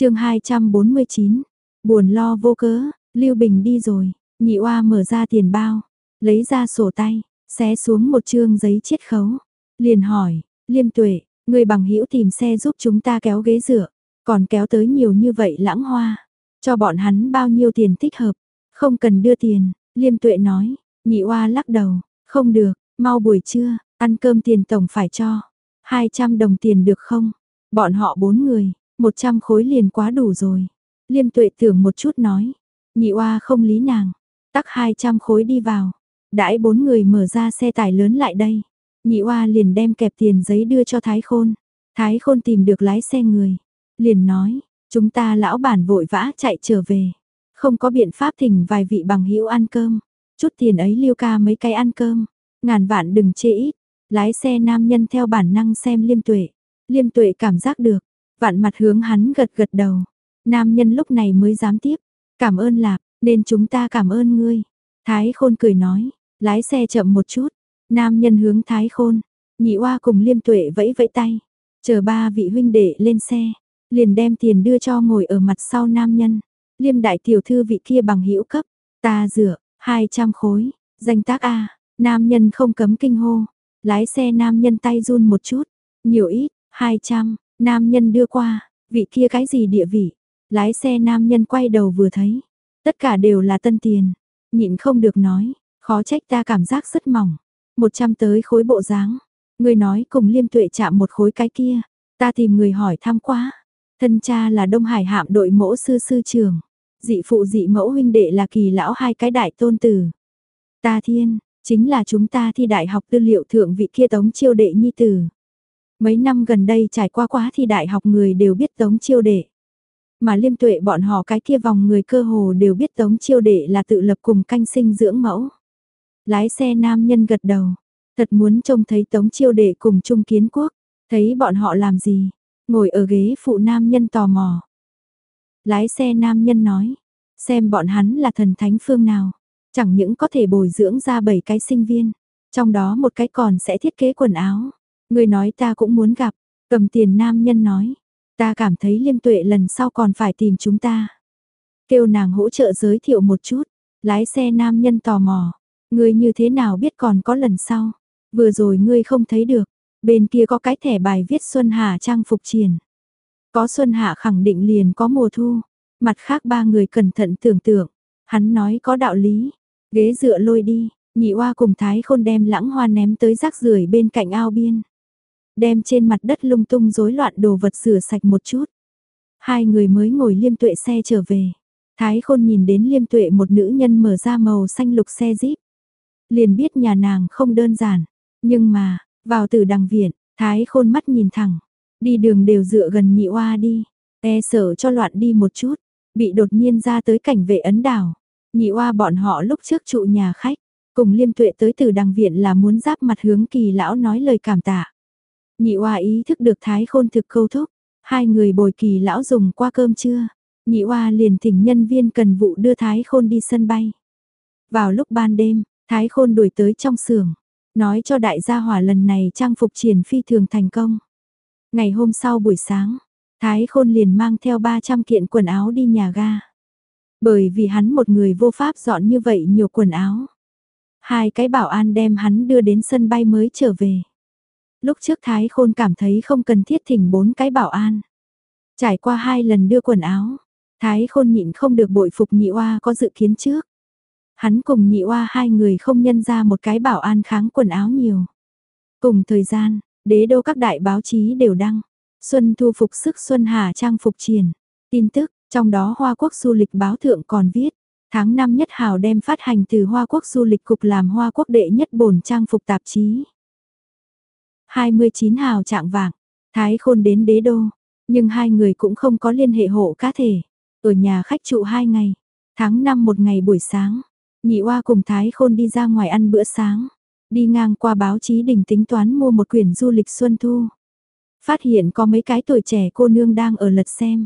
chương 249, buồn lo vô cớ, Lưu Bình đi rồi, nhị oa mở ra tiền bao, lấy ra sổ tay, xé xuống một chương giấy chiết khấu, liền hỏi, liêm tuệ, người bằng hữu tìm xe giúp chúng ta kéo ghế dựa, còn kéo tới nhiều như vậy lãng hoa, cho bọn hắn bao nhiêu tiền thích hợp, không cần đưa tiền, liêm tuệ nói, nhị oa lắc đầu, không được, mau buổi trưa, ăn cơm tiền tổng phải cho, 200 đồng tiền được không? Bọn họ bốn người, 100 khối liền quá đủ rồi. Liêm tuệ tưởng một chút nói, nhị oa không lý nàng, tắc 200 khối đi vào, đãi bốn người mở ra xe tải lớn lại đây. Nhị oa liền đem kẹp tiền giấy đưa cho Thái Khôn. Thái Khôn tìm được lái xe người, liền nói, chúng ta lão bản vội vã chạy trở về, không có biện pháp thỉnh vài vị bằng hữu ăn cơm, chút tiền ấy liêu ca mấy cái ăn cơm, ngàn vạn đừng chê ít. Lái xe nam nhân theo bản năng xem Liêm Tuệ, Liêm Tuệ cảm giác được, vạn mặt hướng hắn gật gật đầu. Nam nhân lúc này mới dám tiếp, cảm ơn lạp, nên chúng ta cảm ơn ngươi. Thái Khôn cười nói, lái xe chậm một chút, nam nhân hướng Thái Khôn, nhị oa cùng Liêm Tuệ vẫy vẫy tay, chờ ba vị huynh đệ lên xe, liền đem tiền đưa cho ngồi ở mặt sau nam nhân. Liêm đại tiểu thư vị kia bằng hữu cấp, ta rửa, 200 khối, danh tác A, nam nhân không cấm kinh hô, lái xe nam nhân tay run một chút, nhiều ít, 200, nam nhân đưa qua, vị kia cái gì địa vị, lái xe nam nhân quay đầu vừa thấy, tất cả đều là tân tiền, nhịn không được nói, khó trách ta cảm giác rất mỏng, 100 tới khối bộ dáng, người nói cùng liêm tuệ chạm một khối cái kia, ta tìm người hỏi thăm quá, thân cha là Đông Hải hạm đội mẫu sư sư trường, dị phụ dị mẫu huynh đệ là kỳ lão hai cái đại tôn tử. Ta thiên, chính là chúng ta thi đại học tư liệu thượng vị kia tống chiêu đệ nhi tử. Mấy năm gần đây trải qua quá thì đại học người đều biết tống chiêu đệ. Mà liêm tuệ bọn họ cái kia vòng người cơ hồ đều biết tống chiêu đệ là tự lập cùng canh sinh dưỡng mẫu. Lái xe nam nhân gật đầu, thật muốn trông thấy tống chiêu đệ cùng chung kiến quốc, thấy bọn họ làm gì, ngồi ở ghế phụ nam nhân tò mò. Lái xe nam nhân nói, xem bọn hắn là thần thánh phương nào, chẳng những có thể bồi dưỡng ra bảy cái sinh viên, trong đó một cái còn sẽ thiết kế quần áo. Người nói ta cũng muốn gặp, cầm tiền nam nhân nói, ta cảm thấy liêm tuệ lần sau còn phải tìm chúng ta. Kêu nàng hỗ trợ giới thiệu một chút, lái xe nam nhân tò mò, ngươi như thế nào biết còn có lần sau, vừa rồi ngươi không thấy được, bên kia có cái thẻ bài viết Xuân Hà trang phục triển. Có Xuân Hạ khẳng định liền có mùa thu, mặt khác ba người cẩn thận tưởng tượng, hắn nói có đạo lý, ghế dựa lôi đi, nhị oa cùng thái khôn đem lãng hoa ném tới rác rưởi bên cạnh ao biên. Đem trên mặt đất lung tung rối loạn đồ vật rửa sạch một chút. Hai người mới ngồi liêm tuệ xe trở về. Thái khôn nhìn đến liêm tuệ một nữ nhân mở ra màu xanh lục xe jeep. Liền biết nhà nàng không đơn giản. Nhưng mà, vào từ đằng viện, thái khôn mắt nhìn thẳng. Đi đường đều dựa gần nhị oa đi. E sợ cho loạn đi một chút. Bị đột nhiên ra tới cảnh vệ ấn đảo. Nhị oa bọn họ lúc trước trụ nhà khách. Cùng liêm tuệ tới từ đằng viện là muốn giáp mặt hướng kỳ lão nói lời cảm tạ. Nhị oa ý thức được thái khôn thực câu thúc. Hai người bồi kỳ lão dùng qua cơm trưa. Nhị oa liền thỉnh nhân viên cần vụ đưa thái khôn đi sân bay. Vào lúc ban đêm, thái khôn đuổi tới trong xưởng. Nói cho đại gia hỏa lần này trang phục triển phi thường thành công. Ngày hôm sau buổi sáng, Thái Khôn liền mang theo 300 kiện quần áo đi nhà ga. Bởi vì hắn một người vô pháp dọn như vậy nhiều quần áo. Hai cái bảo an đem hắn đưa đến sân bay mới trở về. Lúc trước Thái Khôn cảm thấy không cần thiết thỉnh bốn cái bảo an. Trải qua hai lần đưa quần áo, Thái Khôn nhịn không được bội phục nhị oa có dự kiến trước. Hắn cùng nhị oa hai người không nhân ra một cái bảo an kháng quần áo nhiều. Cùng thời gian, Đế đô các đại báo chí đều đăng. Xuân thu phục sức Xuân Hà trang phục triển. Tin tức, trong đó Hoa Quốc Du lịch báo thượng còn viết. Tháng 5 nhất hào đem phát hành từ Hoa Quốc Du lịch cục làm Hoa Quốc đệ nhất bổn trang phục tạp chí. 29 hào trạng vàng, Thái Khôn đến đế đô, nhưng hai người cũng không có liên hệ hộ cá thể. Ở nhà khách trụ hai ngày, tháng 5 một ngày buổi sáng, nhị oa cùng Thái Khôn đi ra ngoài ăn bữa sáng. Đi ngang qua báo chí đình tính toán mua một quyển du lịch xuân thu. Phát hiện có mấy cái tuổi trẻ cô nương đang ở lật xem.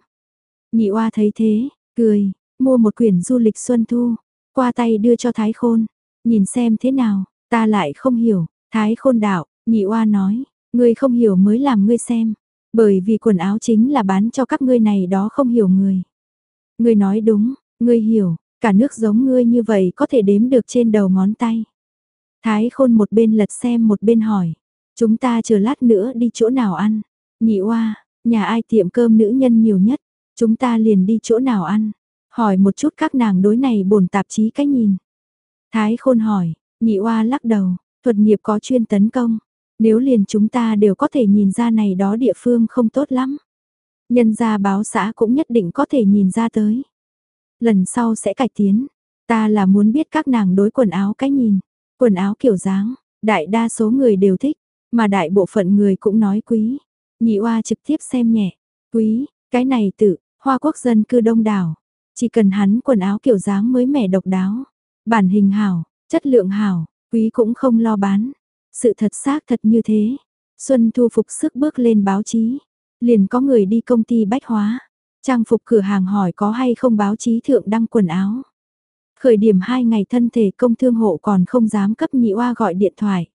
Nhị oa thấy thế, cười, mua một quyển du lịch xuân thu, qua tay đưa cho Thái Khôn, nhìn xem thế nào, ta lại không hiểu, Thái Khôn đạo, nhị oa nói, ngươi không hiểu mới làm ngươi xem, Bởi vì quần áo chính là bán cho các ngươi này đó không hiểu người. Ngươi nói đúng, ngươi hiểu, cả nước giống ngươi như vậy có thể đếm được trên đầu ngón tay. Thái khôn một bên lật xem một bên hỏi, chúng ta chờ lát nữa đi chỗ nào ăn? Nhị oa, nhà ai tiệm cơm nữ nhân nhiều nhất, chúng ta liền đi chỗ nào ăn? Hỏi một chút các nàng đối này bổn tạp chí cách nhìn. Thái khôn hỏi, nhị oa lắc đầu, thuật nghiệp có chuyên tấn công. Nếu liền chúng ta đều có thể nhìn ra này đó địa phương không tốt lắm. Nhân gia báo xã cũng nhất định có thể nhìn ra tới. Lần sau sẽ cải tiến. Ta là muốn biết các nàng đối quần áo cái nhìn. Quần áo kiểu dáng, đại đa số người đều thích, mà đại bộ phận người cũng nói quý. Nhị oa trực tiếp xem nhẹ. Quý, cái này tự, hoa quốc dân cư đông đảo. Chỉ cần hắn quần áo kiểu dáng mới mẻ độc đáo. Bản hình hảo, chất lượng hảo, quý cũng không lo bán. Sự thật xác thật như thế. Xuân thu phục sức bước lên báo chí. Liền có người đi công ty bách hóa. Trang phục cửa hàng hỏi có hay không báo chí thượng đăng quần áo. Khởi điểm hai ngày thân thể công thương hộ còn không dám cấp nhị oa gọi điện thoại.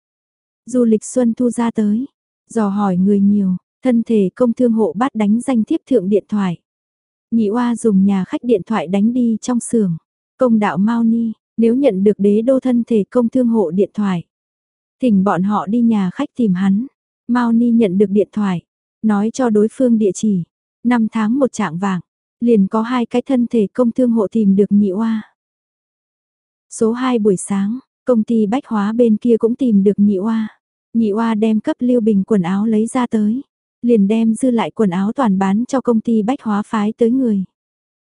Du lịch Xuân Thu ra tới, dò hỏi người nhiều, thân thể công thương hộ bắt đánh danh thiếp thượng điện thoại. Nhị oa dùng nhà khách điện thoại đánh đi trong xưởng. Công đạo Mao Ni, nếu nhận được đế đô thân thể công thương hộ điện thoại. Thỉnh bọn họ đi nhà khách tìm hắn. Mao Ni nhận được điện thoại, nói cho đối phương địa chỉ. Năm tháng một trạng vàng, liền có hai cái thân thể công thương hộ tìm được nhị oa. Số 2 buổi sáng, công ty bách hóa bên kia cũng tìm được nhị oa. Nhị oa đem cấp lưu bình quần áo lấy ra tới. Liền đem dư lại quần áo toàn bán cho công ty bách hóa phái tới người.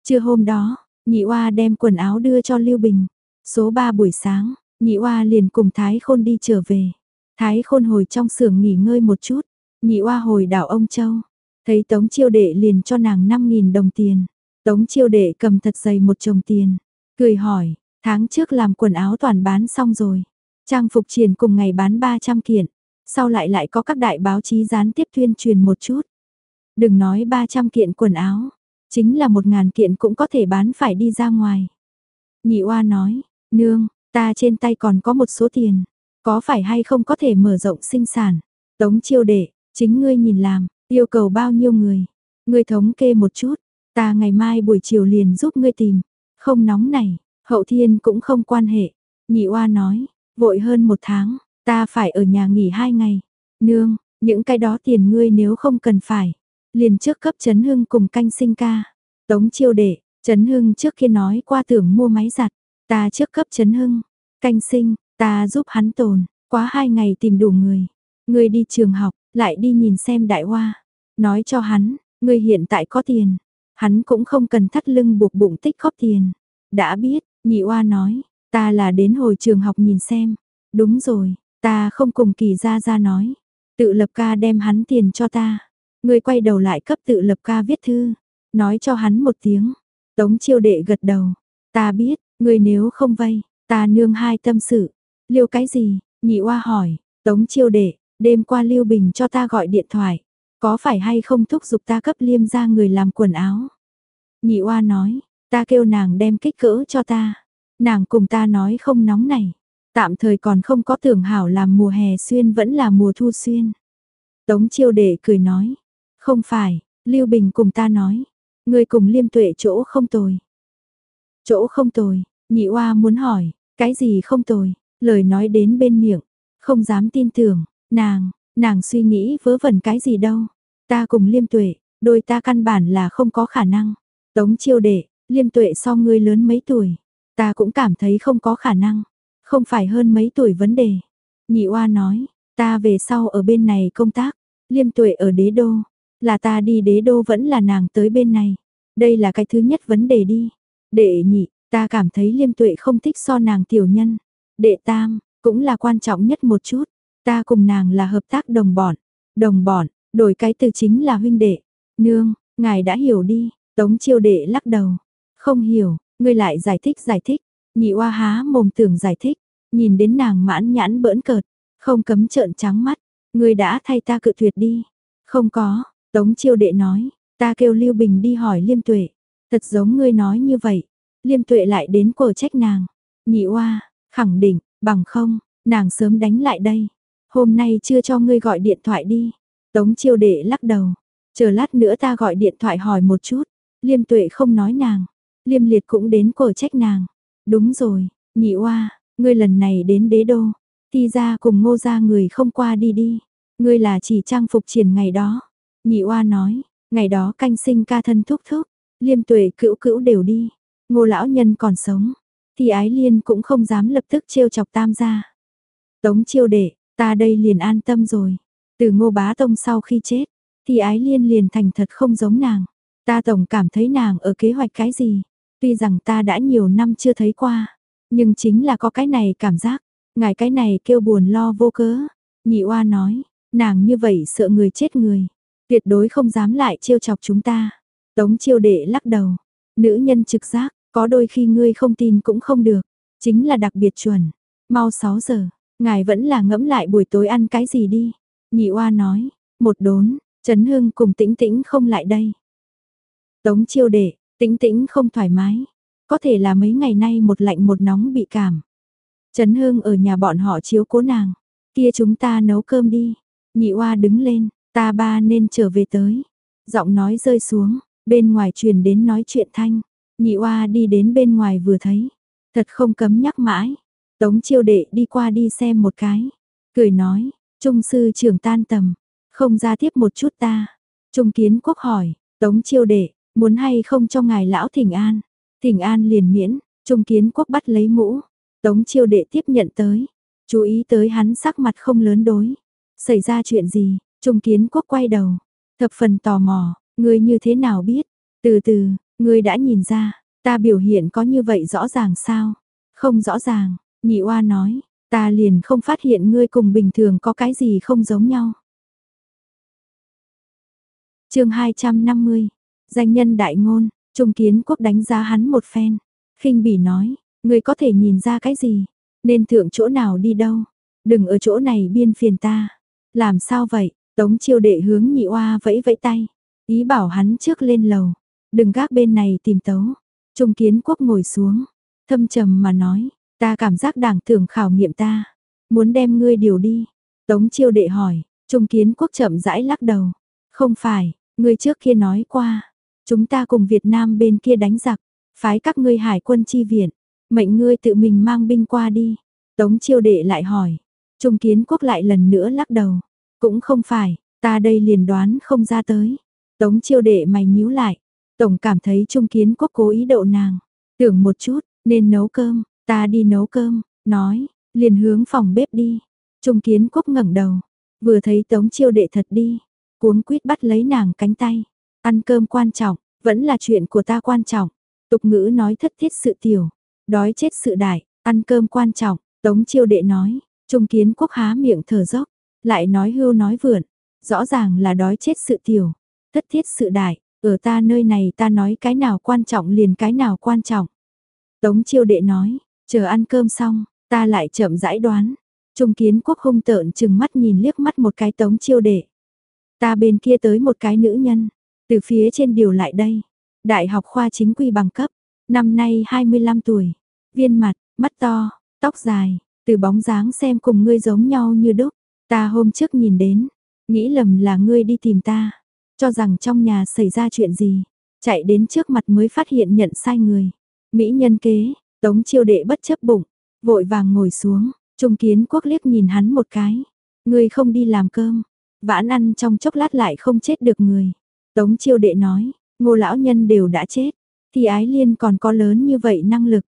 Trưa hôm đó, nhị oa đem quần áo đưa cho lưu bình. Số 3 buổi sáng, nhị oa liền cùng Thái Khôn đi trở về. Thái Khôn hồi trong xưởng nghỉ ngơi một chút. Nhị oa hồi đảo ông Châu. Thấy Tống Chiêu Đệ liền cho nàng 5.000 đồng tiền. Tống Chiêu Đệ cầm thật dày một chồng tiền. Cười hỏi, tháng trước làm quần áo toàn bán xong rồi. Trang phục triển cùng ngày bán 300 kiện. Sau lại lại có các đại báo chí gián tiếp tuyên truyền một chút. Đừng nói 300 kiện quần áo. Chính là 1.000 kiện cũng có thể bán phải đi ra ngoài. Nhị oa nói, nương, ta trên tay còn có một số tiền. Có phải hay không có thể mở rộng sinh sản. Tống chiêu đệ, chính ngươi nhìn làm, Yêu cầu bao nhiêu người? Ngươi thống kê một chút, ta ngày mai buổi chiều liền giúp ngươi tìm. Không nóng này, hậu thiên cũng không quan hệ. Nhị oa nói, vội hơn một tháng, ta phải ở nhà nghỉ hai ngày. Nương, những cái đó tiền ngươi nếu không cần phải. Liền trước cấp Trấn Hưng cùng canh sinh ca. Tống chiêu đệ, Trấn Hưng trước khi nói qua tưởng mua máy giặt. Ta trước cấp chấn Hưng, canh sinh, ta giúp hắn tồn. Quá hai ngày tìm đủ người. Ngươi đi trường học, lại đi nhìn xem đại hoa. Nói cho hắn, ngươi hiện tại có tiền. Hắn cũng không cần thắt lưng buộc bụng tích góp tiền. Đã biết, nhị oa nói, ta là đến hồi trường học nhìn xem. Đúng rồi, ta không cùng kỳ ra ra nói. Tự lập ca đem hắn tiền cho ta. Ngươi quay đầu lại cấp tự lập ca viết thư. Nói cho hắn một tiếng. Tống chiêu đệ gật đầu. Ta biết, người nếu không vay, ta nương hai tâm sự. Liêu cái gì? Nhị oa hỏi. Tống chiêu đệ, Đêm qua Lưu Bình cho ta gọi điện thoại, có phải hay không thúc giục ta cấp liêm ra người làm quần áo? Nhị oa nói, ta kêu nàng đem kích cỡ cho ta. Nàng cùng ta nói không nóng này. Tạm thời còn không có tưởng hảo làm mùa hè xuyên vẫn là mùa thu xuyên. Tống chiêu đệ cười nói, không phải, Lưu Bình cùng ta nói, người cùng liêm tuệ chỗ không tồi. Chỗ không tồi, nhị oa muốn hỏi, cái gì không tồi, lời nói đến bên miệng, không dám tin tưởng, Nàng, nàng suy nghĩ vớ vẩn cái gì đâu. Ta cùng liêm tuệ, đôi ta căn bản là không có khả năng. Tống chiêu đệ, liêm tuệ so ngươi lớn mấy tuổi. Ta cũng cảm thấy không có khả năng. Không phải hơn mấy tuổi vấn đề. Nhị oa nói, ta về sau ở bên này công tác. Liêm tuệ ở đế đô. Là ta đi đế đô vẫn là nàng tới bên này. Đây là cái thứ nhất vấn đề đi. Đệ nhị, ta cảm thấy liêm tuệ không thích so nàng tiểu nhân. Đệ tam, cũng là quan trọng nhất một chút. Ta cùng nàng là hợp tác đồng bọn. Đồng bọn, đổi cái từ chính là huynh đệ. Nương, ngài đã hiểu đi. Tống chiêu đệ lắc đầu. Không hiểu, ngươi lại giải thích giải thích. Nhị oa há mồm tưởng giải thích. Nhìn đến nàng mãn nhãn bỡn cợt. Không cấm trợn trắng mắt. Ngươi đã thay ta cự tuyệt đi. Không có, Tống chiêu đệ nói. Ta kêu Lưu Bình đi hỏi Liêm Tuệ. Thật giống ngươi nói như vậy. Liêm Tuệ lại đến cổ trách nàng. Nhị oa, khẳng định, bằng không, nàng sớm đánh lại đây. Hôm nay chưa cho ngươi gọi điện thoại đi. Tống chiêu đệ lắc đầu. Chờ lát nữa ta gọi điện thoại hỏi một chút. Liêm tuệ không nói nàng. Liêm liệt cũng đến cổ trách nàng. Đúng rồi, nhị oa, ngươi lần này đến đế đô. Ti ra cùng ngô ra người không qua đi đi. Ngươi là chỉ trang phục triển ngày đó. Nhị oa nói, ngày đó canh sinh ca thân thúc thúc. Liêm tuệ cữu cữu đều đi. Ngô lão nhân còn sống. Thì ái liên cũng không dám lập tức trêu chọc tam gia. Tống chiêu đệ, ta đây liền an tâm rồi. Từ ngô bá tông sau khi chết, thì ái liên liền thành thật không giống nàng. Ta tổng cảm thấy nàng ở kế hoạch cái gì. Tuy rằng ta đã nhiều năm chưa thấy qua, nhưng chính là có cái này cảm giác. Ngài cái này kêu buồn lo vô cớ. Nhị oa nói, nàng như vậy sợ người chết người. Tuyệt đối không dám lại trêu chọc chúng ta. Tống chiêu đệ lắc đầu. Nữ nhân trực giác, có đôi khi ngươi không tin cũng không được. Chính là đặc biệt chuẩn. Mau 6 giờ, ngài vẫn là ngẫm lại buổi tối ăn cái gì đi. Nhị oa nói, một đốn, Trấn hương cùng tĩnh tĩnh không lại đây. Tống chiêu đệ, tĩnh tĩnh không thoải mái. Có thể là mấy ngày nay một lạnh một nóng bị cảm. Trấn hương ở nhà bọn họ chiếu cố nàng. Kia chúng ta nấu cơm đi. Nhị oa đứng lên, ta ba nên trở về tới. Giọng nói rơi xuống, bên ngoài truyền đến nói chuyện thanh. Nhị oa đi đến bên ngoài vừa thấy. Thật không cấm nhắc mãi. Tống chiêu đệ đi qua đi xem một cái. Cười nói, trung sư trưởng tan tầm. Không ra tiếp một chút ta. Trung kiến quốc hỏi, tống chiêu đệ, muốn hay không cho ngài lão thỉnh an. Thỉnh an liền miễn, trung kiến quốc bắt lấy mũ. Tống chiêu đệ tiếp nhận tới. Chú ý tới hắn sắc mặt không lớn đối. Xảy ra chuyện gì, trung kiến quốc quay đầu. Thập phần tò mò, ngươi như thế nào biết. Từ từ, ngươi đã nhìn ra, ta biểu hiện có như vậy rõ ràng sao? Không rõ ràng, nhị oa nói, ta liền không phát hiện ngươi cùng bình thường có cái gì không giống nhau. chương 250, danh nhân đại ngôn, Trung Kiến Quốc đánh giá hắn một phen. khinh bỉ nói, ngươi có thể nhìn ra cái gì? Nên thượng chỗ nào đi đâu? Đừng ở chỗ này biên phiền ta. Làm sao vậy? Tống chiêu đệ hướng nhị oa vẫy vẫy tay. Ý bảo hắn trước lên lầu. Đừng gác bên này tìm tấu. Trung kiến quốc ngồi xuống. Thâm trầm mà nói. Ta cảm giác đảng tưởng khảo nghiệm ta. Muốn đem ngươi điều đi. Tống chiêu đệ hỏi. Trung kiến quốc chậm rãi lắc đầu. Không phải, ngươi trước kia nói qua. Chúng ta cùng Việt Nam bên kia đánh giặc. Phái các ngươi hải quân chi viện. Mệnh ngươi tự mình mang binh qua đi. Tống chiêu đệ lại hỏi. Trung kiến quốc lại lần nữa lắc đầu. Cũng không phải, ta đây liền đoán không ra tới. Tống chiêu đệ mày nhíu lại. Tổng cảm thấy Trung Kiến Quốc cố ý đậu nàng. Tưởng một chút, nên nấu cơm, ta đi nấu cơm, nói, liền hướng phòng bếp đi. Trung Kiến Quốc ngẩng đầu, vừa thấy Tống chiêu đệ thật đi, cuống quýt bắt lấy nàng cánh tay. Ăn cơm quan trọng, vẫn là chuyện của ta quan trọng. Tục ngữ nói thất thiết sự tiểu, đói chết sự đại, ăn cơm quan trọng, Tống chiêu đệ nói, Trung Kiến Quốc há miệng thở dốc, lại nói hưu nói vượn, rõ ràng là đói chết sự tiểu, thất thiết sự đại, ở ta nơi này ta nói cái nào quan trọng liền cái nào quan trọng. Tống chiêu đệ nói, chờ ăn cơm xong, ta lại chậm rãi đoán. Trung kiến quốc hung tợn chừng mắt nhìn liếc mắt một cái tống chiêu đệ. Ta bên kia tới một cái nữ nhân, từ phía trên điều lại đây. Đại học khoa chính quy bằng cấp, năm nay 25 tuổi, viên mặt, mắt to, tóc dài, từ bóng dáng xem cùng ngươi giống nhau như đúc. Ta hôm trước nhìn đến, nghĩ lầm là ngươi đi tìm ta, cho rằng trong nhà xảy ra chuyện gì, chạy đến trước mặt mới phát hiện nhận sai người. Mỹ nhân kế, tống chiêu đệ bất chấp bụng, vội vàng ngồi xuống, trung kiến quốc liếc nhìn hắn một cái. Ngươi không đi làm cơm, vãn ăn trong chốc lát lại không chết được người. Tống chiêu đệ nói, ngô lão nhân đều đã chết, thì ái liên còn có lớn như vậy năng lực.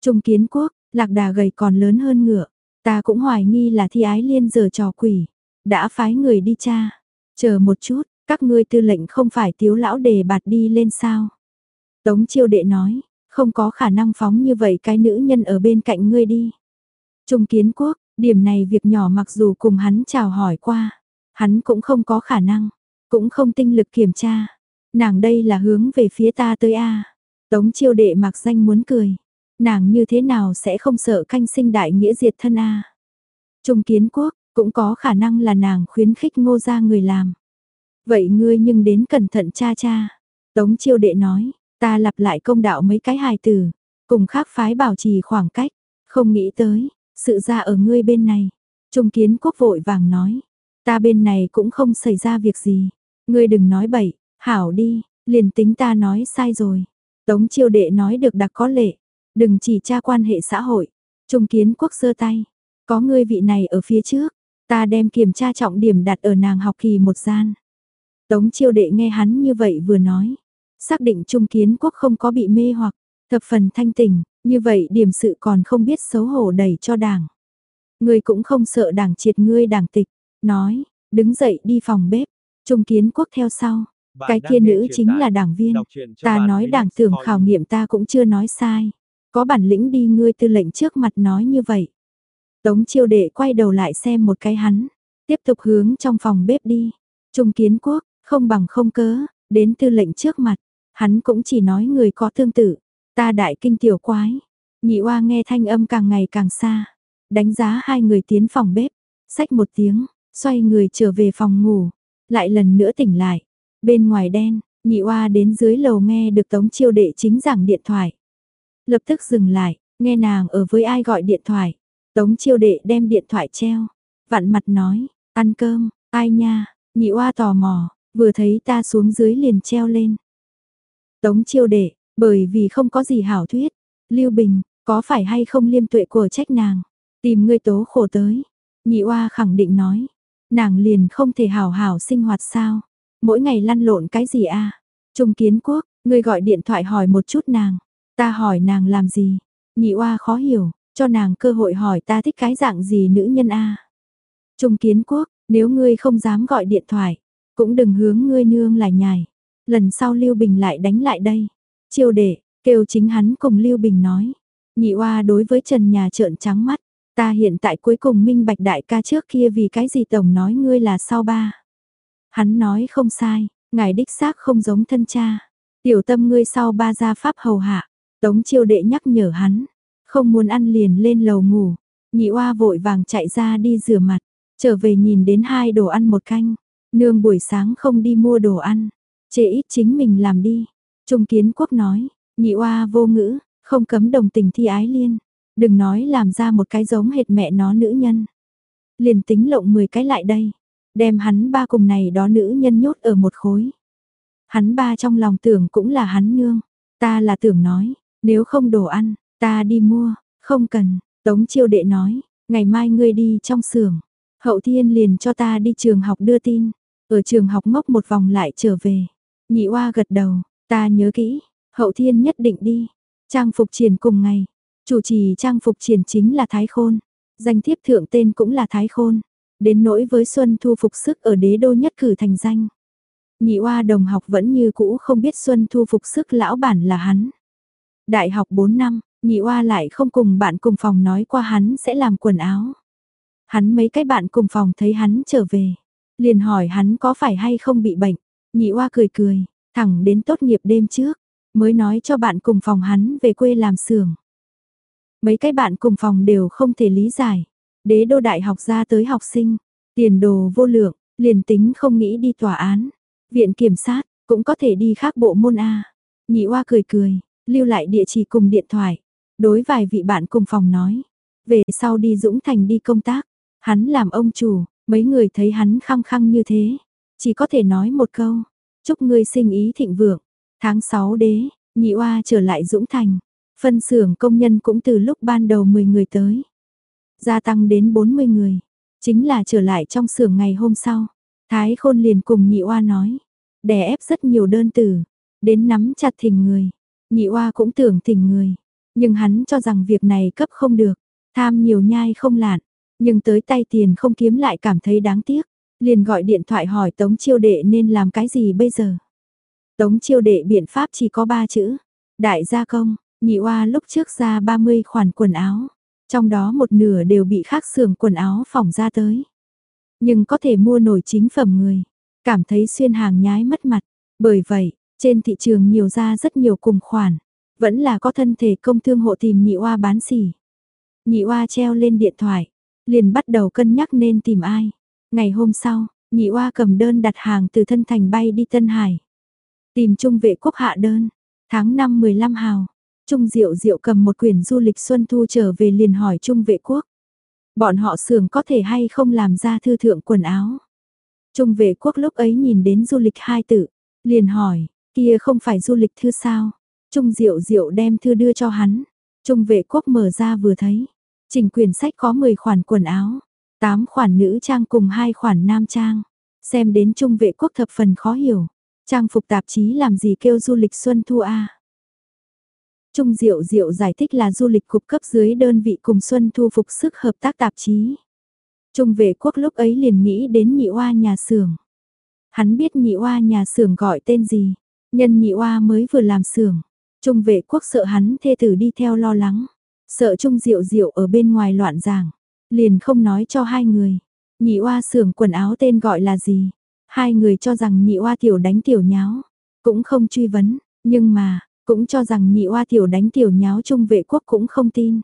Trung kiến quốc, lạc đà gầy còn lớn hơn ngựa, ta cũng hoài nghi là thi ái liên giờ trò quỷ, đã phái người đi cha. Chờ một chút, các ngươi tư lệnh không phải tiếu lão đề bạt đi lên sao? Tống chiêu đệ nói, không có khả năng phóng như vậy cái nữ nhân ở bên cạnh ngươi đi. Trung kiến quốc, điểm này việc nhỏ mặc dù cùng hắn chào hỏi qua, hắn cũng không có khả năng, cũng không tinh lực kiểm tra. Nàng đây là hướng về phía ta tới a. Tống chiêu đệ mặc danh muốn cười. Nàng như thế nào sẽ không sợ canh sinh đại nghĩa diệt thân a. Trung kiến quốc, cũng có khả năng là nàng khuyến khích ngô gia người làm. Vậy ngươi nhưng đến cẩn thận cha cha. Tống chiêu đệ nói, ta lặp lại công đạo mấy cái hài từ cùng khác phái bảo trì khoảng cách, không nghĩ tới, sự ra ở ngươi bên này. Trung kiến quốc vội vàng nói, ta bên này cũng không xảy ra việc gì, ngươi đừng nói bậy, hảo đi, liền tính ta nói sai rồi. Tống chiêu đệ nói được đặc có lệ, đừng chỉ tra quan hệ xã hội. Trung kiến quốc sơ tay, có ngươi vị này ở phía trước, ta đem kiểm tra trọng điểm đặt ở nàng học kỳ một gian. Tống chiêu đệ nghe hắn như vậy vừa nói, xác định Trung kiến quốc không có bị mê hoặc, thập phần thanh tình, như vậy điểm sự còn không biết xấu hổ đẩy cho đảng. Ngươi cũng không sợ đảng triệt ngươi đảng tịch, nói, đứng dậy đi phòng bếp, Trung kiến quốc theo sau. Cái kia nữ chính là đảng viên, ta nói đảng tưởng khảo nghiệm ta cũng chưa nói sai. Có bản lĩnh đi ngươi tư lệnh trước mặt nói như vậy. Tống chiêu đệ quay đầu lại xem một cái hắn, tiếp tục hướng trong phòng bếp đi. Trung kiến quốc, không bằng không cớ, đến tư lệnh trước mặt, hắn cũng chỉ nói người có tương tự, ta đại kinh tiểu quái. Nhị oa nghe thanh âm càng ngày càng xa, đánh giá hai người tiến phòng bếp, xách một tiếng, xoay người trở về phòng ngủ, lại lần nữa tỉnh lại. Bên ngoài đen, nhị oa đến dưới lầu nghe được tống chiêu đệ chính giảng điện thoại. Lập tức dừng lại, nghe nàng ở với ai gọi điện thoại. Tống chiêu đệ đem điện thoại treo, vặn mặt nói, ăn cơm, ai nha, nhị oa tò mò, vừa thấy ta xuống dưới liền treo lên. Tống chiêu đệ, bởi vì không có gì hảo thuyết, Lưu Bình, có phải hay không liêm tuệ của trách nàng, tìm ngươi tố khổ tới. Nhị oa khẳng định nói, nàng liền không thể hảo hảo sinh hoạt sao, mỗi ngày lăn lộn cái gì a Trung kiến quốc, ngươi gọi điện thoại hỏi một chút nàng, ta hỏi nàng làm gì, nhị oa khó hiểu, cho nàng cơ hội hỏi ta thích cái dạng gì nữ nhân a? Trung kiến quốc, nếu ngươi không dám gọi điện thoại, cũng đừng hướng ngươi nương lại nhài. Lần sau Lưu Bình lại đánh lại đây. Chiêu đệ, kêu chính hắn cùng Lưu Bình nói. Nhị oa đối với Trần nhà trợn trắng mắt. Ta hiện tại cuối cùng minh bạch đại ca trước kia vì cái gì tổng nói ngươi là sau ba. Hắn nói không sai, ngài đích xác không giống thân cha. Tiểu tâm ngươi sau ba gia pháp hầu hạ. Tống chiêu đệ nhắc nhở hắn. Không muốn ăn liền lên lầu ngủ. Nhị oa vội vàng chạy ra đi rửa mặt. Trở về nhìn đến hai đồ ăn một canh. Nương buổi sáng không đi mua đồ ăn. Chê ít chính mình làm đi. Trung kiến quốc nói. Nhị oa vô ngữ. Không cấm đồng tình thi ái liên. Đừng nói làm ra một cái giống hệt mẹ nó nữ nhân. Liền tính lộng 10 cái lại đây. Đem hắn ba cùng này đó nữ nhân nhốt ở một khối. Hắn ba trong lòng tưởng cũng là hắn nương. Ta là tưởng nói, nếu không đồ ăn, ta đi mua, không cần. Tống chiêu đệ nói, ngày mai ngươi đi trong xưởng. Hậu thiên liền cho ta đi trường học đưa tin. Ở trường học ngốc một vòng lại trở về. Nhị oa gật đầu, ta nhớ kỹ, hậu thiên nhất định đi. Trang phục triển cùng ngày, chủ trì trang phục triển chính là Thái Khôn. Danh thiếp thượng tên cũng là Thái Khôn. Đến nỗi với Xuân Thu phục sức ở đế đô nhất cử thành danh. Nhị oa đồng học vẫn như cũ không biết Xuân Thu phục sức lão bản là hắn. Đại học 4 năm, nhị oa lại không cùng bạn cùng phòng nói qua hắn sẽ làm quần áo. Hắn mấy cái bạn cùng phòng thấy hắn trở về. Liền hỏi hắn có phải hay không bị bệnh. Nhị oa cười cười, thẳng đến tốt nghiệp đêm trước. Mới nói cho bạn cùng phòng hắn về quê làm xưởng. Mấy cái bạn cùng phòng đều không thể lý giải. Đế đô đại học ra tới học sinh, tiền đồ vô lượng, liền tính không nghĩ đi tòa án. Viện kiểm sát, cũng có thể đi khác bộ môn A. Nhị oa cười cười, lưu lại địa chỉ cùng điện thoại. Đối vài vị bạn cùng phòng nói. Về sau đi Dũng Thành đi công tác. Hắn làm ông chủ, mấy người thấy hắn khăng khăng như thế. Chỉ có thể nói một câu. Chúc ngươi sinh ý thịnh vượng. Tháng 6 đế, nhị oa trở lại Dũng Thành. Phân xưởng công nhân cũng từ lúc ban đầu 10 người tới. Gia tăng đến 40 người. Chính là trở lại trong xưởng ngày hôm sau. Thái khôn liền cùng nhị oa nói. Đè ép rất nhiều đơn tử. Đến nắm chặt thỉnh người. Nhị oa cũng tưởng thỉnh người. Nhưng hắn cho rằng việc này cấp không được. Tham nhiều nhai không lạn. Nhưng tới tay tiền không kiếm lại cảm thấy đáng tiếc. Liền gọi điện thoại hỏi Tống Chiêu Đệ nên làm cái gì bây giờ. Tống Chiêu Đệ biện pháp chỉ có ba chữ. Đại gia công, nhị oa lúc trước ra 30 khoản quần áo. Trong đó một nửa đều bị khác xưởng quần áo phỏng ra tới. Nhưng có thể mua nổi chính phẩm người. Cảm thấy xuyên hàng nhái mất mặt. Bởi vậy, trên thị trường nhiều ra rất nhiều cùng khoản. Vẫn là có thân thể công thương hộ tìm nhị oa bán xỉ. Nhị oa treo lên điện thoại. Liền bắt đầu cân nhắc nên tìm ai. Ngày hôm sau, nhị oa cầm đơn đặt hàng từ thân thành bay đi Tân Hải. Tìm trung vệ quốc hạ đơn. Tháng 5 15 hào. Trung Diệu Diệu cầm một quyển du lịch xuân thu trở về liền hỏi Trung vệ quốc. Bọn họ xưởng có thể hay không làm ra thư thượng quần áo. Trung vệ quốc lúc ấy nhìn đến du lịch hai tự, liền hỏi, kia không phải du lịch thư sao? Trung diệu diệu đem thư đưa cho hắn. Trung vệ quốc mở ra vừa thấy. Trình quyển sách có 10 khoản quần áo, 8 khoản nữ trang cùng 2 khoản nam trang. Xem đến trung vệ quốc thập phần khó hiểu. Trang phục tạp chí làm gì kêu du lịch xuân thu a Trung Diệu Diệu giải thích là du lịch cục cấp dưới đơn vị cùng Xuân Thu phục sức hợp tác tạp chí. Trung vệ quốc lúc ấy liền nghĩ đến nhị oa nhà xưởng. Hắn biết nhị oa nhà xưởng gọi tên gì, nhân nhị oa mới vừa làm xưởng. Trung vệ quốc sợ hắn thê tử đi theo lo lắng, sợ Trung Diệu Diệu ở bên ngoài loạn giảng, liền không nói cho hai người. Nhị oa xưởng quần áo tên gọi là gì? Hai người cho rằng nhị oa tiểu đánh tiểu nháo, cũng không truy vấn, nhưng mà, cũng cho rằng nhị oa tiểu đánh tiểu nháo trung vệ quốc cũng không tin.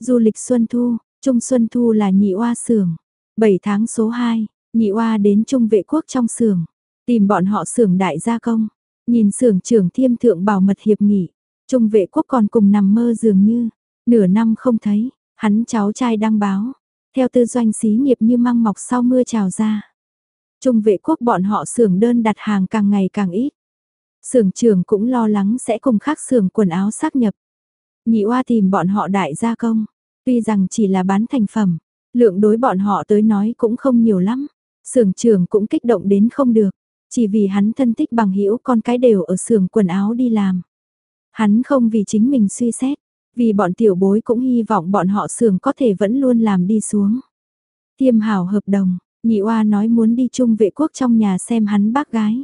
Du lịch Xuân Thu, Trung Xuân Thu là nhị oa xưởng. 7 tháng số 2, nhị oa đến Trung vệ quốc trong xưởng, tìm bọn họ xưởng đại gia công. Nhìn xưởng trưởng thiêm thượng bảo mật hiệp nghị, Trung vệ quốc còn cùng nằm mơ dường như, nửa năm không thấy, hắn cháu trai đăng báo, theo tư doanh xí nghiệp như măng mọc sau mưa trào ra. Trung vệ quốc bọn họ xưởng đơn đặt hàng càng ngày càng ít. Xưởng trưởng cũng lo lắng sẽ cùng khác xưởng quần áo xác nhập. Nhị oa tìm bọn họ đại gia công, tuy rằng chỉ là bán thành phẩm, lượng đối bọn họ tới nói cũng không nhiều lắm. Xưởng trưởng cũng kích động đến không được, chỉ vì hắn thân thích bằng hữu con cái đều ở xưởng quần áo đi làm. Hắn không vì chính mình suy xét, vì bọn tiểu bối cũng hy vọng bọn họ xưởng có thể vẫn luôn làm đi xuống. Tiêm hảo hợp đồng, nhị oa nói muốn đi chung vệ quốc trong nhà xem hắn bác gái.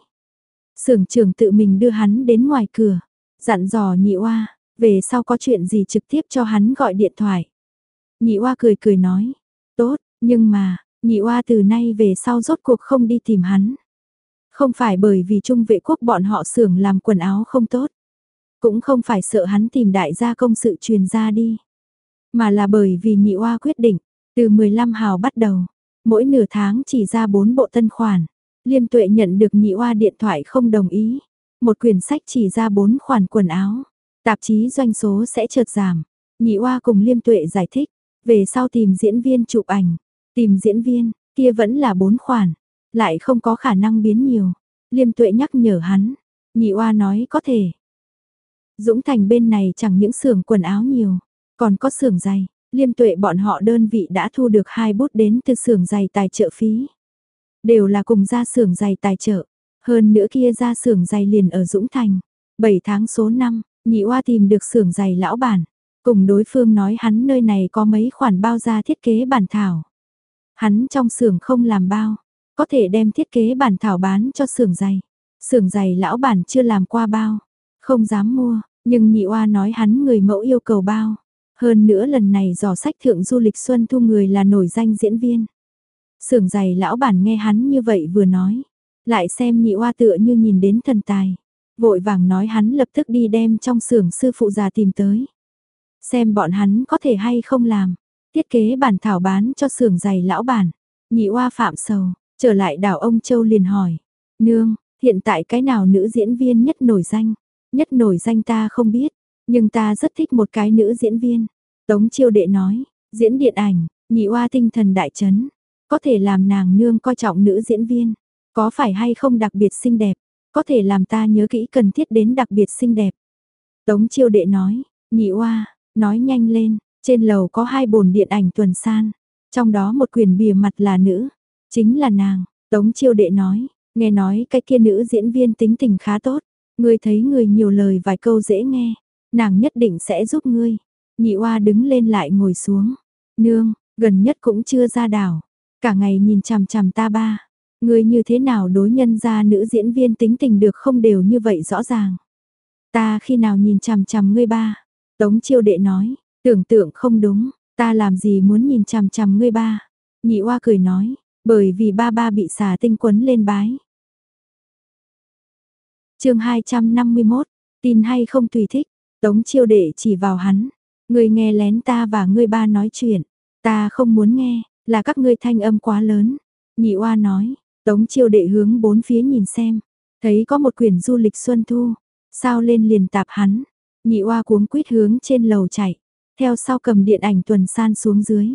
Sưởng trưởng tự mình đưa hắn đến ngoài cửa, dặn dò nhị oa, về sau có chuyện gì trực tiếp cho hắn gọi điện thoại. Nhị oa cười cười nói, tốt, nhưng mà, nhị oa từ nay về sau rốt cuộc không đi tìm hắn. Không phải bởi vì trung vệ quốc bọn họ xưởng làm quần áo không tốt. Cũng không phải sợ hắn tìm đại gia công sự truyền ra đi. Mà là bởi vì nhị oa quyết định, từ 15 hào bắt đầu, mỗi nửa tháng chỉ ra 4 bộ tân khoản. Liêm tuệ nhận được nhị oa điện thoại không đồng ý. Một quyển sách chỉ ra 4 khoản quần áo. Tạp chí doanh số sẽ chợt giảm. Nhị oa cùng liêm tuệ giải thích. Về sau tìm diễn viên chụp ảnh. Tìm diễn viên, kia vẫn là 4 khoản. Lại không có khả năng biến nhiều. Liêm tuệ nhắc nhở hắn. Nhị oa nói có thể. Dũng Thành bên này chẳng những xưởng quần áo nhiều. Còn có xưởng giày. Liêm tuệ bọn họ đơn vị đã thu được hai bút đến từ xưởng giày tài trợ phí. Đều là cùng ra xưởng giày tài trợ. Hơn nữa kia ra xưởng giày liền ở Dũng Thành. 7 tháng số 5, nhị oa tìm được xưởng giày lão bản. Cùng đối phương nói hắn nơi này có mấy khoản bao ra thiết kế bản thảo. Hắn trong xưởng không làm bao, có thể đem thiết kế bản thảo bán cho xưởng giày. Xưởng giày lão bản chưa làm qua bao, không dám mua, nhưng nhị oa nói hắn người mẫu yêu cầu bao. Hơn nữa lần này dò sách thượng du lịch xuân thu người là nổi danh diễn viên. Sưởng giày lão bản nghe hắn như vậy vừa nói, lại xem nhị oa tựa như nhìn đến thần tài. Vội vàng nói hắn lập tức đi đem trong xưởng sư phụ già tìm tới. Xem bọn hắn có thể hay không làm. Thiết kế bản thảo bán cho xưởng giày lão bản. Nhị oa phạm sầu, trở lại đảo ông Châu liền hỏi. Nương, hiện tại cái nào nữ diễn viên nhất nổi danh? Nhất nổi danh ta không biết, nhưng ta rất thích một cái nữ diễn viên. Tống chiêu đệ nói, diễn điện ảnh, nhị oa tinh thần đại chấn. Có thể làm nàng nương coi trọng nữ diễn viên. Có phải hay không đặc biệt xinh đẹp. Có thể làm ta nhớ kỹ cần thiết đến đặc biệt xinh đẹp. Tống chiêu đệ nói, nhị oa, nói nhanh lên, trên lầu có hai bồn điện ảnh tuần san. Trong đó một quyền bìa mặt là nữ, chính là nàng. Tống chiêu đệ nói, nghe nói cái kia nữ diễn viên tính tình khá tốt. Ngươi thấy người nhiều lời vài câu dễ nghe, nàng nhất định sẽ giúp ngươi. Nhị oa đứng lên lại ngồi xuống. Nương, gần nhất cũng chưa ra đảo. Cả ngày nhìn chằm chằm ta ba. Ngươi như thế nào đối nhân ra nữ diễn viên tính tình được không đều như vậy rõ ràng. Ta khi nào nhìn chằm chằm ngươi ba. Tống chiêu đệ nói, tưởng tượng không đúng, ta làm gì muốn nhìn chằm chằm ngươi ba. Nhị oa cười nói, bởi vì ba ba bị xà tinh quấn lên bái chương 251, tin hay không tùy thích, tống chiêu đệ chỉ vào hắn, người nghe lén ta và ngươi ba nói chuyện, ta không muốn nghe, là các ngươi thanh âm quá lớn. Nhị oa nói, tống chiêu đệ hướng bốn phía nhìn xem, thấy có một quyển du lịch xuân thu, sao lên liền tạp hắn, nhị oa cuống quýt hướng trên lầu chạy, theo sau cầm điện ảnh tuần san xuống dưới,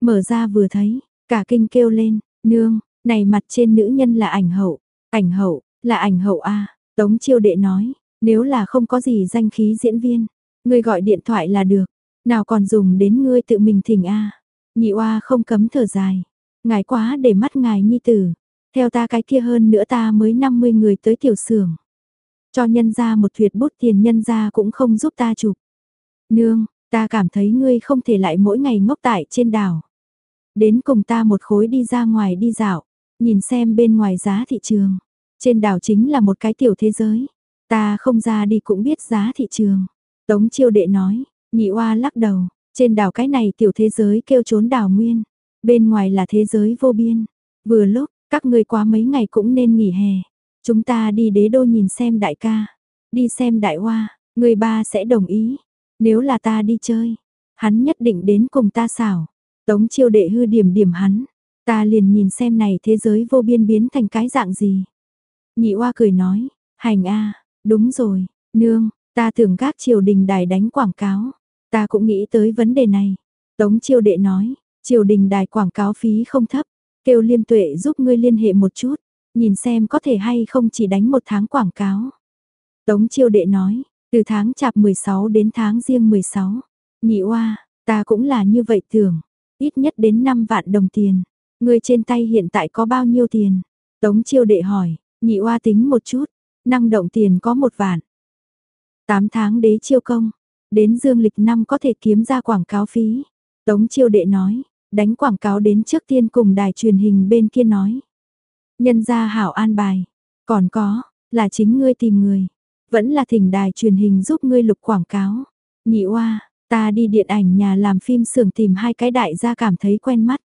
mở ra vừa thấy, cả kinh kêu lên, nương, Này mặt trên nữ nhân là ảnh hậu, ảnh hậu, là ảnh hậu a Tống chiêu đệ nói, nếu là không có gì danh khí diễn viên, ngươi gọi điện thoại là được, nào còn dùng đến ngươi tự mình thỉnh a Nhị oa không cấm thở dài, ngài quá để mắt ngài nhi tử, theo ta cái kia hơn nữa ta mới 50 người tới tiểu xưởng cho nhân ra một tuyệt bút tiền nhân ra cũng không giúp ta chụp. Nương, ta cảm thấy ngươi không thể lại mỗi ngày ngốc tại trên đảo. Đến cùng ta một khối đi ra ngoài đi dạo, nhìn xem bên ngoài giá thị trường. Trên đảo chính là một cái tiểu thế giới. Ta không ra đi cũng biết giá thị trường. Tống chiêu đệ nói, nhị oa lắc đầu, trên đảo cái này tiểu thế giới kêu trốn đảo nguyên. Bên ngoài là thế giới vô biên. Vừa lúc, các ngươi quá mấy ngày cũng nên nghỉ hè. Chúng ta đi đế đô nhìn xem đại ca, đi xem đại hoa, người ba sẽ đồng ý. Nếu là ta đi chơi, hắn nhất định đến cùng ta xảo. Tống chiêu đệ hư điểm điểm hắn, ta liền nhìn xem này thế giới vô biên biến thành cái dạng gì. Nhị oa cười nói, hành a, đúng rồi, nương, ta tưởng các triều đình đài đánh quảng cáo, ta cũng nghĩ tới vấn đề này. Tống chiêu đệ nói, triều đình đài quảng cáo phí không thấp, kêu liêm tuệ giúp ngươi liên hệ một chút. Nhìn xem có thể hay không chỉ đánh một tháng quảng cáo. Tống chiêu đệ nói, từ tháng chạp 16 đến tháng riêng 16. Nhị oa, ta cũng là như vậy tưởng, ít nhất đến 5 vạn đồng tiền. Người trên tay hiện tại có bao nhiêu tiền? Tống chiêu đệ hỏi, nhị oa tính một chút, năng động tiền có một vạn. 8 tháng đế chiêu công, đến dương lịch năm có thể kiếm ra quảng cáo phí. Tống chiêu đệ nói, đánh quảng cáo đến trước tiên cùng đài truyền hình bên kia nói. Nhân gia hảo an bài. Còn có, là chính ngươi tìm người. Vẫn là thỉnh đài truyền hình giúp ngươi lục quảng cáo. Nhị oa, ta đi điện ảnh nhà làm phim xưởng tìm hai cái đại gia cảm thấy quen mắt.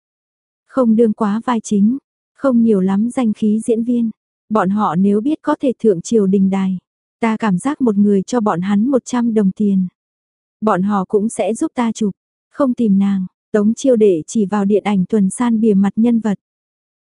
Không đương quá vai chính, không nhiều lắm danh khí diễn viên. Bọn họ nếu biết có thể thượng triều đình đài, ta cảm giác một người cho bọn hắn 100 đồng tiền. Bọn họ cũng sẽ giúp ta chụp, không tìm nàng, tống chiêu đệ chỉ vào điện ảnh tuần san bìa mặt nhân vật.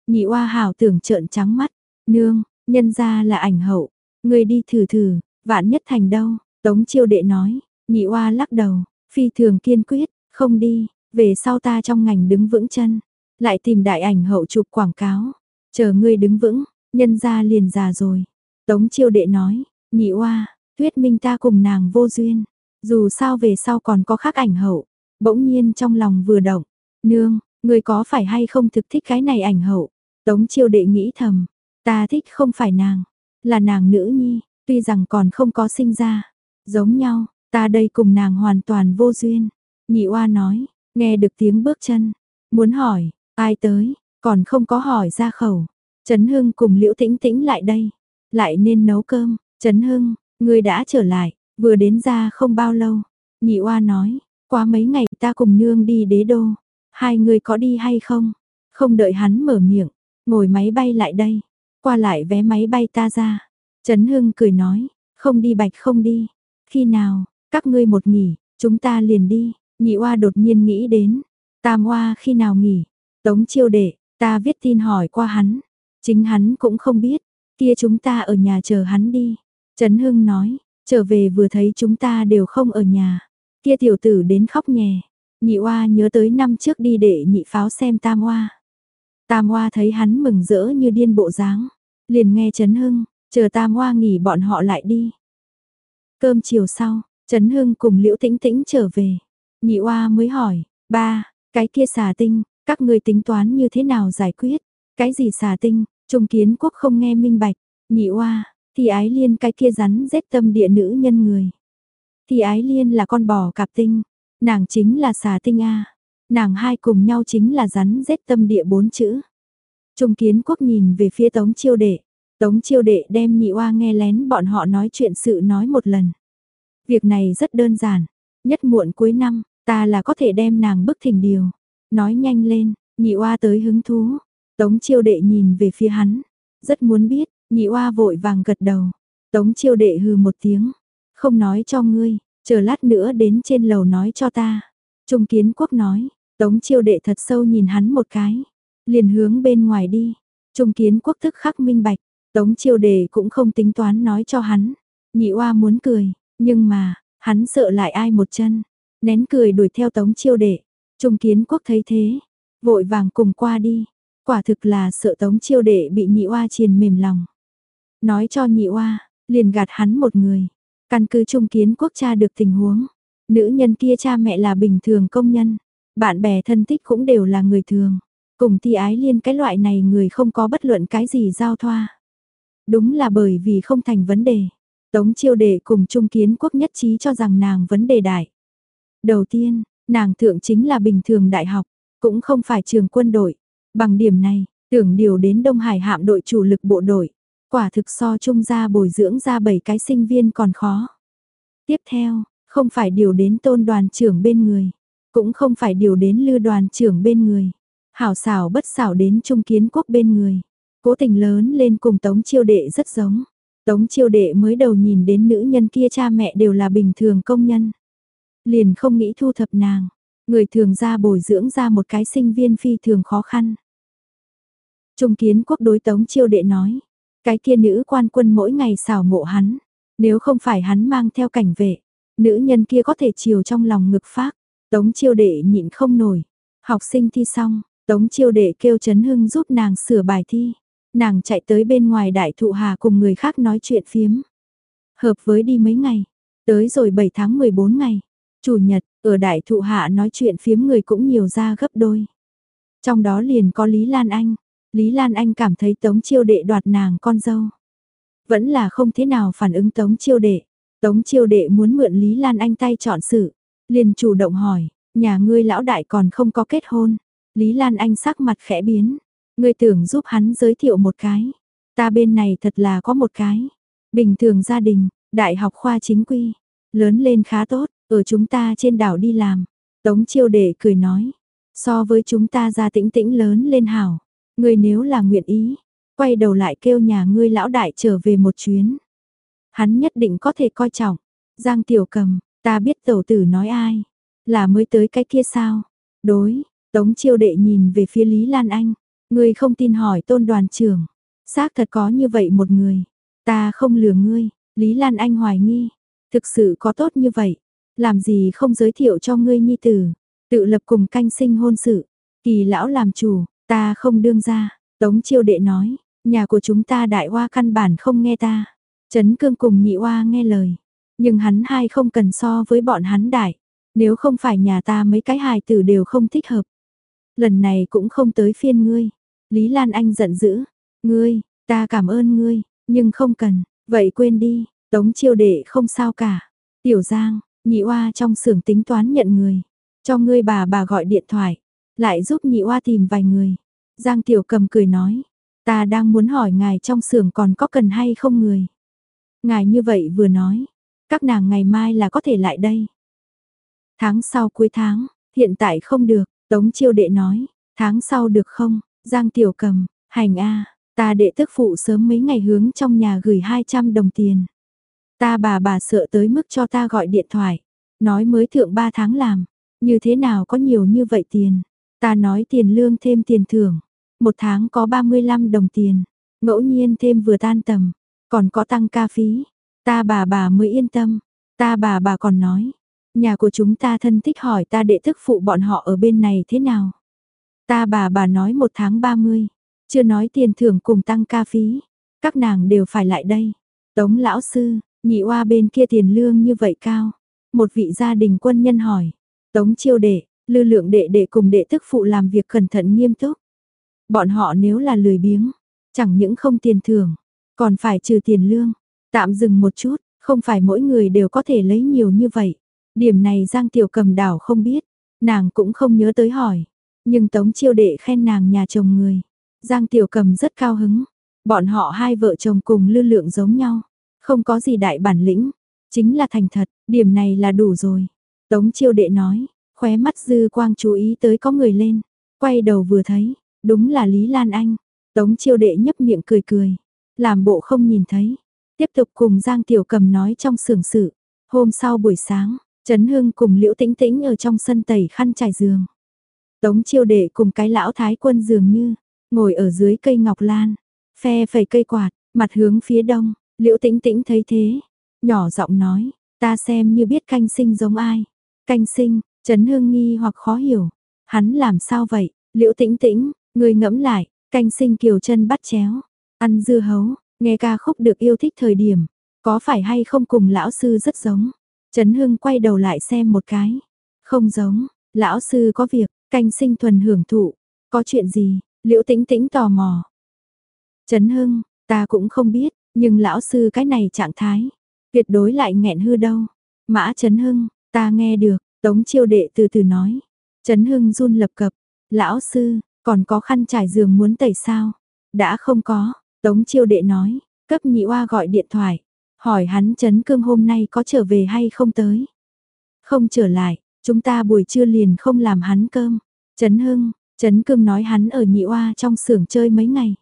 Nhị oa hảo tưởng trợn trắng mắt, nương, nhân ra là ảnh hậu, người đi thử thử, vạn nhất thành đâu, tống chiêu đệ nói, nhị oa lắc đầu, phi thường kiên quyết, không đi, về sau ta trong ngành đứng vững chân, lại tìm đại ảnh hậu chụp quảng cáo, chờ ngươi đứng vững, nhân ra liền già rồi. Tống chiêu đệ nói, nhị oa, tuyết minh ta cùng nàng vô duyên, dù sao về sau còn có khác ảnh hậu, bỗng nhiên trong lòng vừa động, nương, Người có phải hay không thực thích cái này ảnh hậu? Tống chiêu đệ nghĩ thầm, ta thích không phải nàng, là nàng nữ nhi, tuy rằng còn không có sinh ra. Giống nhau, ta đây cùng nàng hoàn toàn vô duyên. Nhị oa nói, nghe được tiếng bước chân, muốn hỏi, ai tới, còn không có hỏi ra khẩu. Trấn Hưng cùng Liễu Tĩnh Tĩnh lại đây, lại nên nấu cơm. Trấn Hưng, người đã trở lại, vừa đến ra không bao lâu. Nhị oa nói, qua mấy ngày ta cùng nương đi đế đô, Hai người có đi hay không? Không đợi hắn mở miệng, ngồi máy bay lại đây, qua lại vé máy bay ta ra. Trấn Hưng cười nói, không đi bạch không đi. Khi nào, các ngươi một nghỉ, chúng ta liền đi. Nhị oa đột nhiên nghĩ đến, tam oa khi nào nghỉ. Tống chiêu đệ, ta viết tin hỏi qua hắn. Chính hắn cũng không biết, kia chúng ta ở nhà chờ hắn đi. Trấn Hưng nói, trở về vừa thấy chúng ta đều không ở nhà. Kia tiểu tử đến khóc nhè. Nhị oa nhớ tới năm trước đi để nhị pháo xem tam oa. Tam oa thấy hắn mừng rỡ như điên bộ dáng, liền nghe Trấn Hưng, chờ tam oa nghỉ bọn họ lại đi. Cơm chiều sau, Trấn Hưng cùng Liễu Tĩnh Tĩnh trở về. Nhị oa mới hỏi, ba, cái kia xà tinh, các người tính toán như thế nào giải quyết? Cái gì xà tinh, trung kiến quốc không nghe minh bạch, nhị oa, thì ái liên cái kia rắn rết tâm địa nữ nhân người. Thì ái liên là con bò cạp tinh, Nàng chính là xà tinh A. Nàng hai cùng nhau chính là rắn rết tâm địa bốn chữ. Trung kiến quốc nhìn về phía tống chiêu đệ. Tống chiêu đệ đem nhị oa nghe lén bọn họ nói chuyện sự nói một lần. Việc này rất đơn giản. Nhất muộn cuối năm, ta là có thể đem nàng bức thỉnh điều. Nói nhanh lên, nhị oa tới hứng thú. Tống chiêu đệ nhìn về phía hắn. Rất muốn biết, nhị oa vội vàng gật đầu. Tống chiêu đệ hừ một tiếng. Không nói cho ngươi, Chờ lát nữa đến trên lầu nói cho ta. Trung kiến quốc nói, tống chiêu đệ thật sâu nhìn hắn một cái. Liền hướng bên ngoài đi. Trung kiến quốc thức khắc minh bạch. Tống chiêu đệ cũng không tính toán nói cho hắn. Nhị oa muốn cười, nhưng mà, hắn sợ lại ai một chân. Nén cười đuổi theo tống chiêu đệ. Trung kiến quốc thấy thế, vội vàng cùng qua đi. Quả thực là sợ tống chiêu đệ bị nhị oa triền mềm lòng. Nói cho nhị oa, liền gạt hắn một người. Căn cứ trung kiến quốc cha được tình huống. Nữ nhân kia cha mẹ là bình thường công nhân. Bạn bè thân thích cũng đều là người thường. Cùng ti ái liên cái loại này người không có bất luận cái gì giao thoa. Đúng là bởi vì không thành vấn đề. Tống chiêu đệ cùng trung kiến quốc nhất trí cho rằng nàng vấn đề đại. Đầu tiên, nàng thượng chính là bình thường đại học, cũng không phải trường quân đội. Bằng điểm này, tưởng điều đến Đông Hải hạm đội chủ lực bộ đội. Quả thực so trung gia bồi dưỡng ra 7 cái sinh viên còn khó. Tiếp theo, không phải điều đến tôn đoàn trưởng bên người, cũng không phải điều đến lư đoàn trưởng bên người. Hảo xảo bất xảo đến trung kiến quốc bên người. Cố tình lớn lên cùng tống chiêu đệ rất giống. Tống chiêu đệ mới đầu nhìn đến nữ nhân kia cha mẹ đều là bình thường công nhân. Liền không nghĩ thu thập nàng. Người thường ra bồi dưỡng ra một cái sinh viên phi thường khó khăn. Trung kiến quốc đối tống chiêu đệ nói. Cái kia nữ quan quân mỗi ngày xảo ngộ hắn. Nếu không phải hắn mang theo cảnh vệ. Nữ nhân kia có thể chiều trong lòng ngực phát. Tống chiêu đệ nhịn không nổi. Học sinh thi xong, Tống chiêu đệ kêu Trấn Hưng giúp nàng sửa bài thi. Nàng chạy tới bên ngoài đại thụ hà cùng người khác nói chuyện phiếm. Hợp với đi mấy ngày, tới rồi 7 tháng 14 ngày. Chủ nhật, ở đại thụ hạ nói chuyện phiếm người cũng nhiều ra gấp đôi. Trong đó liền có Lý Lan Anh. Lý Lan Anh cảm thấy Tống Chiêu Đệ đoạt nàng con dâu. Vẫn là không thế nào phản ứng Tống Chiêu Đệ. Tống Chiêu Đệ muốn mượn Lý Lan Anh tay chọn sự. Liền chủ động hỏi, nhà ngươi lão đại còn không có kết hôn. Lý Lan Anh sắc mặt khẽ biến. Ngươi tưởng giúp hắn giới thiệu một cái. Ta bên này thật là có một cái. Bình thường gia đình, đại học khoa chính quy. Lớn lên khá tốt, ở chúng ta trên đảo đi làm. Tống chiêu đệ cười nói. So với chúng ta ra tĩnh tĩnh lớn lên hảo. Ngươi nếu là nguyện ý, quay đầu lại kêu nhà ngươi lão đại trở về một chuyến. Hắn nhất định có thể coi trọng. Giang tiểu cầm, ta biết tẩu tử nói ai. Là mới tới cái kia sao? Đối, Tống chiêu đệ nhìn về phía Lý Lan Anh. Ngươi không tin hỏi tôn đoàn trưởng. Xác thật có như vậy một người. Ta không lừa ngươi. Lý Lan Anh hoài nghi. Thực sự có tốt như vậy. Làm gì không giới thiệu cho ngươi nhi tử. Tự lập cùng canh sinh hôn sự. Kỳ lão làm chủ. Ta không đương ra. Tống chiêu đệ nói. Nhà của chúng ta đại hoa căn bản không nghe ta. Trấn cương cùng nhị hoa nghe lời. Nhưng hắn hai không cần so với bọn hắn đại. Nếu không phải nhà ta mấy cái hài tử đều không thích hợp. Lần này cũng không tới phiên ngươi. Lý Lan Anh giận dữ. Ngươi, ta cảm ơn ngươi, nhưng không cần, vậy quên đi, tống chiêu đệ không sao cả. Tiểu Giang, nhị oa trong xưởng tính toán nhận người. Cho ngươi bà bà gọi điện thoại, lại giúp nhị oa tìm vài người. Giang Tiểu cầm cười nói, ta đang muốn hỏi ngài trong xưởng còn có cần hay không người. Ngài như vậy vừa nói, các nàng ngày mai là có thể lại đây. Tháng sau cuối tháng, hiện tại không được, Tống chiêu đệ nói, tháng sau được không, Giang tiểu cầm, hành a ta đệ tức phụ sớm mấy ngày hướng trong nhà gửi 200 đồng tiền. Ta bà bà sợ tới mức cho ta gọi điện thoại, nói mới thượng 3 tháng làm, như thế nào có nhiều như vậy tiền. Ta nói tiền lương thêm tiền thưởng, một tháng có 35 đồng tiền, ngẫu nhiên thêm vừa tan tầm, còn có tăng ca phí. Ta bà bà mới yên tâm, ta bà bà còn nói, Nhà của chúng ta thân thích hỏi ta đệ thức phụ bọn họ ở bên này thế nào. Ta bà bà nói một tháng 30, chưa nói tiền thưởng cùng tăng ca phí. Các nàng đều phải lại đây. Tống lão sư, nhị oa bên kia tiền lương như vậy cao. Một vị gia đình quân nhân hỏi. Tống chiêu đệ, lưu lượng đệ đệ cùng đệ thức phụ làm việc cẩn thận nghiêm túc. Bọn họ nếu là lười biếng, chẳng những không tiền thưởng, còn phải trừ tiền lương. Tạm dừng một chút, không phải mỗi người đều có thể lấy nhiều như vậy. Điểm này Giang Tiểu Cầm đảo không biết, nàng cũng không nhớ tới hỏi. Nhưng Tống Chiêu Đệ khen nàng nhà chồng người. Giang Tiểu Cầm rất cao hứng. Bọn họ hai vợ chồng cùng lưu lượng giống nhau. Không có gì đại bản lĩnh. Chính là thành thật, điểm này là đủ rồi. Tống Chiêu Đệ nói, khóe mắt dư quang chú ý tới có người lên. Quay đầu vừa thấy, đúng là Lý Lan Anh. Tống Chiêu Đệ nhấp miệng cười cười. Làm bộ không nhìn thấy. Tiếp tục cùng Giang Tiểu Cầm nói trong sưởng sự. Hôm sau buổi sáng, Trấn Hưng cùng Liễu Tĩnh Tĩnh ở trong sân tẩy khăn trải giường. Tống chiêu đệ cùng cái lão thái quân dường như, ngồi ở dưới cây ngọc lan, phe phẩy cây quạt, mặt hướng phía đông, Liễu Tĩnh Tĩnh thấy thế, nhỏ giọng nói, ta xem như biết canh sinh giống ai. Canh sinh, Trấn Hưng nghi hoặc khó hiểu, hắn làm sao vậy? Liễu Tĩnh Tĩnh, người ngẫm lại, Canh sinh kiều chân bắt chéo, ăn dưa hấu, nghe ca khúc được yêu thích thời điểm, có phải hay không cùng lão sư rất giống. Trấn Hưng quay đầu lại xem một cái, không giống, lão sư có việc, canh sinh thuần hưởng thụ, có chuyện gì, liễu tĩnh tĩnh tò mò. Trấn Hưng, ta cũng không biết, nhưng lão sư cái này trạng thái, tuyệt đối lại nghẹn hư đâu. Mã Trấn Hưng, ta nghe được, Tống chiêu đệ từ từ nói. Trấn Hưng run lập cập, lão sư, còn có khăn trải giường muốn tẩy sao? Đã không có, Tống chiêu đệ nói, cấp nhị oa gọi điện thoại, hỏi hắn Trấn Cương hôm nay có trở về hay không tới. Không trở lại, chúng ta buổi trưa liền không làm hắn cơm. Trấn Hưng, Trấn Cương nói hắn ở nhị oa trong xưởng chơi mấy ngày.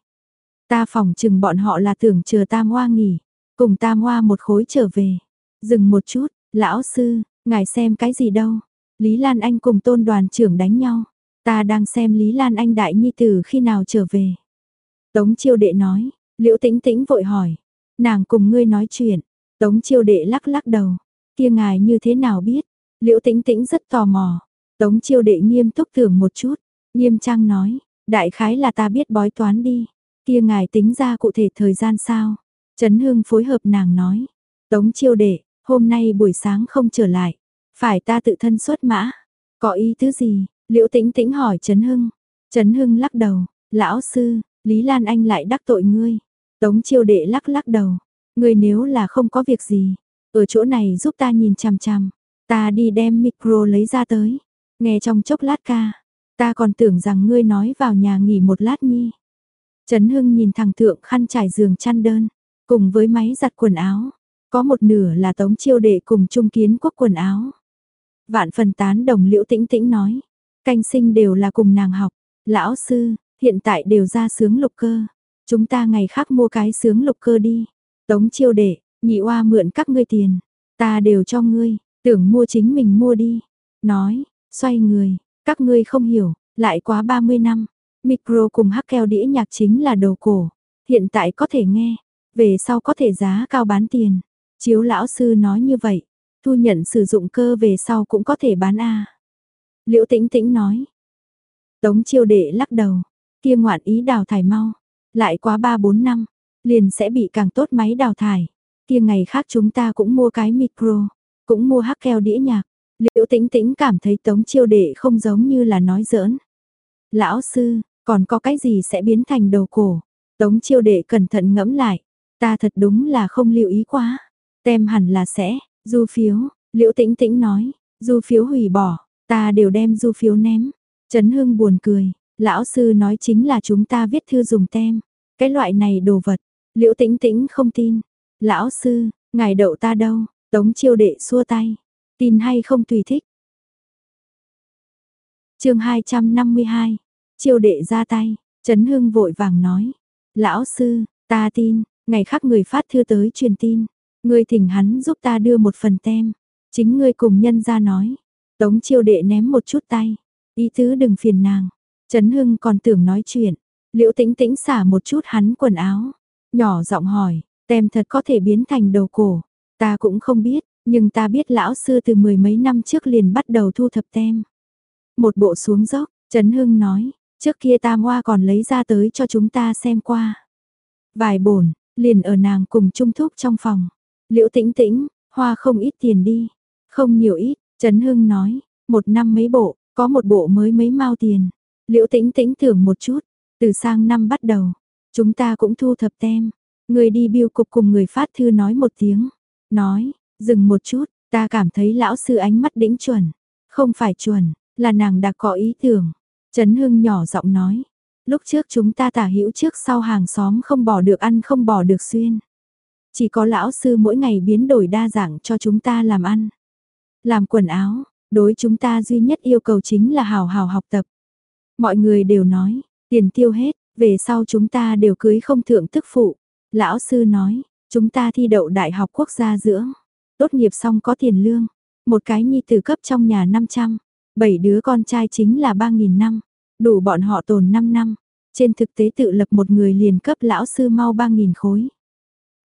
Ta phòng chừng bọn họ là tưởng chờ Tam Hoa nghỉ, cùng Tam Hoa một khối trở về. Dừng một chút, lão sư, ngài xem cái gì đâu? Lý Lan Anh cùng tôn đoàn trưởng đánh nhau. Ta đang xem Lý Lan Anh đại nhi tử khi nào trở về. Tống chiêu đệ nói, liễu tĩnh tĩnh vội hỏi. Nàng cùng ngươi nói chuyện. Tống chiêu đệ lắc lắc đầu. Kia ngài như thế nào biết? Liễu tĩnh tĩnh rất tò mò. Tống chiêu đệ nghiêm túc tưởng một chút. Nghiêm trang nói, đại khái là ta biết bói toán đi. Kia ngài tính ra cụ thể thời gian sao? Trấn Hương phối hợp nàng nói. Tống chiêu đệ, hôm nay buổi sáng không trở lại. Phải ta tự thân xuất mã. Có ý tứ gì? Liễu tĩnh tĩnh hỏi Trấn Hưng. Trấn Hưng lắc đầu. Lão sư, Lý Lan Anh lại đắc tội ngươi. Tống chiêu đệ lắc lắc đầu. Ngươi nếu là không có việc gì. Ở chỗ này giúp ta nhìn chằm chằm. Ta đi đem micro lấy ra tới. Nghe trong chốc lát ca. Ta còn tưởng rằng ngươi nói vào nhà nghỉ một lát nhi. Trấn Hưng nhìn thằng thượng khăn trải giường chăn đơn, cùng với máy giặt quần áo. Có một nửa là tống chiêu đệ cùng trung kiến quốc quần áo. Vạn phần tán đồng liễu tĩnh tĩnh nói. Canh sinh đều là cùng nàng học. Lão sư, hiện tại đều ra sướng lục cơ. Chúng ta ngày khác mua cái sướng lục cơ đi. Tống chiêu đệ, nhị oa mượn các ngươi tiền. Ta đều cho ngươi, tưởng mua chính mình mua đi. Nói, xoay người, các ngươi không hiểu, lại quá 30 năm, Micro cùng hắc keo đĩa nhạc chính là đầu cổ. Hiện tại có thể nghe, về sau có thể giá cao bán tiền. Chiếu lão sư nói như vậy, thu nhận sử dụng cơ về sau cũng có thể bán A. Liễu tĩnh tĩnh nói. Tống chiêu đệ lắc đầu, kia ngoạn ý đào thải mau. Lại quá 3-4 năm, liền sẽ bị càng tốt máy đào thải. Kia ngày khác chúng ta cũng mua cái micro, cũng mua hắc keo đĩa nhạc. Liễu tĩnh tĩnh cảm thấy tống chiêu đệ không giống như là nói giỡn. Lão sư, còn có cái gì sẽ biến thành đầu cổ? Tống chiêu đệ cẩn thận ngẫm lại. Ta thật đúng là không lưu ý quá. Tem hẳn là sẽ, du phiếu, liễu tĩnh tĩnh nói, du phiếu hủy bỏ, ta đều đem du phiếu ném. Trấn Hưng buồn cười, lão sư nói chính là chúng ta viết thư dùng tem. Cái loại này đồ vật, liễu tĩnh tĩnh không tin. Lão sư, ngài đậu ta đâu, tống chiêu đệ xua tay. Tin hay không tùy thích. chương 252 Chiêu đệ ra tay, Trấn Hưng vội vàng nói. Lão sư, ta tin, ngày khác người phát thư tới truyền tin ngươi thỉnh hắn giúp ta đưa một phần tem. Chính ngươi cùng nhân ra nói. Tống chiêu đệ ném một chút tay. Ý tứ đừng phiền nàng. Trấn Hưng còn tưởng nói chuyện. Liễu tĩnh tĩnh xả một chút hắn quần áo. Nhỏ giọng hỏi, tem thật có thể biến thành đầu cổ. Ta cũng không biết, nhưng ta biết lão sư từ mười mấy năm trước liền bắt đầu thu thập tem. Một bộ xuống dốc, Trấn Hưng nói, Trước kia ta Hoa còn lấy ra tới cho chúng ta xem qua. Vài bổn, liền ở nàng cùng trung thúc trong phòng. Liễu tĩnh tĩnh, Hoa không ít tiền đi. Không nhiều ít, Trấn Hưng nói, một năm mấy bộ, có một bộ mới mấy mao tiền. Liễu tĩnh tĩnh thưởng một chút, từ sang năm bắt đầu, chúng ta cũng thu thập tem. Người đi biêu cục cùng người phát thư nói một tiếng. Nói, dừng một chút, ta cảm thấy lão sư ánh mắt đĩnh chuẩn. Không phải chuẩn, là nàng đã có ý tưởng. Trấn Hưng nhỏ giọng nói, lúc trước chúng ta tả hữu trước sau hàng xóm không bỏ được ăn không bỏ được xuyên. Chỉ có lão sư mỗi ngày biến đổi đa dạng cho chúng ta làm ăn. Làm quần áo, đối chúng ta duy nhất yêu cầu chính là hào hào học tập. Mọi người đều nói, tiền tiêu hết, về sau chúng ta đều cưới không thượng tức phụ. Lão sư nói, chúng ta thi đậu đại học quốc gia dưỡng, tốt nghiệp xong có tiền lương, một cái nhi tử cấp trong nhà 500, Bảy đứa con trai chính là 3.000 năm, đủ bọn họ tồn 5 năm. Trên thực tế tự lập một người liền cấp lão sư mau 3.000 khối.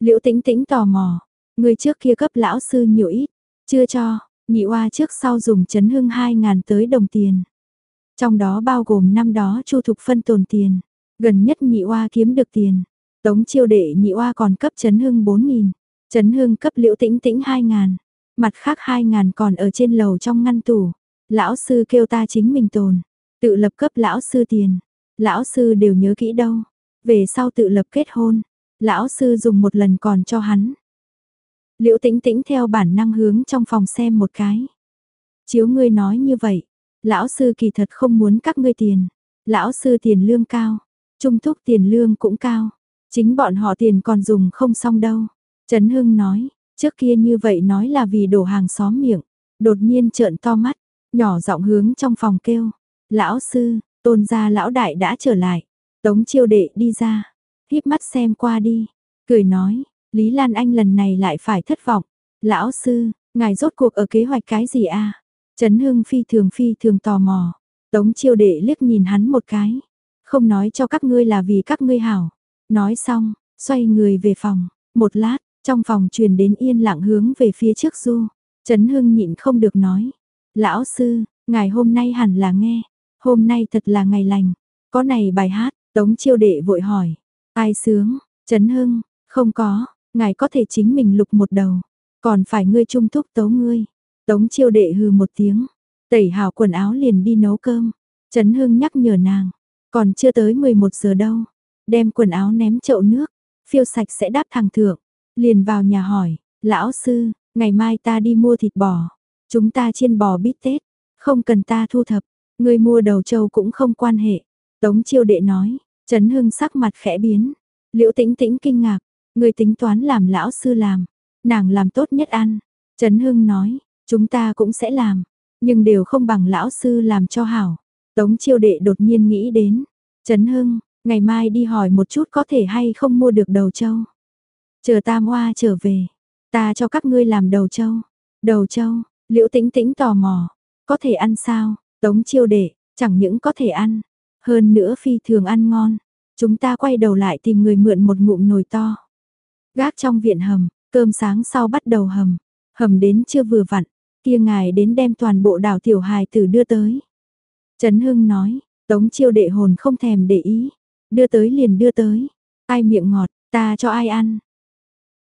Liễu tĩnh tĩnh tò mò, người trước kia cấp lão sư nhiều ít, chưa cho, nhị oa trước sau dùng chấn hưng 2.000 tới đồng tiền. Trong đó bao gồm năm đó chu thục phân tồn tiền. Gần nhất nhị oa kiếm được tiền. Tống chiêu đệ nhị oa còn cấp chấn hưng 4.000. Chấn hưng cấp liễu tĩnh tĩnh 2.000. Mặt khác 2.000 còn ở trên lầu trong ngăn tủ. Lão sư kêu ta chính mình tồn. Tự lập cấp lão sư tiền. Lão sư đều nhớ kỹ đâu. Về sau tự lập kết hôn. Lão sư dùng một lần còn cho hắn. Liễu tĩnh tĩnh theo bản năng hướng trong phòng xem một cái. Chiếu ngươi nói như vậy. Lão sư kỳ thật không muốn các ngươi tiền. Lão sư tiền lương cao. Trung thúc tiền lương cũng cao. Chính bọn họ tiền còn dùng không xong đâu. Trấn Hưng nói, trước kia như vậy nói là vì đổ hàng xóm miệng. Đột nhiên trợn to mắt, nhỏ giọng hướng trong phòng kêu. Lão sư, tôn gia lão đại đã trở lại. Tống chiêu đệ đi ra, híp mắt xem qua đi. Cười nói, Lý Lan Anh lần này lại phải thất vọng. Lão sư, ngài rốt cuộc ở kế hoạch cái gì a? À? Trấn Hưng phi thường phi thường tò mò. Tống chiêu đệ liếc nhìn hắn một cái. Không nói cho các ngươi là vì các ngươi hảo. Nói xong, xoay người về phòng. Một lát, trong phòng truyền đến yên lặng hướng về phía trước du. Trấn Hưng nhịn không được nói. Lão sư, ngài hôm nay hẳn là nghe. Hôm nay thật là ngày lành. Có này bài hát, Tống chiêu đệ vội hỏi. Ai sướng, Trấn Hưng, không có, ngài có thể chính mình lục một đầu. Còn phải ngươi trung thúc tấu ngươi. Tống chiêu đệ hừ một tiếng. Tẩy hào quần áo liền đi nấu cơm. Trấn Hưng nhắc nhở nàng. Còn chưa tới 11 giờ đâu. Đem quần áo ném chậu nước. Phiêu sạch sẽ đáp thằng thượng. Liền vào nhà hỏi. Lão sư, ngày mai ta đi mua thịt bò. Chúng ta chiên bò bít tết. Không cần ta thu thập. ngươi mua đầu trâu cũng không quan hệ. Tống chiêu đệ nói. Trấn Hưng sắc mặt khẽ biến. Liễu tĩnh tĩnh kinh ngạc. Người tính toán làm lão sư làm. Nàng làm tốt nhất ăn. Trấn Hưng nói. Chúng ta cũng sẽ làm. Nhưng đều không bằng lão sư làm cho hảo. Tống chiêu đệ đột nhiên nghĩ đến. Trấn Hưng, ngày mai đi hỏi một chút có thể hay không mua được đầu trâu. Chờ tam hoa trở về, ta cho các ngươi làm đầu trâu. Đầu trâu, liễu tĩnh tĩnh tò mò, có thể ăn sao? Tống chiêu đệ, chẳng những có thể ăn, hơn nữa phi thường ăn ngon. Chúng ta quay đầu lại tìm người mượn một ngụm nồi to. Gác trong viện hầm, cơm sáng sau bắt đầu hầm, hầm đến chưa vừa vặn, kia ngài đến đem toàn bộ đảo tiểu hài tử đưa tới. Trấn Hưng nói, Tống chiêu đệ hồn không thèm để ý, đưa tới liền đưa tới, ai miệng ngọt, ta cho ai ăn.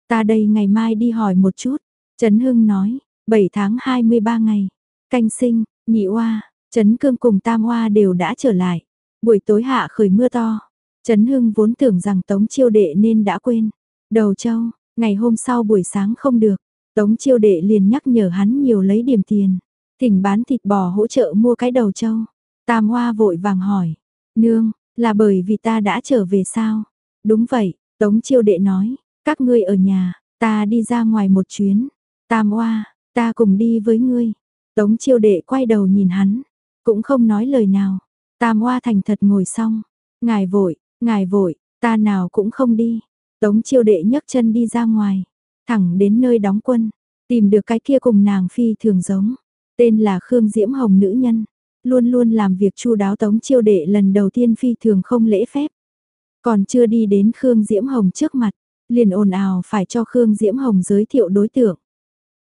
Ta đây ngày mai đi hỏi một chút, Trấn Hưng nói, 7 tháng 23 ngày, canh sinh, nhị oa, Trấn Cương cùng Tam oa đều đã trở lại, buổi tối hạ khởi mưa to. Trấn Hưng vốn tưởng rằng Tống chiêu đệ nên đã quên, đầu châu, ngày hôm sau buổi sáng không được, Tống chiêu đệ liền nhắc nhở hắn nhiều lấy điểm tiền, thỉnh bán thịt bò hỗ trợ mua cái đầu châu. Tam Hoa vội vàng hỏi, nương, là bởi vì ta đã trở về sao? Đúng vậy, Tống chiêu đệ nói, các ngươi ở nhà, ta đi ra ngoài một chuyến. Tam Hoa, ta cùng đi với ngươi. Tống chiêu đệ quay đầu nhìn hắn, cũng không nói lời nào. Tam Hoa thành thật ngồi xong, ngài vội, ngài vội, ta nào cũng không đi. Tống chiêu đệ nhấc chân đi ra ngoài, thẳng đến nơi đóng quân, tìm được cái kia cùng nàng phi thường giống, tên là Khương Diễm Hồng nữ nhân luôn luôn làm việc chu đáo tống chiêu đệ lần đầu tiên phi thường không lễ phép. Còn chưa đi đến Khương Diễm Hồng trước mặt, liền ồn ào phải cho Khương Diễm Hồng giới thiệu đối tượng.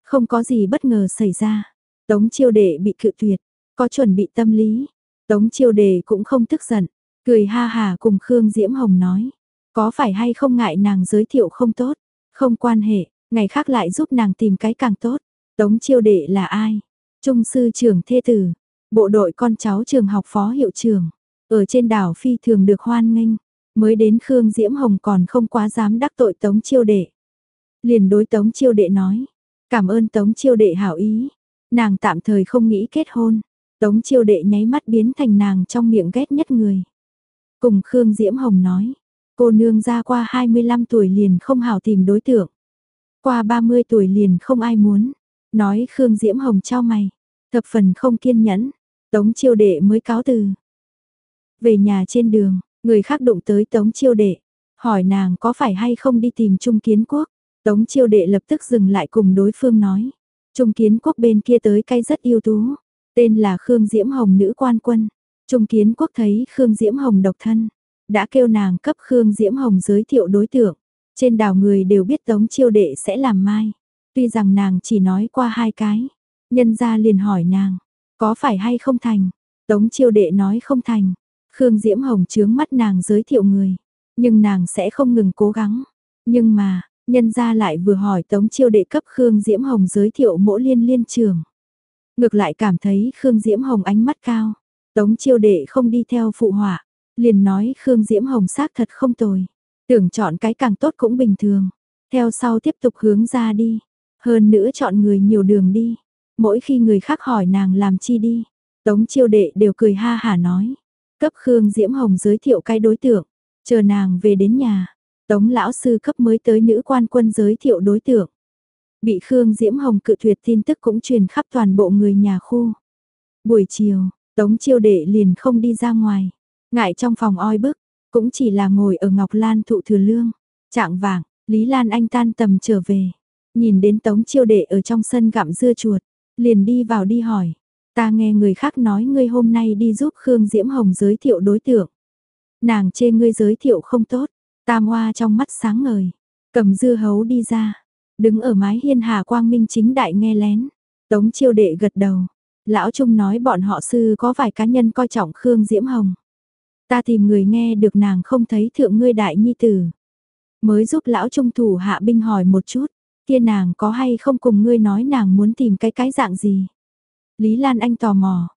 Không có gì bất ngờ xảy ra, tống chiêu đệ bị cự tuyệt, có chuẩn bị tâm lý. Tống chiêu Đề cũng không tức giận, cười ha hà cùng Khương Diễm Hồng nói. Có phải hay không ngại nàng giới thiệu không tốt, không quan hệ, ngày khác lại giúp nàng tìm cái càng tốt. Tống chiêu đệ là ai? Trung sư trưởng thê tử, Bộ đội con cháu trường học phó hiệu trưởng, ở trên đảo phi thường được hoan nghênh, mới đến Khương Diễm Hồng còn không quá dám đắc tội Tống Chiêu Đệ. Liền đối Tống Chiêu Đệ nói, cảm ơn Tống Chiêu Đệ hảo ý, nàng tạm thời không nghĩ kết hôn. Tống Chiêu Đệ nháy mắt biến thành nàng trong miệng ghét nhất người. Cùng Khương Diễm Hồng nói, cô nương ra qua 25 tuổi liền không hảo tìm đối tượng. Qua 30 tuổi liền không ai muốn. Nói Khương Diễm Hồng trao mày. Thập phần không kiên nhẫn. Tống chiêu đệ mới cáo từ. Về nhà trên đường, người khác đụng tới tống chiêu đệ. Hỏi nàng có phải hay không đi tìm Trung Kiến Quốc. Tống chiêu đệ lập tức dừng lại cùng đối phương nói. Trung Kiến Quốc bên kia tới cay rất yêu tú. Tên là Khương Diễm Hồng nữ quan quân. Trung Kiến Quốc thấy Khương Diễm Hồng độc thân. Đã kêu nàng cấp Khương Diễm Hồng giới thiệu đối tượng. Trên đảo người đều biết Tống chiêu đệ sẽ làm mai. Tuy rằng nàng chỉ nói qua hai cái. Nhân gia liền hỏi nàng, có phải hay không thành? Tống chiêu đệ nói không thành. Khương Diễm Hồng chướng mắt nàng giới thiệu người, nhưng nàng sẽ không ngừng cố gắng. Nhưng mà, nhân gia lại vừa hỏi Tống Chiêu đệ cấp Khương Diễm Hồng giới thiệu mỗi liên liên trường. Ngược lại cảm thấy Khương Diễm Hồng ánh mắt cao. Tống Chiêu đệ không đi theo phụ họa, liền nói Khương Diễm Hồng xác thật không tồi. Tưởng chọn cái càng tốt cũng bình thường. Theo sau tiếp tục hướng ra đi. Hơn nữa chọn người nhiều đường đi. Mỗi khi người khác hỏi nàng làm chi đi. Tống chiêu đệ đều cười ha hả nói. Cấp Khương Diễm Hồng giới thiệu cái đối tượng. Chờ nàng về đến nhà. Tống lão sư cấp mới tới nữ quan quân giới thiệu đối tượng. Bị Khương Diễm Hồng cự tuyệt tin tức cũng truyền khắp toàn bộ người nhà khu. Buổi chiều, Tống chiêu đệ liền không đi ra ngoài. Ngại trong phòng oi bức, cũng chỉ là ngồi ở Ngọc Lan thụ thừa lương. Trạng vàng, Lý Lan Anh tan tầm trở về. Nhìn đến Tống chiêu đệ ở trong sân gặm dưa chuột. Liền đi vào đi hỏi. Ta nghe người khác nói ngươi hôm nay đi giúp Khương Diễm Hồng giới thiệu đối tượng. Nàng chê ngươi giới thiệu không tốt. Tam hoa trong mắt sáng ngời. Cầm dưa hấu đi ra. Đứng ở mái hiên hà quang minh chính đại nghe lén. Tống chiêu đệ gật đầu. Lão Trung nói bọn họ sư có vài cá nhân coi trọng Khương Diễm Hồng. Ta tìm người nghe được nàng không thấy thượng ngươi đại nhi tử. Mới giúp lão trung thủ hạ binh hỏi một chút, kia nàng có hay không cùng ngươi nói nàng muốn tìm cái cái dạng gì. Lý Lan Anh tò mò.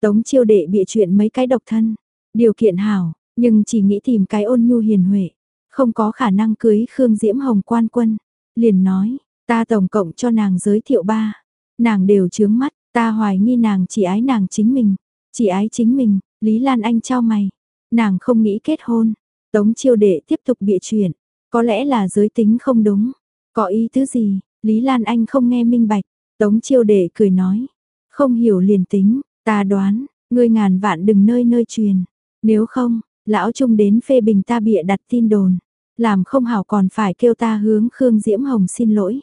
Tống chiêu đệ bịa chuyện mấy cái độc thân, điều kiện hảo, nhưng chỉ nghĩ tìm cái ôn nhu hiền huệ, không có khả năng cưới Khương Diễm Hồng quan quân. Liền nói, ta tổng cộng cho nàng giới thiệu ba, nàng đều chướng mắt, ta hoài nghi nàng chỉ ái nàng chính mình, chỉ ái chính mình, Lý Lan Anh trao mày, nàng không nghĩ kết hôn, Tống chiêu đệ tiếp tục bịa chuyện, có lẽ là giới tính không đúng, có ý tứ gì, Lý Lan Anh không nghe minh bạch, Tống chiêu đệ cười nói, không hiểu liền tính, ta đoán, ngươi ngàn vạn đừng nơi nơi truyền, nếu không, lão trung đến phê bình ta bịa đặt tin đồn, làm không hảo còn phải kêu ta hướng Khương Diễm Hồng xin lỗi.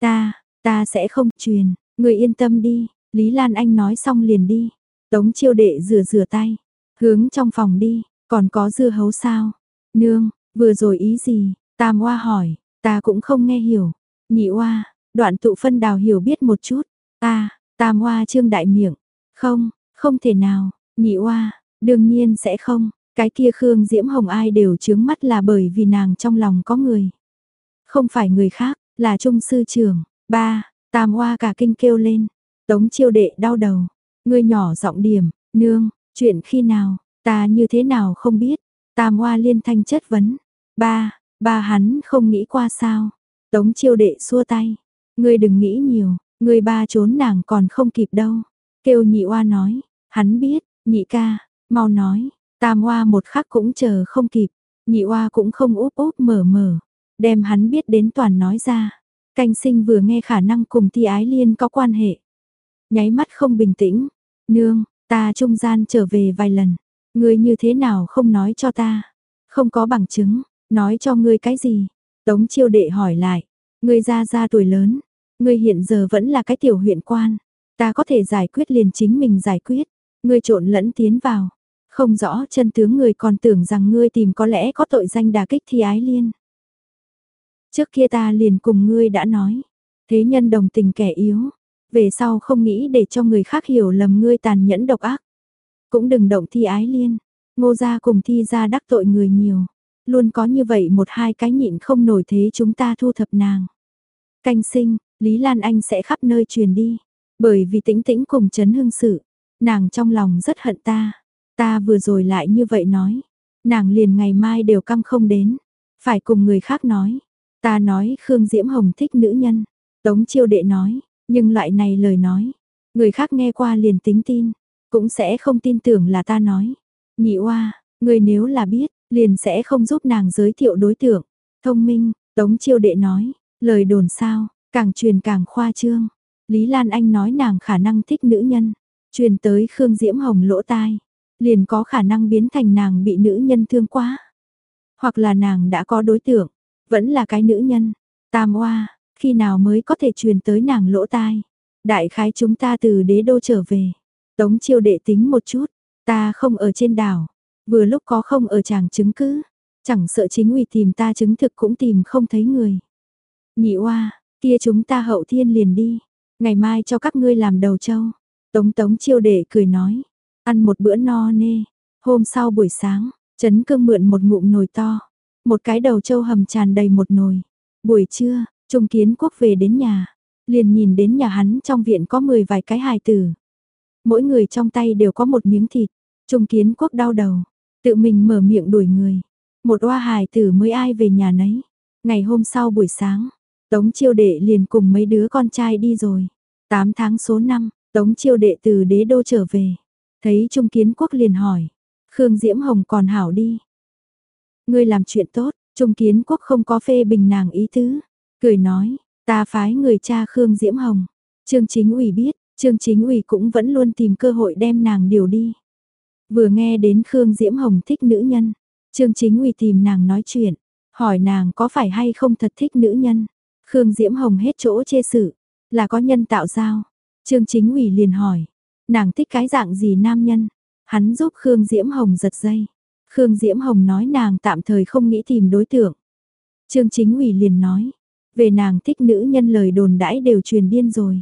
Ta, ta sẽ không truyền, Người yên tâm đi, Lý Lan Anh nói xong liền đi. Tống chiêu đệ rửa rửa tay, hướng trong phòng đi, còn có dưa hấu sao? Nương, vừa rồi ý gì? Tam Oa hỏi, ta cũng không nghe hiểu. Nhị Oa, đoạn tụ phân đào hiểu biết một chút. Ta, Tam Oa trương đại miệng. Không, không thể nào, nhị Oa, đương nhiên sẽ không. Cái kia Khương Diễm Hồng ai đều chướng mắt là bởi vì nàng trong lòng có người. Không phải người khác, là trung sư trưởng. Ba, Tam hoa cả kinh kêu lên. Tống chiêu đệ đau đầu. Ngươi nhỏ giọng điểm, nương, chuyện khi nào, ta như thế nào không biết. Tam Hoa liên thanh chất vấn. Ba, ba hắn không nghĩ qua sao. Tống chiêu đệ xua tay. Ngươi đừng nghĩ nhiều, ngươi ba trốn nàng còn không kịp đâu. Kêu nhị oa nói, hắn biết, nhị ca, mau nói. Tam Hoa một khắc cũng chờ không kịp. Nhị oa cũng không úp úp mở mở. Đem hắn biết đến toàn nói ra. Canh sinh vừa nghe khả năng cùng thi ái liên có quan hệ. Nháy mắt không bình tĩnh, Nương, ta trung gian trở về vài lần. Ngươi như thế nào không nói cho ta? Không có bằng chứng, nói cho ngươi cái gì? Tống chiêu đệ hỏi lại. Ngươi ra ra tuổi lớn. Ngươi hiện giờ vẫn là cái tiểu huyện quan. Ta có thể giải quyết liền chính mình giải quyết. Ngươi trộn lẫn tiến vào. Không rõ chân tướng người còn tưởng rằng ngươi tìm có lẽ có tội danh đà kích thi ái liên. Trước kia ta liền cùng ngươi đã nói. Thế nhân đồng tình kẻ yếu, về sau không nghĩ để cho người khác hiểu lầm ngươi tàn nhẫn độc ác. Cũng đừng động thi ái liên, ngô gia cùng thi ra đắc tội người nhiều. Luôn có như vậy một hai cái nhịn không nổi thế chúng ta thu thập nàng. Canh sinh, Lý Lan Anh sẽ khắp nơi truyền đi. Bởi vì tĩnh tĩnh cùng chấn hương sự, nàng trong lòng rất hận ta. Ta vừa rồi lại như vậy nói. Nàng liền ngày mai đều căng không đến. Phải cùng người khác nói. Ta nói Khương Diễm Hồng thích nữ nhân. Tống chiêu đệ nói, nhưng loại này lời nói, người khác nghe qua liền tính tin, cũng sẽ không tin tưởng là ta nói. Nhị oa, người nếu là biết, liền sẽ không giúp nàng giới thiệu đối tượng. Thông minh, Tống Chiêu Đệ nói, lời đồn sao, càng truyền càng khoa trương. Lý Lan Anh nói nàng khả năng thích nữ nhân, truyền tới Khương Diễm Hồng lỗ tai, liền có khả năng biến thành nàng bị nữ nhân thương quá. Hoặc là nàng đã có đối tượng, vẫn là cái nữ nhân. Tam oa, khi nào mới có thể truyền tới nàng lỗ tai. Đại khái chúng ta từ đế đô trở về. Tống chiêu đệ tính một chút, ta không ở trên đảo, vừa lúc có không ở chàng chứng cứ, chẳng sợ chính ủy tìm ta chứng thực cũng tìm không thấy người. Nhị oa, kia chúng ta hậu thiên liền đi, ngày mai cho các ngươi làm đầu châu Tống tống chiêu đệ cười nói, ăn một bữa no nê, Hôm sau buổi sáng, Trấn Cương mượn một ngụm nồi to, một cái đầu trâu hầm tràn đầy một nồi. Buổi trưa, Trung Kiến Quốc về đến nhà, liền nhìn đến nhà hắn trong viện có 10 vài cái hài tử. Mỗi người trong tay đều có một miếng thịt, Trung Kiến Quốc đau đầu, tự mình mở miệng đuổi người. Một oa hài tử mới ai về nhà nấy. Ngày hôm sau buổi sáng, Tống chiêu đệ liền cùng mấy đứa con trai đi rồi. 8 tháng số 5, Tống chiêu đệ từ đế đô trở về. Thấy Trung Kiến Quốc liền hỏi, Khương Diễm Hồng còn hảo đi. Ngươi làm chuyện tốt, Trung Kiến Quốc không có phê bình nàng ý tứ. Cười nói, ta phái người cha Khương Diễm Hồng. Trương Chính ủy biết, Trương Chính ủy cũng vẫn luôn tìm cơ hội đem nàng điều đi. Vừa nghe đến Khương Diễm Hồng thích nữ nhân, Trương Chính ủy tìm nàng nói chuyện, hỏi nàng có phải hay không thật thích nữ nhân. Khương Diễm Hồng hết chỗ chê sự, là có nhân tạo sao? Trương Chính ủy liền hỏi, nàng thích cái dạng gì nam nhân? Hắn giúp Khương Diễm Hồng giật dây. Khương Diễm Hồng nói nàng tạm thời không nghĩ tìm đối tượng. Trương Chính ủy liền nói, về nàng thích nữ nhân lời đồn đãi đều truyền điên rồi.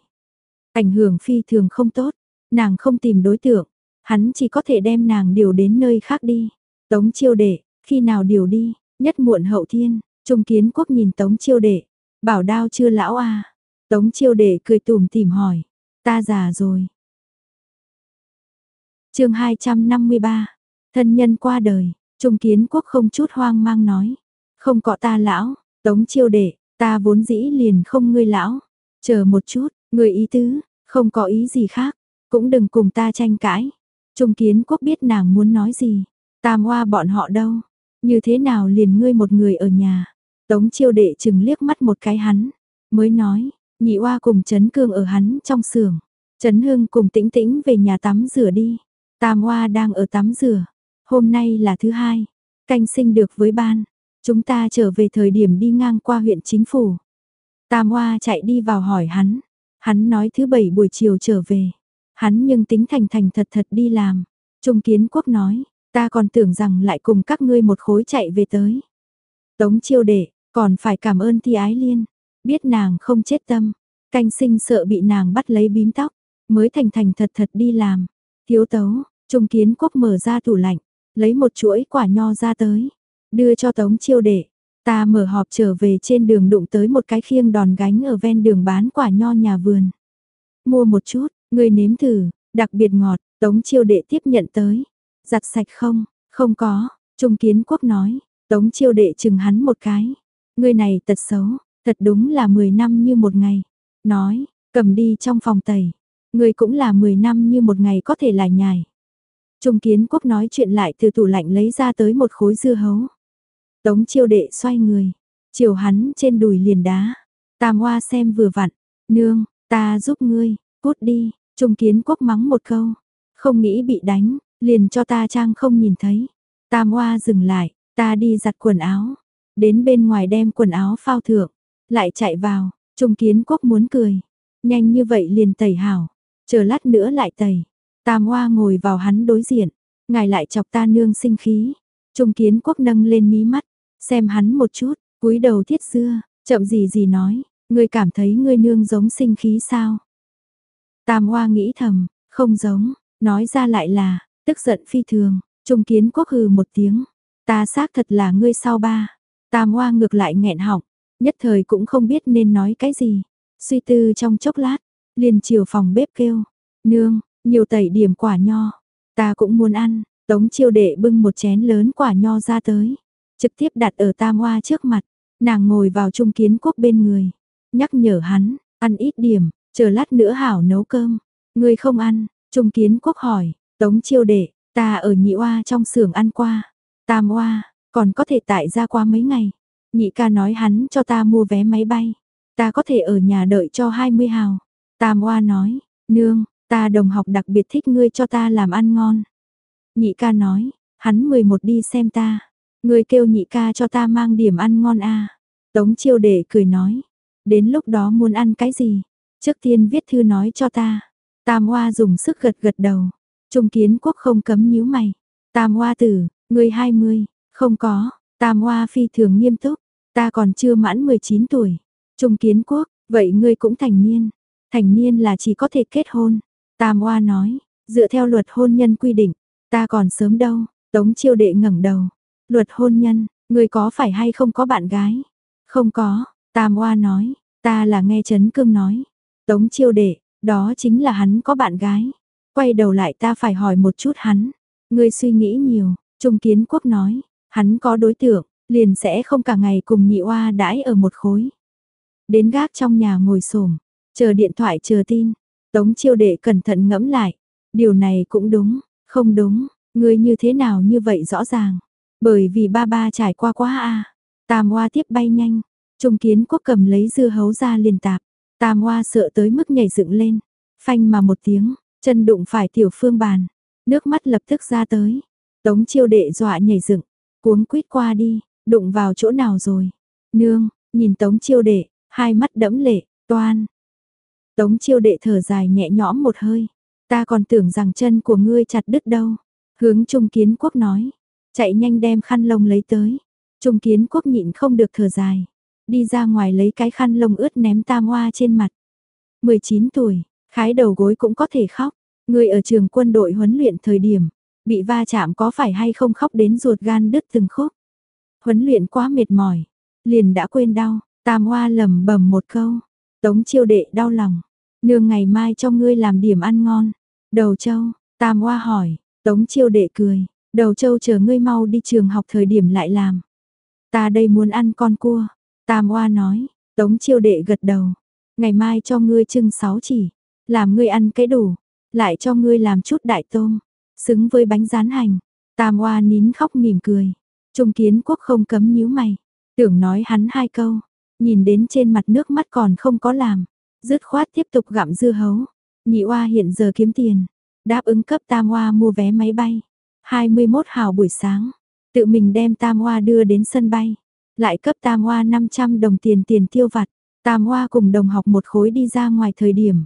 Ảnh hưởng phi thường không tốt, nàng không tìm đối tượng, hắn chỉ có thể đem nàng điều đến nơi khác đi. Tống chiêu đệ, khi nào điều đi, nhất muộn hậu thiên, Trung Kiến Quốc nhìn Tống chiêu đệ, bảo đao chưa lão à. Tống chiêu đệ cười tùm tìm hỏi, ta già rồi chương 253, thân nhân qua đời, Trung Kiến Quốc không chút hoang mang nói, không có ta lão, Tống chiêu đệ, ta vốn dĩ liền không ngươi lão, chờ một chút, người ý tứ, không có ý gì khác, cũng đừng cùng ta tranh cãi. Trung Kiến Quốc biết nàng muốn nói gì, tam hoa bọn họ đâu, như thế nào liền ngươi một người ở nhà. Tống chiêu đệ chừng liếc mắt một cái hắn, mới nói, nhị oa cùng Trấn Cương ở hắn trong xưởng. Trấn Hưng cùng tĩnh tĩnh về nhà tắm rửa đi. Tam Hoa đang ở tắm rửa. Hôm nay là thứ hai. Canh sinh được với ban. Chúng ta trở về thời điểm đi ngang qua huyện chính phủ. Tam Hoa chạy đi vào hỏi hắn. Hắn nói thứ bảy buổi chiều trở về. Hắn nhưng tính thành thành thật thật đi làm. Trung kiến quốc nói. Ta còn tưởng rằng lại cùng các ngươi một khối chạy về tới. Tống chiêu đệ, còn phải cảm ơn thi ái liên. Biết nàng không chết tâm, canh sinh sợ bị nàng bắt lấy bím tóc, mới thành thành thật thật đi làm. Thiếu tấu, trung kiến quốc mở ra tủ lạnh, lấy một chuỗi quả nho ra tới, đưa cho tống chiêu đệ. Ta mở họp trở về trên đường đụng tới một cái khiêng đòn gánh ở ven đường bán quả nho nhà vườn. Mua một chút, người nếm thử, đặc biệt ngọt, tống chiêu đệ tiếp nhận tới. Giặt sạch không? Không có, trung kiến quốc nói, tống chiêu đệ chừng hắn một cái. Người này tật xấu, Thật đúng là 10 năm như một ngày. Nói, cầm đi trong phòng tẩy. Người cũng là 10 năm như một ngày có thể lại nhài. Trung kiến quốc nói chuyện lại từ tủ lạnh lấy ra tới một khối dưa hấu. Tống chiêu đệ xoay người. Chiều hắn trên đùi liền đá. Tam hoa xem vừa vặn. Nương, ta giúp ngươi, cút đi. Trung kiến quốc mắng một câu. Không nghĩ bị đánh, liền cho ta trang không nhìn thấy. Tam hoa dừng lại, ta đi giặt quần áo. Đến bên ngoài đem quần áo phao thượng lại chạy vào, Trung Kiến Quốc muốn cười, nhanh như vậy liền tẩy hảo, chờ lát nữa lại tẩy. Tam Hoa ngồi vào hắn đối diện, ngài lại chọc ta nương sinh khí. Trung Kiến Quốc nâng lên mí mắt, xem hắn một chút, cúi đầu thiết xưa, chậm gì gì nói, ngươi cảm thấy ngươi nương giống sinh khí sao? Tam Hoa nghĩ thầm, không giống, nói ra lại là, tức giận phi thường, Trung Kiến Quốc hừ một tiếng, ta xác thật là ngươi sau ba. Tam Hoa ngược lại nghẹn họng, Nhất thời cũng không biết nên nói cái gì. Suy tư trong chốc lát, liền chiều phòng bếp kêu. Nương, nhiều tẩy điểm quả nho. Ta cũng muốn ăn. Tống chiêu đệ bưng một chén lớn quả nho ra tới. Trực tiếp đặt ở tam hoa trước mặt. Nàng ngồi vào trung kiến quốc bên người. Nhắc nhở hắn, ăn ít điểm, chờ lát nữa hảo nấu cơm. Người không ăn, trung kiến quốc hỏi, tống chiêu đệ, ta ở nhị oa trong xưởng ăn qua. Tam oa, còn có thể tại ra qua mấy ngày. Nhị ca nói hắn cho ta mua vé máy bay. Ta có thể ở nhà đợi cho 20 hào. Tam Hoa nói, nương, ta đồng học đặc biệt thích ngươi cho ta làm ăn ngon. Nhị ca nói, hắn 11 đi xem ta. Ngươi kêu nhị ca cho ta mang điểm ăn ngon a. Tống chiêu đệ cười nói, đến lúc đó muốn ăn cái gì? Trước tiên viết thư nói cho ta. Tam Hoa dùng sức gật gật đầu. Trung kiến quốc không cấm nhíu mày. Tam Hoa tử, ngươi 20, không có. Tam Hoa phi thường nghiêm túc. Ta còn chưa mãn 19 tuổi. Trung kiến quốc, vậy ngươi cũng thành niên. Thành niên là chỉ có thể kết hôn. Tam Hoa nói, dựa theo luật hôn nhân quy định, ta còn sớm đâu. Tống chiêu đệ ngẩng đầu. Luật hôn nhân, người có phải hay không có bạn gái? Không có, Tam Oa nói, ta là nghe Trấn Cương nói. Tống chiêu đệ, đó chính là hắn có bạn gái. Quay đầu lại ta phải hỏi một chút hắn. Ngươi suy nghĩ nhiều, Trung Kiến Quốc nói, hắn có đối tượng, liền sẽ không cả ngày cùng nhị oa đãi ở một khối. Đến gác trong nhà ngồi xổm, chờ điện thoại chờ tin. Tống chiêu đệ cẩn thận ngẫm lại, điều này cũng đúng, không đúng, ngươi như thế nào như vậy rõ ràng. Bởi vì ba ba trải qua quá a. Tam Hoa tiếp bay nhanh, Trung Kiến Quốc cầm lấy dưa hấu ra liền tạp. Tam Hoa sợ tới mức nhảy dựng lên, phanh mà một tiếng, chân đụng phải tiểu phương bàn, nước mắt lập tức ra tới. Tống chiêu đệ dọa nhảy dựng, cuống quýt qua đi, đụng vào chỗ nào rồi. Nương, nhìn tống chiêu đệ, hai mắt đẫm lệ, toan. Tống chiêu đệ thở dài nhẹ nhõm một hơi, ta còn tưởng rằng chân của ngươi chặt đứt đâu. Hướng Trung Kiến Quốc nói, chạy nhanh đem khăn lông lấy tới. Trung Kiến Quốc nhịn không được thở dài, đi ra ngoài lấy cái khăn lông ướt ném tam hoa trên mặt. 19 tuổi, khái đầu gối cũng có thể khóc. Người ở trường quân đội huấn luyện thời điểm, bị va chạm có phải hay không khóc đến ruột gan đứt từng khúc. Huấn luyện quá mệt mỏi, liền đã quên đau, tam hoa lầm bầm một câu. Tống chiêu đệ đau lòng, nương ngày mai cho ngươi làm điểm ăn ngon. Đầu châu, tam hoa hỏi, tống chiêu đệ cười, đầu châu chờ ngươi mau đi trường học thời điểm lại làm. Ta đây muốn ăn con cua, tam hoa nói, tống chiêu đệ gật đầu, ngày mai cho ngươi trưng sáu chỉ, làm ngươi ăn cái đủ, lại cho ngươi làm chút đại tôm, xứng với bánh rán hành. Tam Oa nín khóc mỉm cười. Trung Kiến Quốc không cấm nhíu mày, tưởng nói hắn hai câu, nhìn đến trên mặt nước mắt còn không có làm, dứt khoát tiếp tục gặm dưa hấu. Nhị Oa hiện giờ kiếm tiền, đáp ứng cấp Tam Oa mua vé máy bay. 21 hào buổi sáng, tự mình đem Tam Oa đưa đến sân bay, lại cấp Tam Oa 500 đồng tiền tiền tiêu vặt. Tam Oa cùng đồng học một khối đi ra ngoài thời điểm,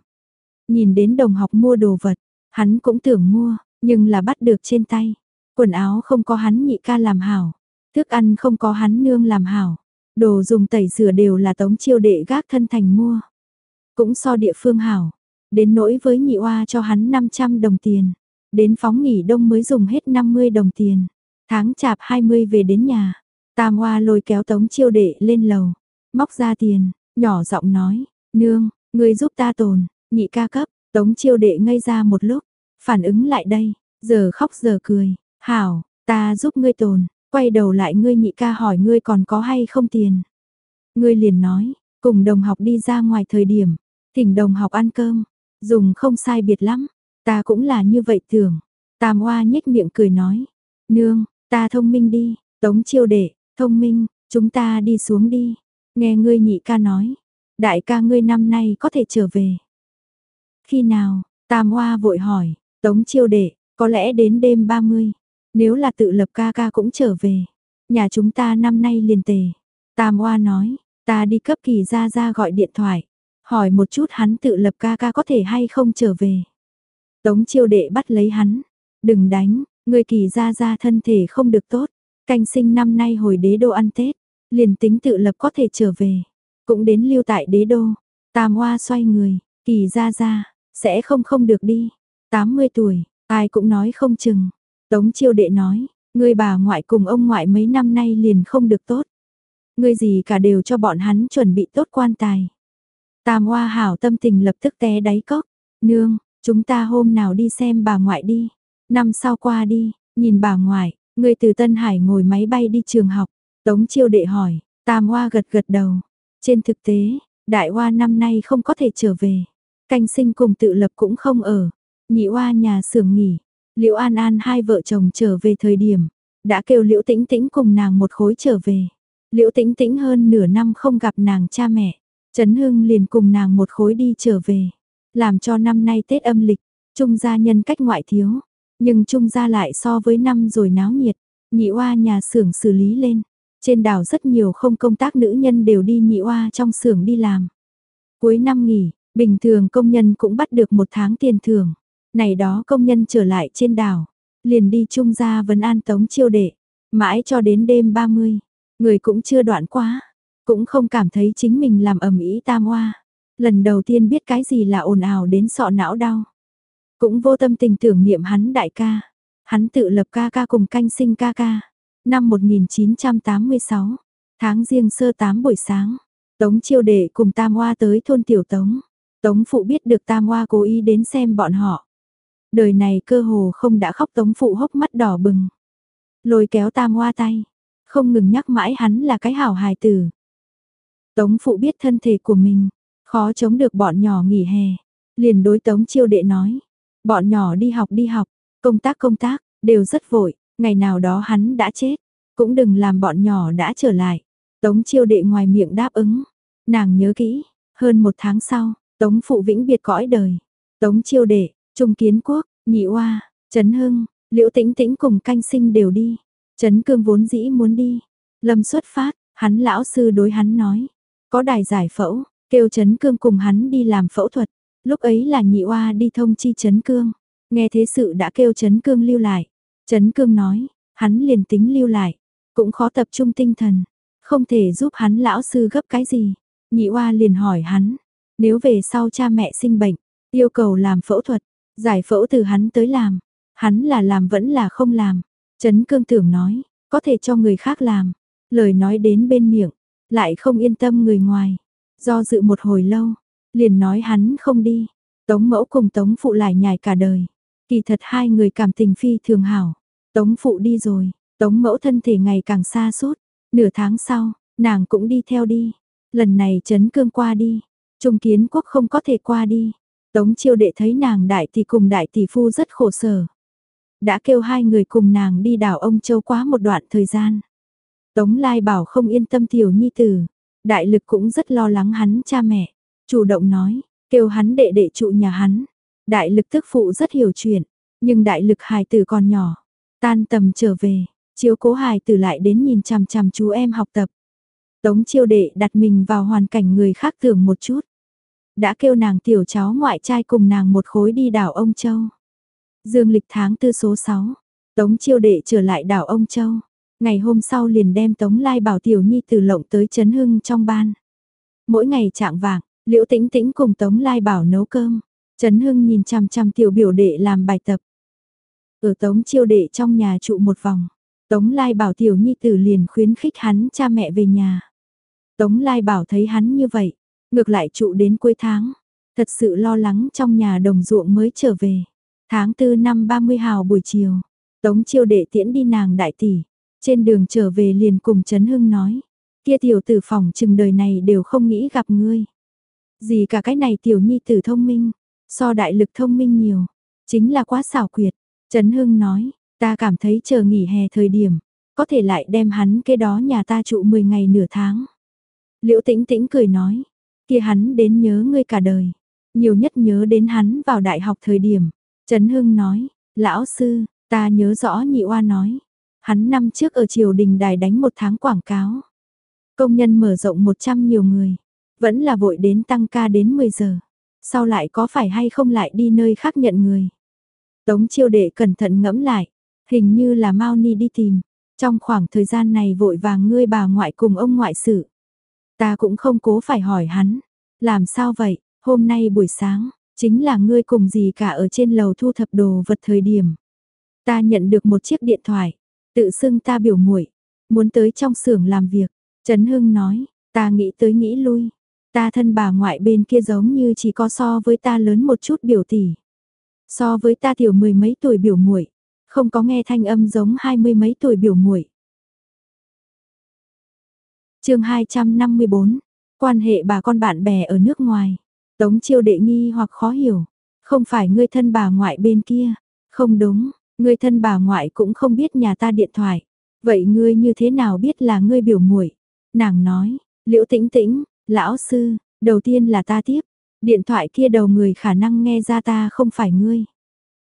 Nhìn đến đồng học mua đồ vật, hắn cũng tưởng mua, nhưng là bắt được trên tay. Quần áo không có hắn nhị ca làm hảo, thức ăn không có hắn nương làm hảo. Đồ dùng tẩy rửa đều là tống chiêu đệ gác thân thành mua. Cũng so địa phương hảo, đến nỗi với nhị oa cho hắn 500 đồng tiền. Đến phóng nghỉ đông mới dùng hết 50 đồng tiền. Tháng chạp 20 về đến nhà, tam oa lôi kéo tống chiêu đệ lên lầu, móc ra tiền, nhỏ giọng nói, nương, người giúp ta tồn, Nhị ca cấp, tống chiêu đệ ngây ra một lúc, phản ứng lại đây, giờ khóc giờ cười, hảo, ta giúp ngươi tồn, quay đầu lại ngươi nhị ca hỏi ngươi còn có hay không tiền. Ngươi liền nói, cùng đồng học đi ra ngoài thời điểm, thỉnh đồng học ăn cơm, dùng không sai biệt lắm, ta cũng là như vậy tưởng. Tam Hoa nhếch miệng cười nói, nương, ta thông minh đi, tống chiêu đệ, thông minh, chúng ta đi xuống đi. Nghe ngươi nhị ca nói, đại ca ngươi năm nay có thể trở về. Khi nào? Tam Hoa vội hỏi, Tống chiêu đệ, có lẽ đến đêm 30. Nếu là tự lập ca ca cũng trở về. Nhà chúng ta năm nay liền tề. Tam Hoa nói, ta đi cấp kỳ ra ra gọi điện thoại. Hỏi một chút hắn tự lập ca ca có thể hay không trở về. Tống chiêu đệ bắt lấy hắn. Đừng đánh, người kỳ ra ra thân thể không được tốt. Canh sinh năm nay hồi đế đô ăn Tết. Liền tính tự lập có thể trở về. Cũng đến lưu tại đế đô. Tam Hoa xoay người, kỳ ra ra, sẽ không không được đi. 80 tuổi, ai cũng nói không chừng. Tống chiêu đệ nói, người bà ngoại cùng ông ngoại mấy năm nay liền không được tốt. Người gì cả đều cho bọn hắn chuẩn bị tốt quan tài. Tam hoa hảo tâm tình lập tức té đáy cốc. Nương, chúng ta hôm nào đi xem bà ngoại đi. Năm sau qua đi, nhìn bà ngoại, người từ Tân Hải ngồi máy bay đi trường học. Tống chiêu đệ hỏi, tam hoa gật gật đầu. Trên thực tế, đại hoa năm nay không có thể trở về. Canh sinh cùng tự lập cũng không ở. Nhị Hoa nhà xưởng nghỉ. Liễu An An hai vợ chồng trở về thời điểm. Đã kêu Liễu Tĩnh Tĩnh cùng nàng một khối trở về. Liễu Tĩnh Tĩnh hơn nửa năm không gặp nàng cha mẹ. Trấn Hưng liền cùng nàng một khối đi trở về. Làm cho năm nay Tết âm lịch. Trung gia nhân cách ngoại thiếu. Nhưng Trung gia lại so với năm rồi náo nhiệt. Nhị oa nhà xưởng xử lý lên. Trên đảo rất nhiều không công tác nữ nhân đều đi nhị oa trong xưởng đi làm. Cuối năm nghỉ, Bình thường công nhân cũng bắt được một tháng tiền thưởng. Này đó công nhân trở lại trên đảo, liền đi chung ra vấn an tống chiêu đệ, mãi cho đến đêm 30, người cũng chưa đoạn quá, cũng không cảm thấy chính mình làm ầm ĩ tam hoa. Lần đầu tiên biết cái gì là ồn ào đến sọ não đau. Cũng vô tâm tình tưởng niệm hắn đại ca. Hắn tự lập ca ca cùng canh sinh ca ca. Năm 1986, tháng riêng sơ 8 buổi sáng, Tống chiêu đệ cùng Tam Hoa tới thôn Tiểu Tống. Tống phụ biết được Tam Hoa cố ý đến xem bọn họ. Đời này cơ hồ không đã khóc Tống phụ hốc mắt đỏ bừng. Lôi kéo Tam Hoa tay, không ngừng nhắc mãi hắn là cái hảo hài tử. Tống phụ biết thân thể của mình, khó chống được bọn nhỏ nghỉ hè. Liền đối Tống chiêu đệ nói, bọn nhỏ đi học đi học, công tác công tác, đều rất vội, ngày nào đó hắn đã chết, cũng đừng làm bọn nhỏ đã trở lại. Tống chiêu đệ ngoài miệng đáp ứng, nàng nhớ kỹ, hơn một tháng sau, Tống phụ vĩnh biệt cõi đời. Tống chiêu đệ, Trung Kiến Quốc, Nhị Oa, Trấn Hưng, Liễu Tĩnh Tĩnh cùng canh sinh đều đi. Trấn Cương vốn dĩ muốn đi. Lâm xuất phát, hắn lão sư đối hắn nói, có đài giải phẫu, kêu Trấn Cương cùng hắn đi làm phẫu thuật. Lúc ấy là Nhị Oa đi thông chi Trấn Cương, nghe thế sự đã kêu Trấn Cương lưu lại. Trấn Cương nói, hắn liền tính lưu lại, cũng khó tập trung tinh thần, không thể giúp hắn lão sư gấp cái gì. Nhị Oa liền hỏi hắn, nếu về sau cha mẹ sinh bệnh, yêu cầu làm phẫu thuật, giải phẫu từ hắn tới làm, hắn là làm vẫn là không làm. Trấn Cương tưởng nói, có thể cho người khác làm, lời nói đến bên miệng, lại không yên tâm người ngoài. Do dự một hồi lâu, liền nói hắn không đi. Tống mẫu cùng tống phụ lại nhài cả đời. Kỳ thật hai người cảm tình phi thường hảo. Tống phụ đi rồi, tống mẫu thân thể ngày càng xa suốt. Nửa tháng sau, nàng cũng đi theo đi. Lần này chấn cương qua đi. Trung kiến quốc không có thể qua đi. Tống chiêu đệ thấy nàng đại thì cùng đại tỷ phu rất khổ sở. Đã kêu hai người cùng nàng đi đảo ông châu quá một đoạn thời gian. Tống lai bảo không yên tâm tiểu nhi tử. Đại lực cũng rất lo lắng hắn cha mẹ. Chủ động nói, kêu hắn đệ đệ trụ nhà hắn. Đại lực thức phụ rất hiểu chuyện, nhưng đại lực hài tử còn nhỏ. Tan tầm trở về, chiếu cố hài tử lại đến nhìn chằm chằm chú em học tập. Tống chiêu đệ đặt mình vào hoàn cảnh người khác tưởng một chút. Đã kêu nàng tiểu cháu ngoại trai cùng nàng một khối đi đảo ông Châu. Dương lịch tháng tư số 6, Tống chiêu đệ trở lại đảo ông Châu. Ngày hôm sau liền đem Tống Lai bảo tiểu nhi từ lộng tới trấn hưng trong ban. Mỗi ngày trạng vàng, Liễu Tĩnh Tĩnh cùng Tống Lai Bảo nấu cơm, Trấn Hưng nhìn chằm chằm tiểu biểu đệ làm bài tập. Ở Tống Chiêu đệ trong nhà trụ một vòng, Tống Lai Bảo tiểu nhi tử liền khuyến khích hắn cha mẹ về nhà. Tống Lai Bảo thấy hắn như vậy, ngược lại trụ đến cuối tháng, thật sự lo lắng trong nhà đồng ruộng mới trở về. Tháng 4 năm 30 hào buổi chiều, Tống Chiêu đệ tiễn đi nàng đại tỷ, trên đường trở về liền cùng Trấn Hưng nói, kia tiểu tử phòng chừng đời này đều không nghĩ gặp ngươi. Gì cả cái này tiểu nhi tử thông minh, so đại lực thông minh nhiều, chính là quá xảo quyệt. Trấn Hưng nói, ta cảm thấy chờ nghỉ hè thời điểm, có thể lại đem hắn cái đó nhà ta trụ 10 ngày nửa tháng. Liễu tĩnh tĩnh cười nói, kia hắn đến nhớ ngươi cả đời, nhiều nhất nhớ đến hắn vào đại học thời điểm. Trấn Hưng nói, lão sư, ta nhớ rõ nhị oa nói, hắn năm trước ở triều đình đài đánh một tháng quảng cáo. Công nhân mở rộng 100 nhiều người, vẫn là vội đến tăng ca đến 10 giờ. Sau lại có phải hay không lại đi nơi khác nhận người. Tống chiêu đệ cẩn thận ngẫm lại. Hình như là Mao Ni đi tìm. Trong khoảng thời gian này vội vàng ngươi bà ngoại cùng ông ngoại sự. Ta cũng không cố phải hỏi hắn. Làm sao vậy, hôm nay buổi sáng, chính là ngươi cùng gì cả ở trên lầu thu thập đồ vật thời điểm. Ta nhận được một chiếc điện thoại, tự xưng ta biểu muội muốn tới trong xưởng làm việc. Trấn Hưng nói, ta nghĩ tới nghĩ lui, Ta thân bà ngoại bên kia giống như chỉ có so với ta lớn một chút biểu tỷ. So với ta tiểu mười mấy tuổi biểu muội, không có nghe thanh âm giống hai mươi mấy tuổi biểu muội. Chương 254. Quan hệ bà con bạn bè ở nước ngoài. Tống Chiêu đệ nghi hoặc khó hiểu, không phải ngươi thân bà ngoại bên kia, không đúng, ngươi thân bà ngoại cũng không biết nhà ta điện thoại. Vậy ngươi như thế nào biết là ngươi biểu muội? Nàng nói, Liễu Tĩnh Tĩnh, Lão sư, đầu tiên là ta tiếp, điện thoại kia đầu người khả năng nghe ra ta không phải ngươi.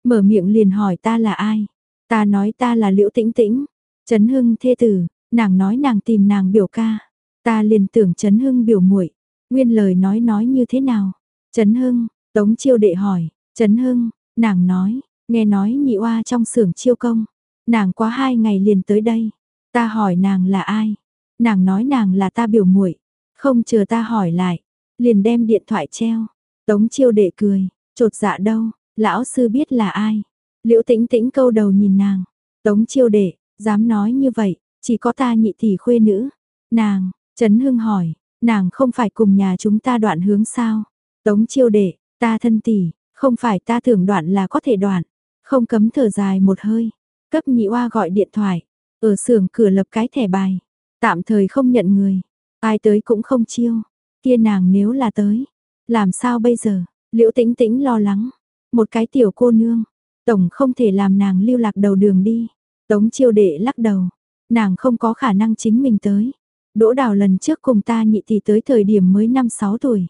Mở miệng liền hỏi ta là ai? Ta nói ta là Liễu Tĩnh Tĩnh, Trấn Hưng thê tử, nàng nói nàng tìm nàng biểu ca. Ta liền tưởng Trấn Hưng biểu muội, nguyên lời nói nói như thế nào? Trấn Hưng, Tống Chiêu đệ hỏi, Trấn Hưng, nàng nói, nghe nói nhị oa trong xưởng chiêu công, nàng quá hai ngày liền tới đây. Ta hỏi nàng là ai? Nàng nói nàng là ta biểu muội. Không chờ ta hỏi lại, liền đem điện thoại treo. Tống chiêu đệ cười, trột dạ đâu, lão sư biết là ai. Liễu tĩnh tĩnh câu đầu nhìn nàng. Tống chiêu đệ, dám nói như vậy, chỉ có ta nhị tỷ khuê nữ. Nàng, Trấn Hưng hỏi, nàng không phải cùng nhà chúng ta đoạn hướng sao? Tống chiêu đệ, ta thân tỷ, không phải ta tưởng đoạn là có thể đoạn. Không cấm thở dài một hơi. Cấp nhị oa gọi điện thoại. Ở xưởng cửa lập cái thẻ bài. Tạm thời không nhận người. Ai tới cũng không chiêu. Kia nàng nếu là tới. Làm sao bây giờ? Liễu tĩnh tĩnh lo lắng. Một cái tiểu cô nương. Tổng không thể làm nàng lưu lạc đầu đường đi. Tống chiêu đệ lắc đầu. Nàng không có khả năng chính mình tới. Đỗ đào lần trước cùng ta nhị tỷ tới thời điểm mới 5-6 tuổi.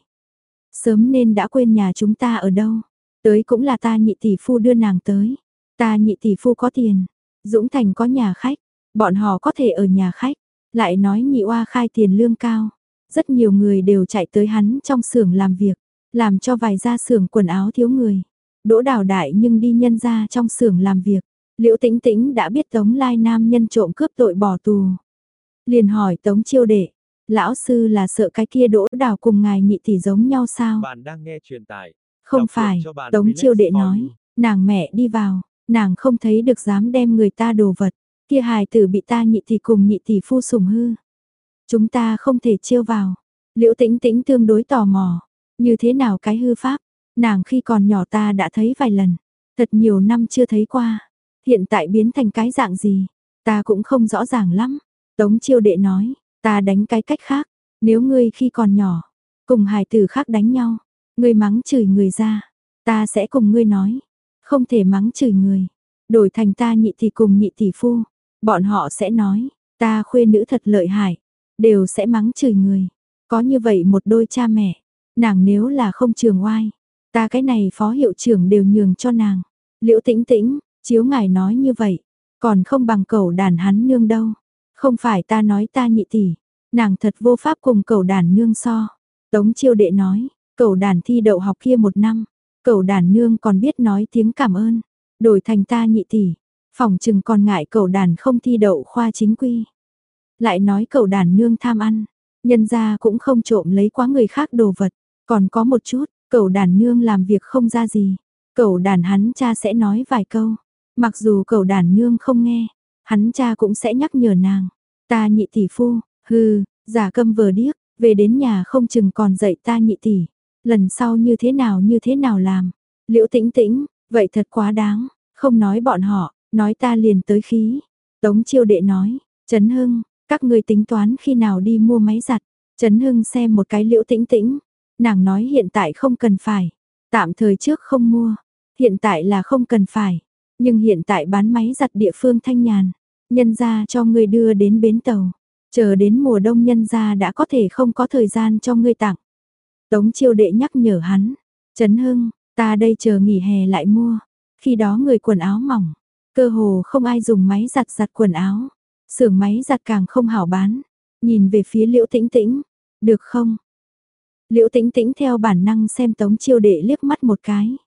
Sớm nên đã quên nhà chúng ta ở đâu. Tới cũng là ta nhị tỷ phu đưa nàng tới. Ta nhị tỷ phu có tiền. Dũng Thành có nhà khách. Bọn họ có thể ở nhà khách. Lại nói nhị oa khai tiền lương cao. Rất nhiều người đều chạy tới hắn trong xưởng làm việc. Làm cho vài gia xưởng quần áo thiếu người. Đỗ đào đại nhưng đi nhân ra trong xưởng làm việc. Liễu tĩnh tĩnh đã biết Tống Lai Nam nhân trộm cướp tội bỏ tù. Liền hỏi Tống chiêu đệ, lão sư là sợ cái kia đỗ đào cùng ngài nhị tỷ giống nhau sao? Bạn đang nghe truyền tải. Không phải, Tống chiêu đệ nói, nàng mẹ đi vào, nàng không thấy được dám đem người ta đồ vật, kia hài tử bị ta nhị tỷ cùng nhị tỷ phu sủng hư. Chúng ta không thể chiêu vào. Liễu tĩnh tĩnh tương đối tò mò, như thế nào cái hư pháp, nàng khi còn nhỏ ta đã thấy vài lần, thật nhiều năm chưa thấy qua, hiện tại biến thành cái dạng gì, ta cũng không rõ ràng lắm. Tống chiêu đệ nói, ta đánh cái cách khác, nếu ngươi khi còn nhỏ, cùng hài tử khác đánh nhau, ngươi mắng chửi người ra, ta sẽ cùng ngươi nói, không thể mắng chửi người, đổi thành ta nhị thì cùng nhị tỷ phu, bọn họ sẽ nói, ta khuê nữ thật lợi hại, đều sẽ mắng chửi người, có như vậy một đôi cha mẹ, nàng nếu là không trường oai, ta cái này phó hiệu trưởng đều nhường cho nàng, liễu tĩnh tĩnh, chiếu ngài nói như vậy, còn không bằng cầu đàn hắn nương đâu. Không phải ta nói ta nhị tỷ, nàng thật vô pháp cùng cầu đàn nương so. Tống chiêu đệ nói, cầu đàn thi đậu học kia một năm, cầu đàn nương còn biết nói tiếng cảm ơn, đổi thành ta nhị tỷ, phòng chừng còn ngại cầu đàn không thi đậu khoa chính quy. Lại nói cầu đàn nương tham ăn, nhân ra cũng không trộm lấy quá người khác đồ vật, còn có một chút, cầu đàn nương làm việc không ra gì, cầu đàn hắn cha sẽ nói vài câu, mặc dù cầu đàn nương không nghe, hắn cha cũng sẽ nhắc nhở nàng. Ta nhị tỷ phu, hừ, giả câm vờ điếc, về đến nhà không chừng còn dạy ta nhị tỷ. Lần sau như thế nào như thế nào làm. Liễu tĩnh tĩnh, vậy thật quá đáng, không nói bọn họ, nói ta liền tới khí. Tống chiêu đệ nói, Trấn Hưng, các người tính toán khi nào đi mua máy giặt. Trấn Hưng xem một cái liễu tĩnh tĩnh, nàng nói hiện tại không cần phải, tạm thời trước không mua, hiện tại là không cần phải, nhưng hiện tại bán máy giặt địa phương thanh nhàn, nhân ra cho ngươi đưa đến bến tàu. Chờ đến mùa đông nhân ra đã có thể không có thời gian cho ngươi tặng. Tống chiêu đệ nhắc nhở hắn. Trấn Hưng, ta đây chờ nghỉ hè lại mua. Khi đó người quần áo mỏng. Cơ hồ không ai dùng máy giặt giặt quần áo. xưởng máy giặt càng không hảo bán. Nhìn về phía liễu tĩnh tĩnh. Được không? Liễu tĩnh tĩnh theo bản năng xem tống chiêu đệ liếc mắt một cái.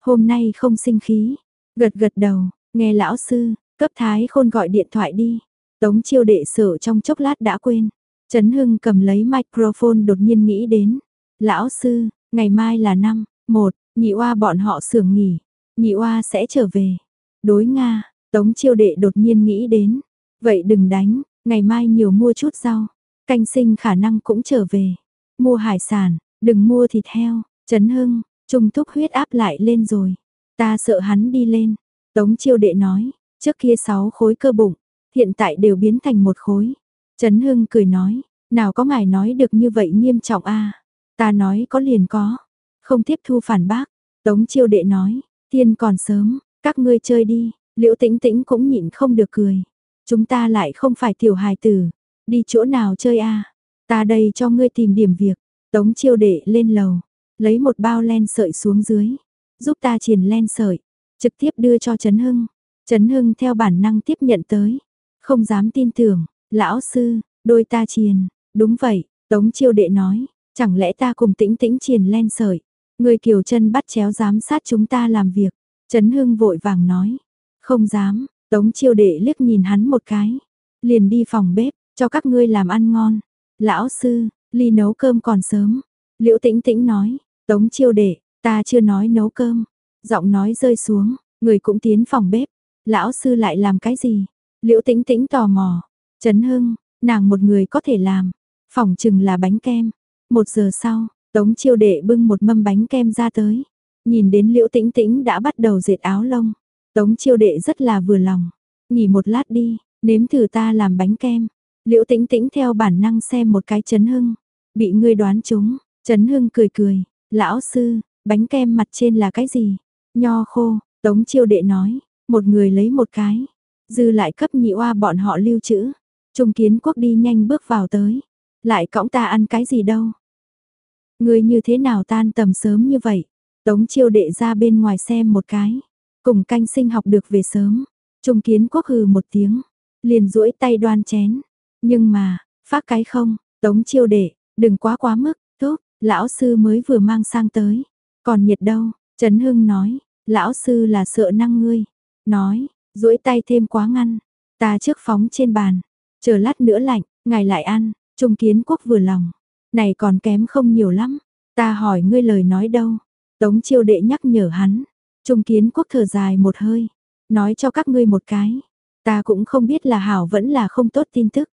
Hôm nay không sinh khí. Gật gật đầu, nghe lão sư, Cấp Thái Khôn gọi điện thoại đi. Tống chiêu đệ sở trong chốc lát đã quên. Trấn Hưng cầm lấy microphone đột nhiên nghĩ đến. Lão sư, ngày mai là năm, một, nhị oa bọn họ sưởng nghỉ. Nhị oa sẽ trở về. Đối Nga, Tống chiêu đệ đột nhiên nghĩ đến. Vậy đừng đánh, ngày mai nhiều mua chút rau. Canh sinh khả năng cũng trở về. Mua hải sản, đừng mua thịt heo. Trấn Hưng, trung thúc huyết áp lại lên rồi. Ta sợ hắn đi lên. Tống chiêu đệ nói, Trước kia sáu khối cơ bụng, hiện tại đều biến thành một khối. Trấn Hưng cười nói, nào có ngài nói được như vậy nghiêm trọng a Ta nói có liền có. Không tiếp thu phản bác. Tống chiêu đệ nói, thiên còn sớm, các ngươi chơi đi. Liễu tĩnh tĩnh cũng nhịn không được cười. Chúng ta lại không phải tiểu hài tử. Đi chỗ nào chơi a Ta đây cho ngươi tìm điểm việc. Tống chiêu đệ lên lầu. Lấy một bao len sợi xuống dưới. Giúp ta triển len sợi. Trực tiếp đưa cho Trấn Hưng. Trấn Hưng theo bản năng tiếp nhận tới. Không dám tin tưởng, lão sư, đôi ta triền, đúng vậy, Tống chiêu đệ nói, chẳng lẽ ta cùng tĩnh tĩnh triền len sợi. Người kiều chân bắt chéo giám sát chúng ta làm việc. Trấn Hưng vội vàng nói, không dám, Tống chiêu đệ liếc nhìn hắn một cái. Liền đi phòng bếp, cho các ngươi làm ăn ngon. Lão sư, ly nấu cơm còn sớm. Liễu tĩnh tĩnh nói, Tống chiêu đệ, ta chưa nói nấu cơm. Giọng nói rơi xuống, Người cũng tiến phòng bếp, lão sư lại làm cái gì? Liễu tĩnh tĩnh tò mò, Trấn Hưng, nàng một người có thể làm, phòng chừng là bánh kem. Một giờ sau, Tống chiêu đệ bưng một mâm bánh kem ra tới. Nhìn đến liễu tĩnh tĩnh đã bắt đầu dệt áo lông. Tống chiêu đệ rất là vừa lòng. Nghỉ một lát đi, nếm thử ta làm bánh kem. Liễu tĩnh tĩnh theo bản năng xem một cái trấn hưng. Bị ngươi đoán trúng, trấn hưng cười cười. Lão sư, bánh kem mặt trên là cái gì? Nho khô, tống chiêu đệ nói. Một người lấy một cái. Dư lại cấp nhị oa bọn họ lưu trữ. Trung kiến quốc đi nhanh bước vào tới. Lại cõng ta ăn cái gì đâu. Người như thế nào tan tầm sớm như vậy? Tống chiêu đệ ra bên ngoài xem một cái. Cùng canh sinh học được về sớm. Trung kiến quốc hừ một tiếng. Liền duỗi tay đoan chén. Nhưng mà, phát cái không, tống chiêu đệ, đừng quá quá mức, tốt, lão sư mới vừa mang sang tới. Còn nhiệt đâu, Trấn Hưng nói, lão sư là sợ năng ngươi. Nói, duỗi tay thêm quá ngăn. Ta trước phóng trên bàn. Chờ lát nữa lạnh, ngài lại ăn. Trung kiến quốc vừa lòng. Này còn kém không nhiều lắm. Ta hỏi ngươi lời nói đâu. Tống chiêu đệ nhắc nhở hắn. Trung kiến quốc thở dài một hơi. Nói cho các ngươi một cái. Ta cũng không biết là hảo vẫn là không tốt tin tức.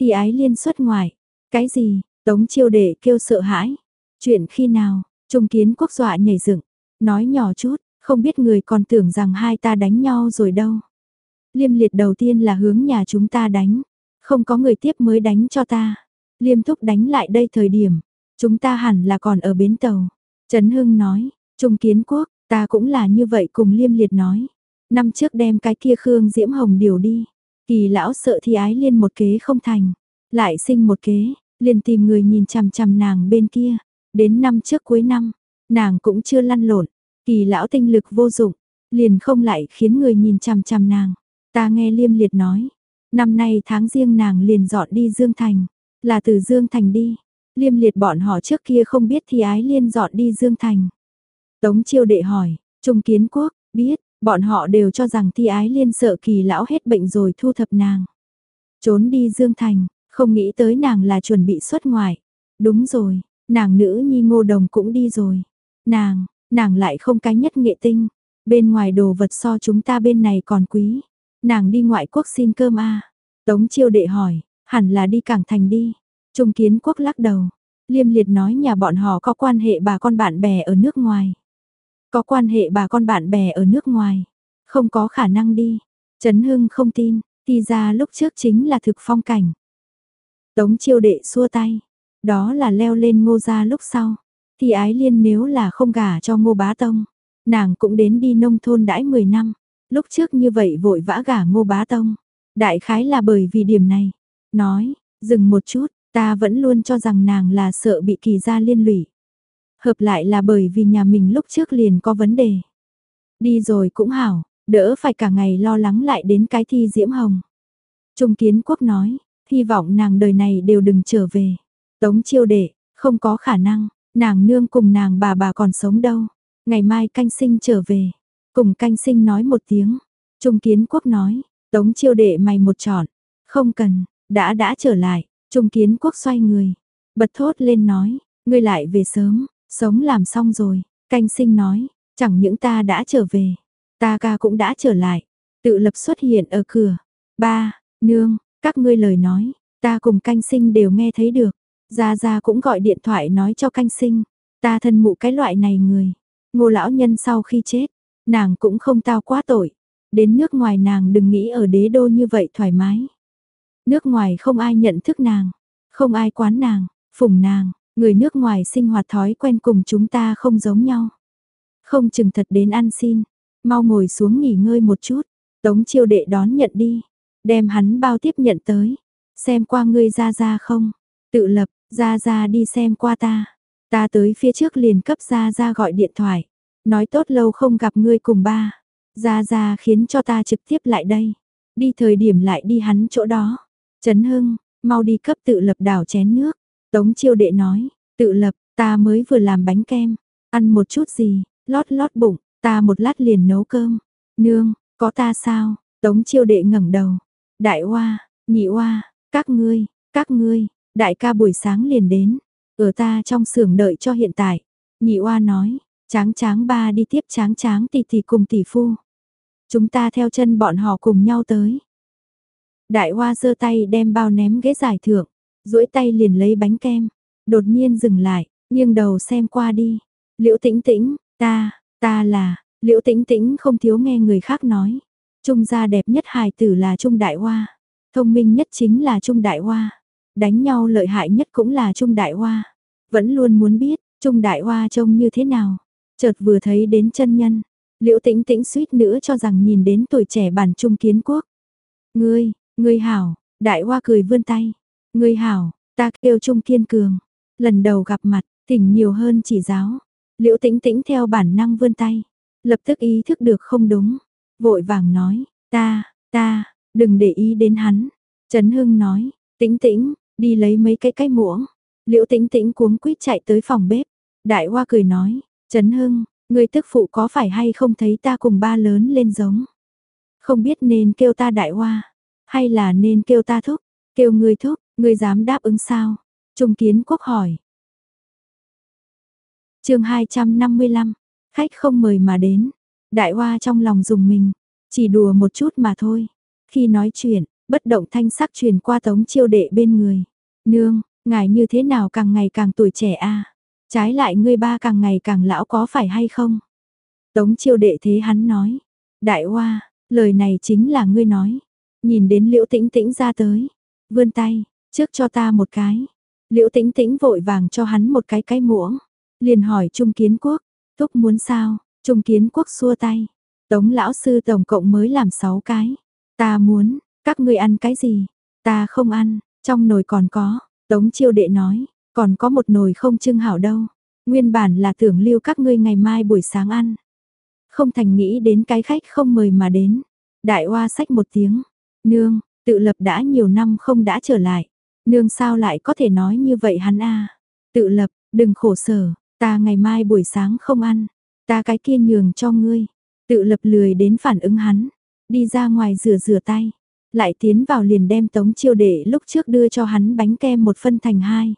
Thì ái liên xuất ngoài. Cái gì? Tống chiêu đệ kêu sợ hãi. Chuyện khi nào? Trung kiến quốc dọa nhảy dựng. Nói nhỏ chút. Không biết người còn tưởng rằng hai ta đánh nhau rồi đâu. Liêm liệt đầu tiên là hướng nhà chúng ta đánh. Không có người tiếp mới đánh cho ta. Liêm thúc đánh lại đây thời điểm. Chúng ta hẳn là còn ở bến tàu. Trấn Hưng nói, Trung Kiến Quốc, ta cũng là như vậy cùng Liêm Liệt nói. Năm trước đem cái kia Khương Diễm Hồng điều đi. Kỳ lão sợ thi ái liên một kế không thành. Lại sinh một kế, liền tìm người nhìn chằm chằm nàng bên kia. Đến năm trước cuối năm, nàng cũng chưa lăn lộn. Kỳ lão tinh lực vô dụng, liền không lại khiến người nhìn chằm chằm nàng. Ta nghe Liêm Liệt nói, năm nay tháng riêng nàng liền dọn đi Dương Thành, là từ Dương Thành đi. Liêm liệt bọn họ trước kia không biết thì ái liên dọn đi Dương Thành. Tống chiêu đệ hỏi, Trung Kiến Quốc, biết, bọn họ đều cho rằng thi ái liên sợ kỳ lão hết bệnh rồi thu thập nàng. Trốn đi Dương Thành, không nghĩ tới nàng là chuẩn bị xuất ngoại. Đúng rồi, nàng nữ nhi ngô đồng cũng đi rồi. Nàng, nàng lại không cái nhất nghệ tinh. Bên ngoài đồ vật so chúng ta bên này còn quý. Nàng đi ngoại quốc xin cơm a Tống chiêu đệ hỏi, hẳn là đi cảng thành đi. Trung kiến quốc lắc đầu. Liêm liệt nói nhà bọn họ có quan hệ bà con bạn bè ở nước ngoài. Có quan hệ bà con bạn bè ở nước ngoài. Không có khả năng đi. Trấn Hưng không tin, thì ra lúc trước chính là thực phong cảnh. Tống chiêu đệ xua tay. Đó là leo lên ngô gia lúc sau. Thì ái liên nếu là không gả cho ngô bá tông. Nàng cũng đến đi nông thôn đãi 10 năm. Lúc trước như vậy vội vã gả ngô bá tông. Đại khái là bởi vì điểm này. Nói, dừng một chút, Ta vẫn luôn cho rằng nàng là sợ bị kỳ gia liên lụy. Hợp lại là bởi vì nhà mình lúc trước liền có vấn đề. Đi rồi cũng hảo, đỡ phải cả ngày lo lắng lại đến cái thi diễm hồng. Trung kiến quốc nói, hy vọng nàng đời này đều đừng trở về. Tống chiêu đệ, không có khả năng, nàng nương cùng nàng bà bà còn sống đâu. Ngày mai canh sinh trở về. Cùng canh sinh nói một tiếng. Trung kiến quốc nói, tống chiêu đệ mày một trọn. Không cần, đã đã trở lại. Trung kiến quốc xoay người, bật thốt lên nói, ngươi lại về sớm, sống làm xong rồi, canh sinh nói, chẳng những ta đã trở về, ta ca cũng đã trở lại, tự lập xuất hiện ở cửa, ba, nương, các ngươi lời nói, ta cùng canh sinh đều nghe thấy được, Gia Gia cũng gọi điện thoại nói cho canh sinh, ta thân mụ cái loại này người, ngô lão nhân sau khi chết, nàng cũng không tao quá tội, đến nước ngoài nàng đừng nghĩ ở đế đô như vậy thoải mái. Nước ngoài không ai nhận thức nàng, không ai quán nàng, phùng nàng, người nước ngoài sinh hoạt thói quen cùng chúng ta không giống nhau. Không chừng thật đến ăn xin, mau ngồi xuống nghỉ ngơi một chút, tống chiêu đệ đón nhận đi, đem hắn bao tiếp nhận tới, xem qua ngươi ra ra không, tự lập, ra ra đi xem qua ta, ta tới phía trước liền cấp ra ra gọi điện thoại, nói tốt lâu không gặp ngươi cùng ba, ra ra khiến cho ta trực tiếp lại đây, đi thời điểm lại đi hắn chỗ đó. Trấn Hưng, mau đi cấp tự lập đảo chén nước. Tống chiêu đệ nói, tự lập, ta mới vừa làm bánh kem, ăn một chút gì, lót lót bụng, ta một lát liền nấu cơm. Nương, có ta sao? Tống chiêu đệ ngẩng đầu. Đại Hoa, nhị Hoa, các ngươi, các ngươi, đại ca buổi sáng liền đến, ở ta trong xưởng đợi cho hiện tại. Nhị oa nói, tráng tráng ba đi tiếp tráng tráng tỷ tỷ cùng tỷ phu. Chúng ta theo chân bọn họ cùng nhau tới. Đại hoa giơ tay đem bao ném ghế giải thưởng, duỗi tay liền lấy bánh kem, đột nhiên dừng lại, nghiêng đầu xem qua đi. Liễu tĩnh tĩnh, ta, ta là, liễu tĩnh tĩnh không thiếu nghe người khác nói. Trung gia đẹp nhất hài tử là Trung Đại Hoa, thông minh nhất chính là Trung Đại Hoa, đánh nhau lợi hại nhất cũng là Trung Đại Hoa. Vẫn luôn muốn biết, Trung Đại Hoa trông như thế nào. Chợt vừa thấy đến chân nhân, Liễu Tĩnh Tĩnh suýt nữa cho rằng nhìn đến tuổi trẻ bản Trung Kiến Quốc. Ngươi, ngươi hảo, Đại Hoa cười vươn tay. Ngươi hảo, ta kêu Trung Kiên Cường. Lần đầu gặp mặt, tỉnh nhiều hơn chỉ giáo. Liễu Tĩnh Tĩnh theo bản năng vươn tay, lập tức ý thức được không đúng, vội vàng nói, ta, ta, đừng để ý đến hắn. Trấn Hưng nói, Tĩnh Tĩnh, đi lấy mấy cái cái muỗng. Liễu Tĩnh Tĩnh cuống quýt chạy tới phòng bếp. Đại Hoa cười nói, Trấn Hưng, người tức phụ có phải hay không thấy ta cùng ba lớn lên giống? Không biết nên kêu ta Đại Hoa, hay là nên kêu ta thúc, kêu người thúc, người dám đáp ứng sao? Trung Kiến Quốc hỏi. chương 255, khách không mời mà đến. Đại Hoa trong lòng dùng mình, chỉ đùa một chút mà thôi. Khi nói chuyện, bất động thanh sắc truyền qua tống chiêu đệ bên người. Nương, ngài như thế nào càng ngày càng tuổi trẻ a Trái lại ngươi ba càng ngày càng lão có phải hay không? Tống chiêu đệ thế hắn nói. Đại hoa, lời này chính là ngươi nói. Nhìn đến liễu tĩnh tĩnh ra tới. Vươn tay, trước cho ta một cái. Liễu tĩnh tĩnh vội vàng cho hắn một cái cái muỗng. Liền hỏi Trung Kiến Quốc, thúc muốn sao? Trung Kiến Quốc xua tay. Tống lão sư tổng cộng mới làm 6 cái. Ta muốn, các ngươi ăn cái gì? Ta không ăn, trong nồi còn có. Tống chiêu đệ nói, còn có một nồi không trưng hảo đâu. Nguyên bản là tưởng lưu các ngươi ngày mai buổi sáng ăn. Không thành nghĩ đến cái khách không mời mà đến. Đại hoa sách một tiếng. Nương, tự lập đã nhiều năm không đã trở lại. Nương sao lại có thể nói như vậy hắn a Tự lập, đừng khổ sở, ta ngày mai buổi sáng không ăn. Ta cái kia nhường cho ngươi. Tự lập lười đến phản ứng hắn. Đi ra ngoài rửa rửa tay. Lại tiến vào liền đem tống chiêu đệ lúc trước đưa cho hắn bánh kem một phân thành hai.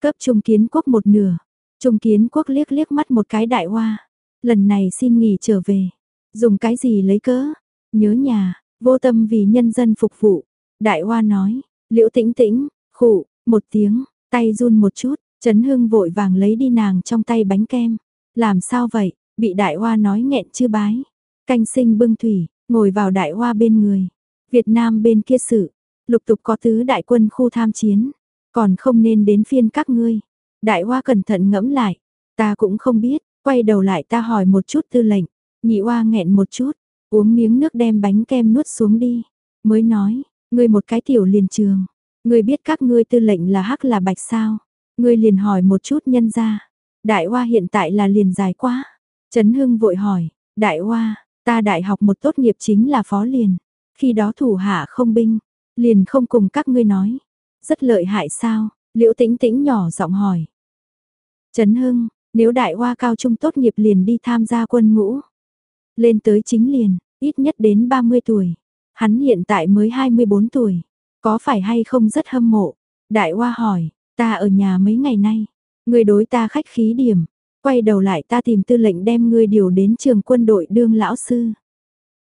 Cấp trung kiến quốc một nửa. Trung kiến quốc liếc liếc mắt một cái đại hoa. Lần này xin nghỉ trở về. Dùng cái gì lấy cớ? Nhớ nhà, vô tâm vì nhân dân phục vụ. Đại hoa nói, liễu tĩnh tĩnh, khụ, một tiếng, tay run một chút, Trấn Hưng vội vàng lấy đi nàng trong tay bánh kem. Làm sao vậy, bị đại hoa nói nghẹn chưa bái. Canh sinh bưng thủy, ngồi vào đại hoa bên người. Việt Nam bên kia sự, lục tục có tứ đại quân khu tham chiến. Còn không nên đến phiên các ngươi. Đại hoa cẩn thận ngẫm lại. Ta cũng không biết, quay đầu lại ta hỏi một chút tư lệnh. Nhị hoa nghẹn một chút, uống miếng nước đem bánh kem nuốt xuống đi. Mới nói, ngươi một cái tiểu liền trường. Ngươi biết các ngươi tư lệnh là hắc là bạch sao. Ngươi liền hỏi một chút nhân ra. Đại hoa hiện tại là liền dài quá. Trấn Hưng vội hỏi, đại hoa, ta đại học một tốt nghiệp chính là phó liền. Khi đó thủ hạ không binh, liền không cùng các ngươi nói. Rất lợi hại sao? Liễu tĩnh tĩnh nhỏ giọng hỏi. Trấn Hưng, nếu đại hoa cao trung tốt nghiệp liền đi tham gia quân ngũ. Lên tới chính liền, ít nhất đến 30 tuổi. Hắn hiện tại mới 24 tuổi. Có phải hay không rất hâm mộ? Đại hoa hỏi, ta ở nhà mấy ngày nay. Người đối ta khách khí điểm. Quay đầu lại ta tìm tư lệnh đem ngươi điều đến trường quân đội đương lão sư.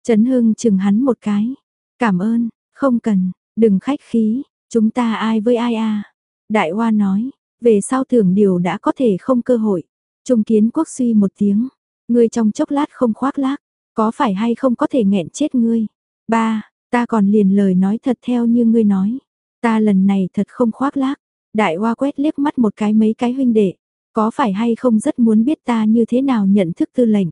Trấn Hưng chừng hắn một cái. Cảm ơn, không cần, đừng khách khí, chúng ta ai với ai à. Đại Hoa nói, về sau thưởng điều đã có thể không cơ hội. Trung kiến quốc suy một tiếng, ngươi trong chốc lát không khoác lác, có phải hay không có thể nghẹn chết ngươi. Ba, ta còn liền lời nói thật theo như ngươi nói. Ta lần này thật không khoác lác. Đại Hoa quét liếc mắt một cái mấy cái huynh đệ. Có phải hay không rất muốn biết ta như thế nào nhận thức tư lệnh.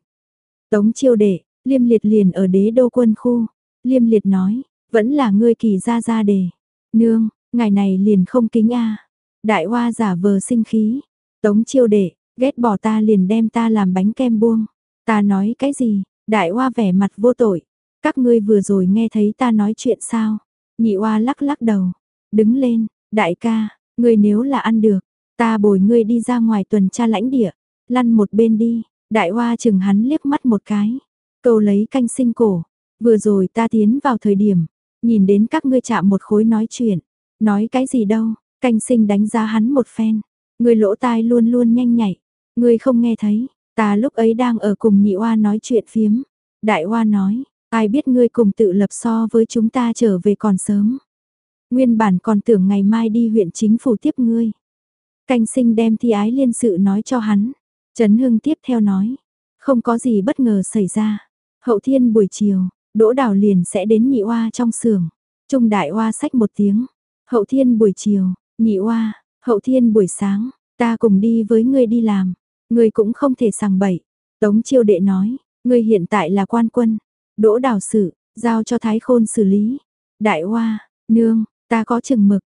Tống chiêu đệ, liêm liệt liền ở đế đô quân khu. Liêm liệt nói, vẫn là ngươi kỳ ra ra đề. Nương, ngày này liền không kính a Đại hoa giả vờ sinh khí. Tống chiêu đệ, ghét bỏ ta liền đem ta làm bánh kem buông. Ta nói cái gì? Đại hoa vẻ mặt vô tội. Các ngươi vừa rồi nghe thấy ta nói chuyện sao? Nhị hoa lắc lắc đầu. Đứng lên, đại ca, ngươi nếu là ăn được, ta bồi ngươi đi ra ngoài tuần tra lãnh địa. Lăn một bên đi, đại hoa chừng hắn liếc mắt một cái. Cầu lấy canh sinh cổ. Vừa rồi ta tiến vào thời điểm, nhìn đến các ngươi chạm một khối nói chuyện. Nói cái gì đâu, canh sinh đánh giá hắn một phen. Người lỗ tai luôn luôn nhanh nhạy. Người không nghe thấy, ta lúc ấy đang ở cùng nhị oa nói chuyện phiếm. Đại oa nói, Ai biết ngươi cùng tự lập so với chúng ta trở về còn sớm. Nguyên bản còn tưởng ngày mai đi huyện chính phủ tiếp ngươi. Canh sinh đem thi ái liên sự nói cho hắn. Trấn Hưng tiếp theo nói. Không có gì bất ngờ xảy ra. Hậu thiên buổi chiều, Đỗ Đào liền sẽ đến nhị oa trong xưởng. Trung đại oa sách một tiếng. Hậu thiên buổi chiều, nhị oa, hậu thiên buổi sáng, ta cùng đi với ngươi đi làm. Ngươi cũng không thể sằng bậy. Tống chiêu đệ nói, ngươi hiện tại là quan quân. Đỗ Đào sự, giao cho Thái Khôn xử lý. Đại oa, nương, ta có chừng mực.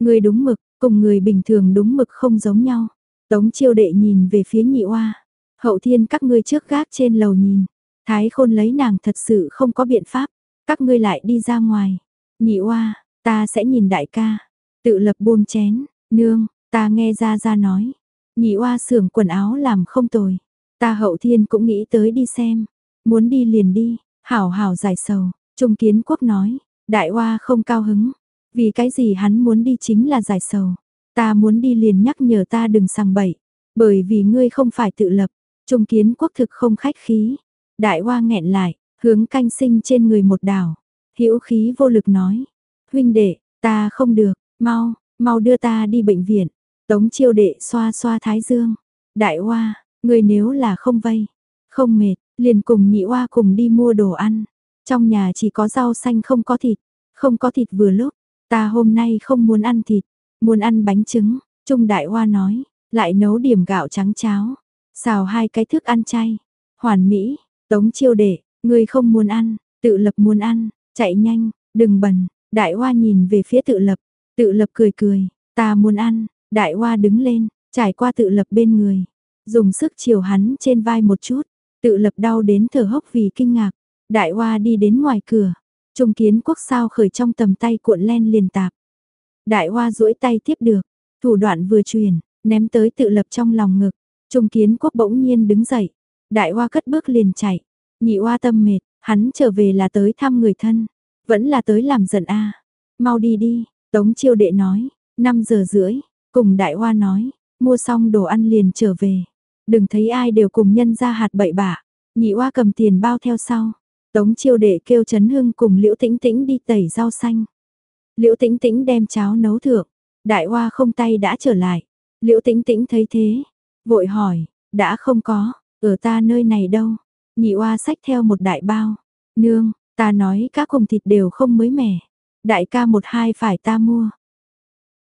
Ngươi đúng mực, cùng người bình thường đúng mực không giống nhau. Tống chiêu đệ nhìn về phía nhị oa. Hậu thiên các ngươi trước gác trên lầu nhìn. Thái khôn lấy nàng thật sự không có biện pháp. Các ngươi lại đi ra ngoài. Nhị oa, ta sẽ nhìn đại ca. Tự lập buông chén. Nương, ta nghe ra ra nói. Nhị oa xưởng quần áo làm không tồi. Ta hậu thiên cũng nghĩ tới đi xem. Muốn đi liền đi. Hảo hảo giải sầu. Trung kiến quốc nói. Đại oa không cao hứng. Vì cái gì hắn muốn đi chính là giải sầu. Ta muốn đi liền nhắc nhở ta đừng sang bậy. Bởi vì ngươi không phải tự lập. Trung kiến quốc thực không khách khí. Đại hoa nghẹn lại, hướng canh sinh trên người một đảo. hữu khí vô lực nói. Huynh đệ, ta không được, mau, mau đưa ta đi bệnh viện. Tống chiêu đệ xoa xoa thái dương. Đại hoa, người nếu là không vây, không mệt, liền cùng nhị hoa cùng đi mua đồ ăn. Trong nhà chỉ có rau xanh không có thịt, không có thịt vừa lúc. Ta hôm nay không muốn ăn thịt, muốn ăn bánh trứng. Trung đại hoa nói, lại nấu điểm gạo trắng cháo. Xào hai cái thức ăn chay. Hoàn mỹ, tống chiêu đệ, người không muốn ăn, tự lập muốn ăn, chạy nhanh, đừng bẩn. Đại hoa nhìn về phía tự lập, tự lập cười cười, ta muốn ăn, đại hoa đứng lên, trải qua tự lập bên người, dùng sức chiều hắn trên vai một chút, tự lập đau đến thở hốc vì kinh ngạc, đại hoa đi đến ngoài cửa, trung kiến quốc sao khởi trong tầm tay cuộn len liền tạp. Đại hoa duỗi tay tiếp được, thủ đoạn vừa truyền, ném tới tự lập trong lòng ngực, trung kiến quốc bỗng nhiên đứng dậy, đại hoa cất bước liền chạy, nhị hoa tâm mệt, hắn trở về là tới thăm người thân, vẫn là tới làm giận a. Mau đi đi, tống chiêu đệ nói, 5 giờ rưỡi, cùng đại hoa nói, mua xong đồ ăn liền trở về, đừng thấy ai đều cùng nhân ra hạt bậy bạ, nhị hoa cầm tiền bao theo sau, tống chiêu đệ kêu Trấn Hưng cùng Liễu Tĩnh Tĩnh đi tẩy rau xanh. Liễu Tĩnh Tĩnh đem cháo nấu thượng, đại hoa không tay đã trở lại, Liễu Tĩnh Tĩnh thấy thế, vội hỏi, đã không có, ở ta nơi này đâu, nhị oa xách theo một đại bao, nương, ta nói các cùng thịt đều không mới mẻ, đại ca một hai phải ta mua.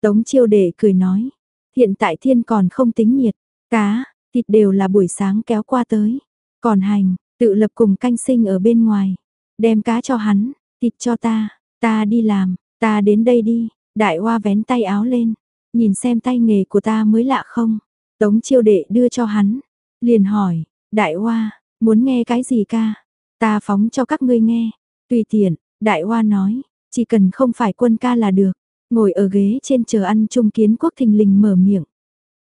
Tống chiêu đệ cười nói, hiện tại thiên còn không tính nhiệt, cá, thịt đều là buổi sáng kéo qua tới, còn hành, tự lập cùng canh sinh ở bên ngoài, đem cá cho hắn, thịt cho ta, ta đi làm, ta đến đây đi, đại hoa vén tay áo lên, nhìn xem tay nghề của ta mới lạ không, tống chiêu đệ đưa cho hắn, liền hỏi, đại hoa, muốn nghe cái gì ca, ta phóng cho các ngươi nghe, tùy tiện, đại hoa nói, chỉ cần không phải quân ca là được, ngồi ở ghế trên chờ ăn trung kiến quốc thình lình mở miệng.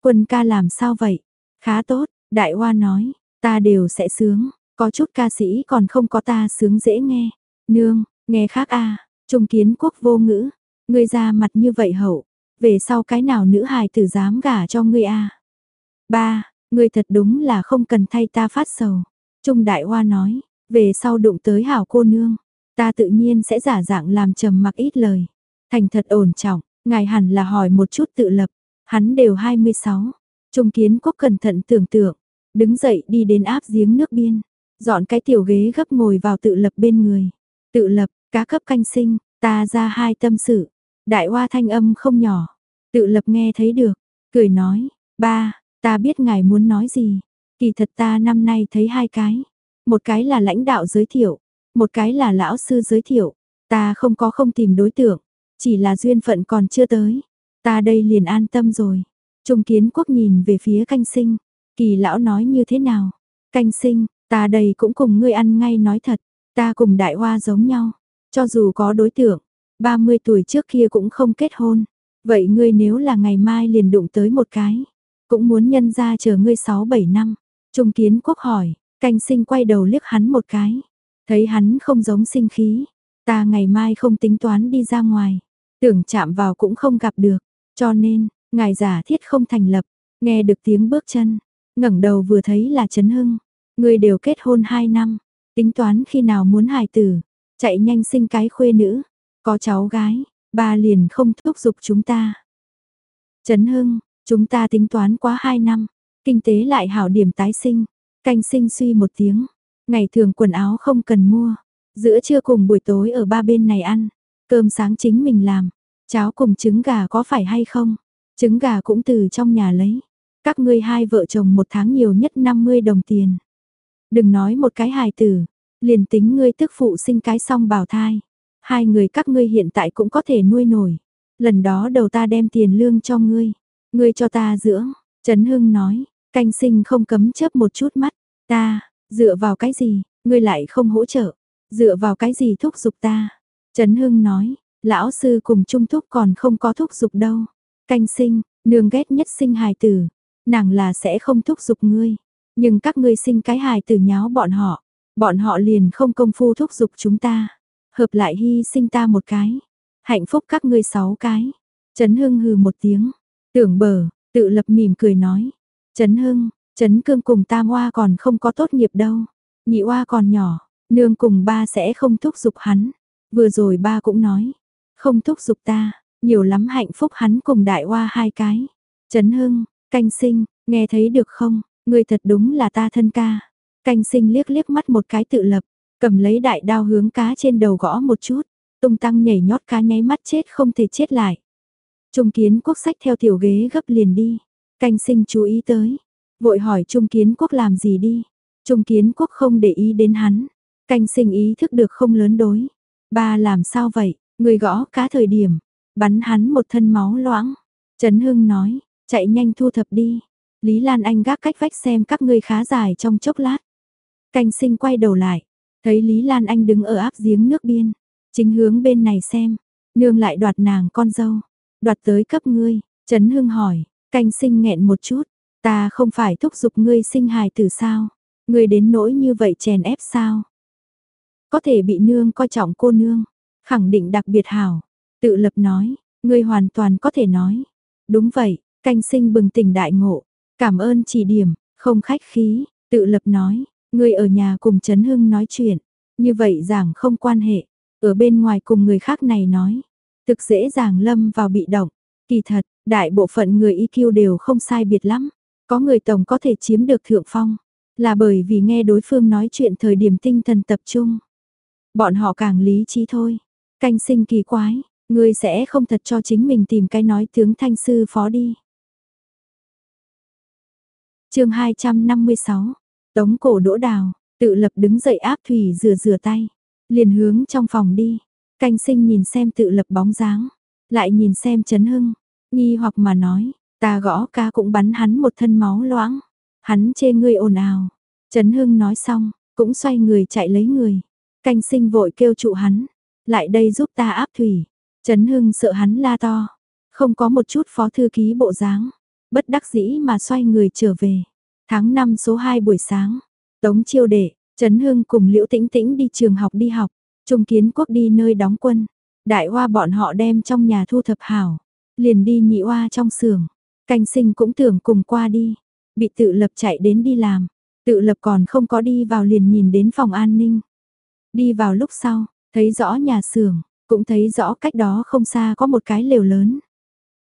Quân ca làm sao vậy? Khá tốt, đại hoa nói, ta đều sẽ sướng, có chút ca sĩ còn không có ta sướng dễ nghe. Nương, nghe khác a trung kiến quốc vô ngữ, ngươi ra mặt như vậy hậu, về sau cái nào nữ hài tử dám gả cho ngươi a Ba, người thật đúng là không cần thay ta phát sầu. Trung đại hoa nói, về sau đụng tới hảo cô nương, ta tự nhiên sẽ giả dạng làm trầm mặc ít lời. Thành thật ổn trọng, ngài hẳn là hỏi một chút tự lập, hắn đều 26. Trung kiến quốc cẩn thận tưởng tượng, đứng dậy đi đến áp giếng nước biên, dọn cái tiểu ghế gấp ngồi vào tự lập bên người. Tự lập, cá cấp canh sinh, ta ra hai tâm sự. Đại hoa thanh âm không nhỏ, tự lập nghe thấy được, cười nói, ba, ta biết ngài muốn nói gì. Kỳ thật ta năm nay thấy hai cái, một cái là lãnh đạo giới thiệu, một cái là lão sư giới thiệu, ta không có không tìm đối tượng, chỉ là duyên phận còn chưa tới. Ta đây liền an tâm rồi. Trung kiến quốc nhìn về phía canh sinh, kỳ lão nói như thế nào? Canh sinh, ta đây cũng cùng ngươi ăn ngay nói thật, ta cùng đại hoa giống nhau, cho dù có đối tượng, 30 tuổi trước kia cũng không kết hôn. Vậy ngươi nếu là ngày mai liền đụng tới một cái, cũng muốn nhân ra chờ ngươi 6-7 năm. Trung kiến quốc hỏi, canh sinh quay đầu liếc hắn một cái. Thấy hắn không giống sinh khí, ta ngày mai không tính toán đi ra ngoài, tưởng chạm vào cũng không gặp được, cho nên, ngài giả thiết không thành lập, nghe được tiếng bước chân, ngẩng đầu vừa thấy là Trấn Hưng, người đều kết hôn 2 năm, tính toán khi nào muốn hài tử, chạy nhanh sinh cái khuê nữ, có cháu gái, ba liền không thúc giục chúng ta. Trấn Hưng, chúng ta tính toán quá 2 năm, kinh tế lại hảo điểm tái sinh, canh sinh suy một tiếng, ngày thường quần áo không cần mua, giữa trưa cùng buổi tối ở ba bên này ăn, cơm sáng chính mình làm, cháo cùng trứng gà có phải hay không, trứng gà cũng từ trong nhà lấy, các ngươi hai vợ chồng một tháng nhiều nhất 50 đồng tiền. Đừng nói một cái hài tử, liền tính ngươi tức phụ sinh cái xong bào thai, hai người các ngươi hiện tại cũng có thể nuôi nổi. Lần đó đầu ta đem tiền lương cho ngươi, ngươi cho ta dưỡng, Trấn Hưng nói, canh sinh không cấm chớp một chút mắt, ta, dựa vào cái gì, ngươi lại không hỗ trợ, dựa vào cái gì thúc giục ta. Trấn Hưng nói, lão sư cùng trung thúc còn không có thúc giục đâu. Canh sinh, nương ghét nhất sinh hài tử, nàng là sẽ không thúc giục ngươi, nhưng các ngươi sinh cái hài tử nháo bọn họ, bọn họ liền không công phu thúc giục chúng ta, hợp lại hy sinh ta một cái, hạnh phúc các ngươi sáu cái. Trấn Hưng hừ một tiếng, tưởng bờ, tự lập mỉm cười nói, Trấn Hưng, Trấn Cương cùng Tam Hoa còn không có tốt nghiệp đâu, nhị Hoa còn nhỏ, nương cùng ba sẽ không thúc giục hắn. Vừa rồi ba cũng nói, không thúc giục ta, nhiều lắm hạnh phúc hắn cùng đại Hoa hai cái. Trấn Hưng, canh sinh, nghe thấy được không, người thật đúng là ta thân ca. Canh sinh liếc liếc mắt một cái tự lập, cầm lấy đại đao hướng cá trên đầu gõ một chút, tung tăng nhảy nhót cá nháy mắt chết không thể chết lại. Trung kiến quốc sách theo tiểu ghế gấp liền đi, canh sinh chú ý tới, vội hỏi Trung kiến quốc làm gì đi. Trung kiến quốc không để ý đến hắn, canh sinh ý thức được không lớn đối. Ba làm sao vậy, người gõ cá thời điểm, bắn hắn một thân máu loãng. Trấn Hưng nói, chạy nhanh thu thập đi. Lý Lan Anh gác cách vách xem các ngươi khá dài trong chốc lát. Canh sinh quay đầu lại, thấy Lý Lan Anh đứng ở áp giếng nước biên, chính hướng bên này xem, nương lại đoạt nàng con dâu, đoạt tới cấp ngươi, Trấn Hưng hỏi, canh sinh nghẹn một chút, ta không phải thúc giục ngươi sinh hài tử sao, ngươi đến nỗi như vậy chèn ép sao. Có thể bị nương coi trọng cô nương, khẳng định đặc biệt hảo, tự lập nói, ngươi hoàn toàn có thể nói, đúng vậy, canh sinh bừng tỉnh đại ngộ, cảm ơn chỉ điểm, không khách khí, tự lập nói, ngươi ở nhà cùng Trấn Hưng nói chuyện, như vậy giảng không quan hệ, ở bên ngoài cùng người khác này nói, thực dễ dàng lâm vào bị động. Kỳ thật, đại bộ phận người EQ đều không sai biệt lắm, có người tổng có thể chiếm được thượng phong, là bởi vì nghe đối phương nói chuyện thời điểm tinh thần tập trung. Bọn họ càng lý trí thôi, canh sinh kỳ quái, người sẽ không thật cho chính mình tìm cái nói tướng thanh sư phó đi. chương 256 Tống cổ đỗ đào, tự lập đứng dậy áp thủy rửa rửa tay, liền hướng trong phòng đi. Canh sinh nhìn xem tự lập bóng dáng, lại nhìn xem Trấn Hưng, nghi hoặc mà nói, ta gõ ca cũng bắn hắn một thân máu loãng, hắn chê ngươi ồn ào. Trấn Hưng nói xong, cũng xoay người chạy lấy người. Canh sinh vội kêu trụ hắn, lại đây giúp ta áp thủy. Trấn Hưng sợ hắn la to, không có một chút phó thư ký bộ dáng, bất đắc dĩ mà xoay người trở về. Tháng 5 số 2 buổi sáng, Tống Chiêu Đệ, Trấn Hưng cùng Liễu Tĩnh Tĩnh đi trường học đi học, Trung Kiến Quốc đi nơi đóng quân. Đại Hoa bọn họ đem trong nhà thu thập hảo, liền đi nhị hoa trong xưởng. Canh sinh cũng tưởng cùng qua đi, bị tự lập chạy đến đi làm. Tự lập còn không có đi vào liền nhìn đến phòng an ninh. Đi vào lúc sau, thấy rõ nhà xưởng, cũng thấy rõ cách đó không xa có một cái lều lớn.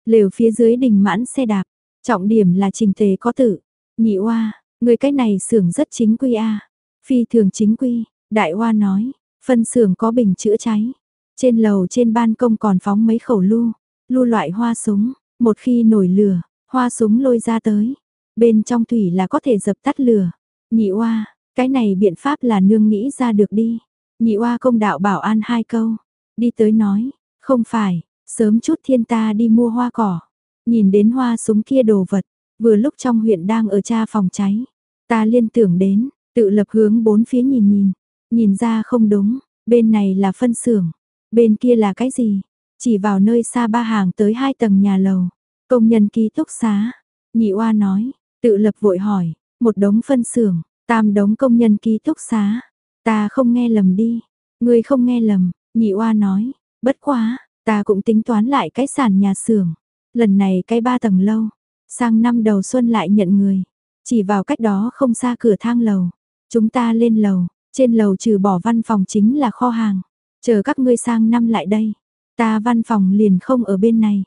Lều phía dưới đình mãn xe đạp, trọng điểm là trình tề có tự, Nhị hoa người cái này xưởng rất chính quy a. Phi thường chính quy, đại hoa nói, phân xưởng có bình chữa cháy. Trên lầu trên ban công còn phóng mấy khẩu lu, lu loại hoa súng, một khi nổi lửa, hoa súng lôi ra tới. Bên trong thủy là có thể dập tắt lửa. Nhị oa, cái này biện pháp là nương nghĩ ra được đi. Nhị oa công đạo bảo an hai câu, đi tới nói, không phải, sớm chút thiên ta đi mua hoa cỏ. Nhìn đến hoa súng kia đồ vật, Vừa lúc trong huyện đang ở cha phòng cháy, ta liên tưởng đến, tự lập hướng bốn phía nhìn nhìn, nhìn ra không đúng, bên này là phân xưởng, bên kia là cái gì? Chỉ vào nơi xa ba hàng tới hai tầng nhà lầu, công nhân ký túc xá. Nhị oa nói, tự lập vội hỏi, một đống phân xưởng, tam đống công nhân ký túc xá. Ta không nghe lầm đi, ngươi không nghe lầm, nhị oa nói, bất quá, ta cũng tính toán lại cái sàn nhà xưởng. Lần này cái ba tầng lâu, Sang năm đầu xuân lại nhận người. Chỉ vào cách đó không xa cửa thang lầu. Chúng ta lên lầu. Trên lầu trừ bỏ văn phòng chính là kho hàng. Chờ các ngươi sang năm lại đây. Ta văn phòng liền không ở bên này.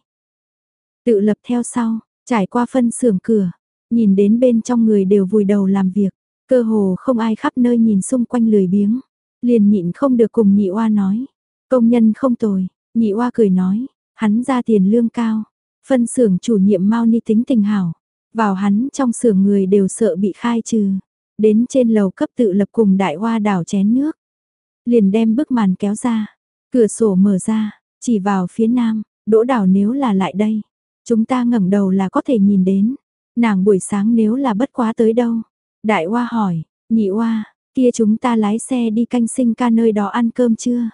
Tự lập theo sau, trải qua phân xưởng cửa, nhìn đến bên trong người đều vùi đầu làm việc, cơ hồ không ai khắp nơi nhìn xung quanh lười biếng, liền nhịn không được cùng nhị oa nói, công nhân không tồi, nhị oa cười nói, hắn ra tiền lương cao, phân xưởng chủ nhiệm mau Ni tính tình hảo, vào hắn trong xưởng người đều sợ bị khai trừ, đến trên lầu cấp tự lập cùng đại Hoa đảo chén nước, liền đem bức màn kéo ra, cửa sổ mở ra, chỉ vào phía nam, đỗ đảo nếu là lại đây, chúng ta ngẩng đầu là có thể nhìn đến. Nàng buổi sáng nếu là bất quá tới đâu? Đại Hoa hỏi, nhị Hoa, kia chúng ta lái xe đi canh sinh ca nơi đó ăn cơm chưa?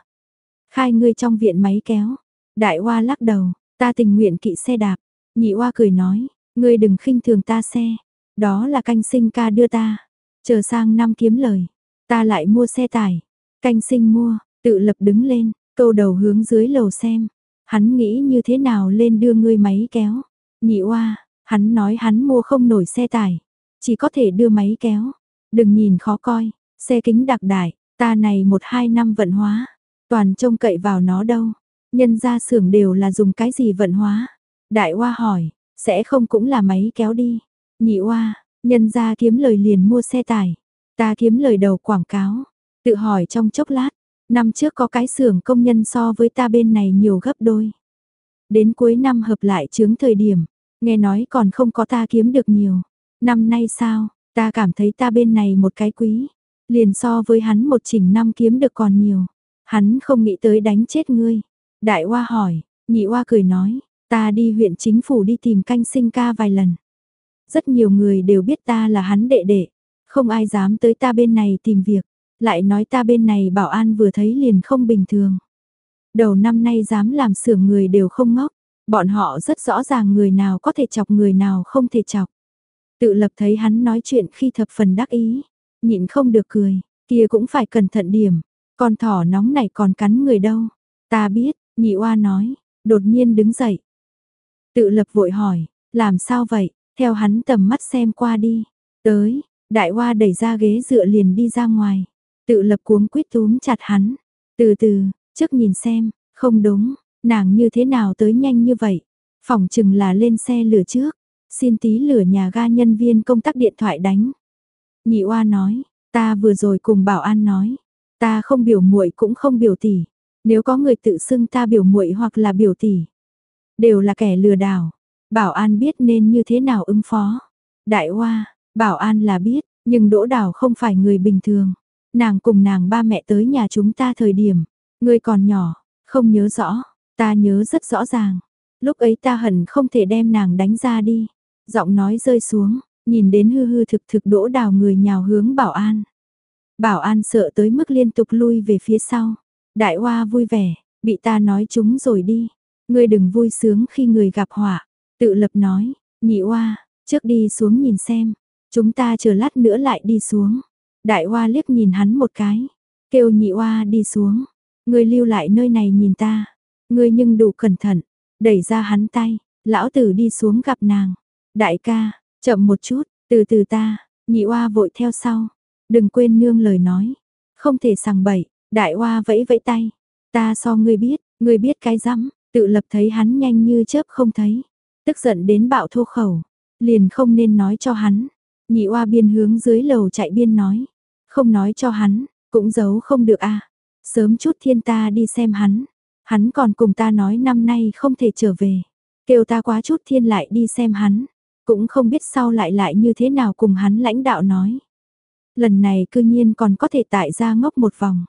Khai ngươi trong viện máy kéo. Đại Hoa lắc đầu, ta tình nguyện kỵ xe đạp. Nhị Hoa cười nói, ngươi đừng khinh thường ta xe. Đó là canh sinh ca đưa ta. Chờ sang năm kiếm lời. Ta lại mua xe tải. Canh sinh mua, tự lập đứng lên, câu đầu hướng dưới lầu xem. Hắn nghĩ như thế nào lên đưa ngươi máy kéo. Nhị oa, Hắn nói hắn mua không nổi xe tải, chỉ có thể đưa máy kéo. Đừng nhìn khó coi, xe kính đặc đại, ta này một hai năm vận hóa, toàn trông cậy vào nó đâu. Nhân ra xưởng đều là dùng cái gì vận hóa. Đại oa hỏi, sẽ không cũng là máy kéo đi. Nhị oa, nhân ra kiếm lời liền mua xe tải. Ta kiếm lời đầu quảng cáo. Tự hỏi trong chốc lát, năm trước có cái xưởng công nhân so với ta bên này nhiều gấp đôi. Đến cuối năm hợp lại chứng thời điểm, Nghe nói còn không có ta kiếm được nhiều. Năm nay sao, ta cảm thấy ta bên này một cái quý. Liền so với hắn một chỉnh năm kiếm được còn nhiều. Hắn không nghĩ tới đánh chết ngươi. Đại Hoa hỏi, nhị Hoa cười nói, ta đi huyện chính phủ đi tìm canh sinh ca vài lần. Rất nhiều người đều biết ta là hắn đệ đệ. Không ai dám tới ta bên này tìm việc. Lại nói ta bên này bảo an vừa thấy liền không bình thường. Đầu năm nay dám làm xưởng người đều không ngốc. Bọn họ rất rõ ràng người nào có thể chọc người nào không thể chọc. Tự lập thấy hắn nói chuyện khi thập phần đắc ý, nhịn không được cười, kia cũng phải cẩn thận điểm, con thỏ nóng này còn cắn người đâu. Ta biết, nhị oa nói, đột nhiên đứng dậy. Tự lập vội hỏi, làm sao vậy, theo hắn tầm mắt xem qua đi. Tới, đại oa đẩy ra ghế dựa liền đi ra ngoài. Tự lập cuống quyết túm chặt hắn. Từ từ, trước nhìn xem, không đúng, Nàng như thế nào tới nhanh như vậy? Phòng chừng là lên xe lửa trước. Xin tí lửa nhà ga nhân viên công tác điện thoại đánh. Nhị oa nói, ta vừa rồi cùng bảo an nói. Ta không biểu muội cũng không biểu tỷ. Nếu có người tự xưng ta biểu muội hoặc là biểu tỷ. Đều là kẻ lừa đảo. Bảo an biết nên như thế nào ứng phó. Đại Hoa, bảo an là biết, nhưng đỗ Đào không phải người bình thường. Nàng cùng nàng ba mẹ tới nhà chúng ta thời điểm, người còn nhỏ, không nhớ rõ, Ta nhớ rất rõ ràng, lúc ấy ta hận không thể đem nàng đánh ra đi. Giọng nói rơi xuống, nhìn đến hư hư thực thực đỗ đào người nhào hướng bảo an. Bảo an sợ tới mức liên tục lui về phía sau. Đại hoa vui vẻ, bị ta nói chúng rồi đi. Ngươi đừng vui sướng khi người gặp họa. Tự lập nói, nhị oa trước đi xuống nhìn xem. Chúng ta chờ lát nữa lại đi xuống. Đại oa liếc nhìn hắn một cái. Kêu nhị oa đi xuống. Ngươi lưu lại nơi này nhìn ta. Ngươi nhưng đủ cẩn thận, đẩy ra hắn tay, lão tử đi xuống gặp nàng. Đại ca, chậm một chút, từ từ ta, nhị oa vội theo sau. Đừng quên nương lời nói, không thể sằng bậy, đại oa vẫy vẫy tay. Ta so ngươi biết, ngươi biết cái rắm, tự lập thấy hắn nhanh như chớp không thấy. Tức giận đến bạo thô khẩu, liền không nên nói cho hắn. Nhị oa biên hướng dưới lầu chạy biên nói. Không nói cho hắn, cũng giấu không được a à, Sớm chút thiên ta đi xem hắn. Hắn còn cùng ta nói năm nay không thể trở về. Kêu ta quá chút thiên lại đi xem hắn. Cũng không biết sau lại lại như thế nào cùng hắn lãnh đạo nói. Lần này cư nhiên còn có thể tại ra ngốc một vòng.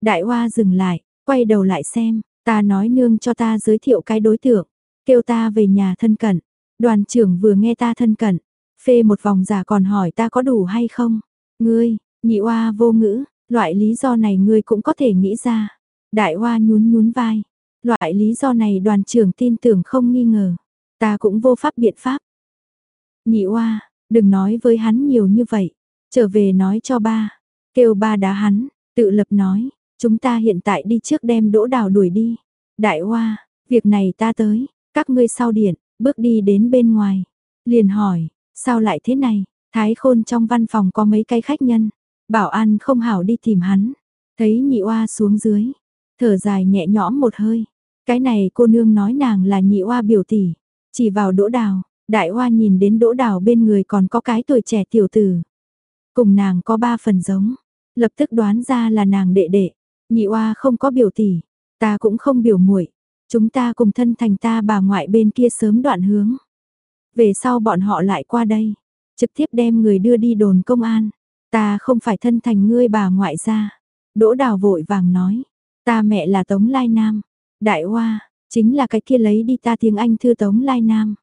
Đại hoa dừng lại, quay đầu lại xem, ta nói nương cho ta giới thiệu cái đối tượng, kêu ta về nhà thân cận. Đoàn trưởng vừa nghe ta thân cận, phê một vòng giả còn hỏi ta có đủ hay không. Ngươi, nhị oa vô ngữ, loại lý do này ngươi cũng có thể nghĩ ra. Đại Hoa nhún nhún vai. Loại lý do này đoàn trưởng tin tưởng không nghi ngờ. Ta cũng vô pháp biện pháp. Nhị oa đừng nói với hắn nhiều như vậy. Trở về nói cho ba. Kêu ba đá hắn, tự lập nói. Chúng ta hiện tại đi trước đem đỗ đào đuổi đi. Đại Hoa, việc này ta tới. Các ngươi sau điện, bước đi đến bên ngoài. Liền hỏi, sao lại thế này? Thái khôn trong văn phòng có mấy cái khách nhân. Bảo an không hảo đi tìm hắn. Thấy nhị oa xuống dưới. Thở dài nhẹ nhõm một hơi. Cái này cô nương nói nàng là nhị oa biểu tỷ. Chỉ vào đỗ đào. Đại oa nhìn đến đỗ đào bên người còn có cái tuổi trẻ tiểu tử. Cùng nàng có ba phần giống. Lập tức đoán ra là nàng đệ đệ. Nhị oa không có biểu tỷ. Ta cũng không biểu muội Chúng ta cùng thân thành ta bà ngoại bên kia sớm đoạn hướng. Về sau bọn họ lại qua đây, trực tiếp đem người đưa đi đồn công an. Ta không phải thân thành ngươi bà ngoại ra. Đỗ đào vội vàng nói, ta mẹ là Tống Lai Nam. Đại Hoa, chính là cái kia lấy đi ta tiếng Anh thư Tống Lai Nam.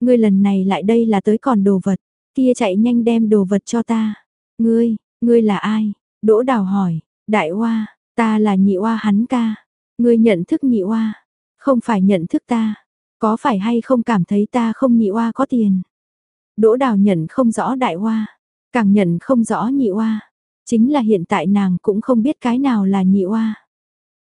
Ngươi lần này lại đây là tới còn đồ vật, kia chạy nhanh đem đồ vật cho ta. Ngươi, ngươi là ai? Đỗ đào hỏi, đại Hoa, ta là nhị Hoa hắn ca. Ngươi nhận thức nhị Hoa, không phải nhận thức ta. Có phải hay không cảm thấy ta không nhị oa có tiền? Đỗ đào nhận không rõ đại oa, càng nhận không rõ nhị oa. Chính là hiện tại nàng cũng không biết cái nào là nhị oa.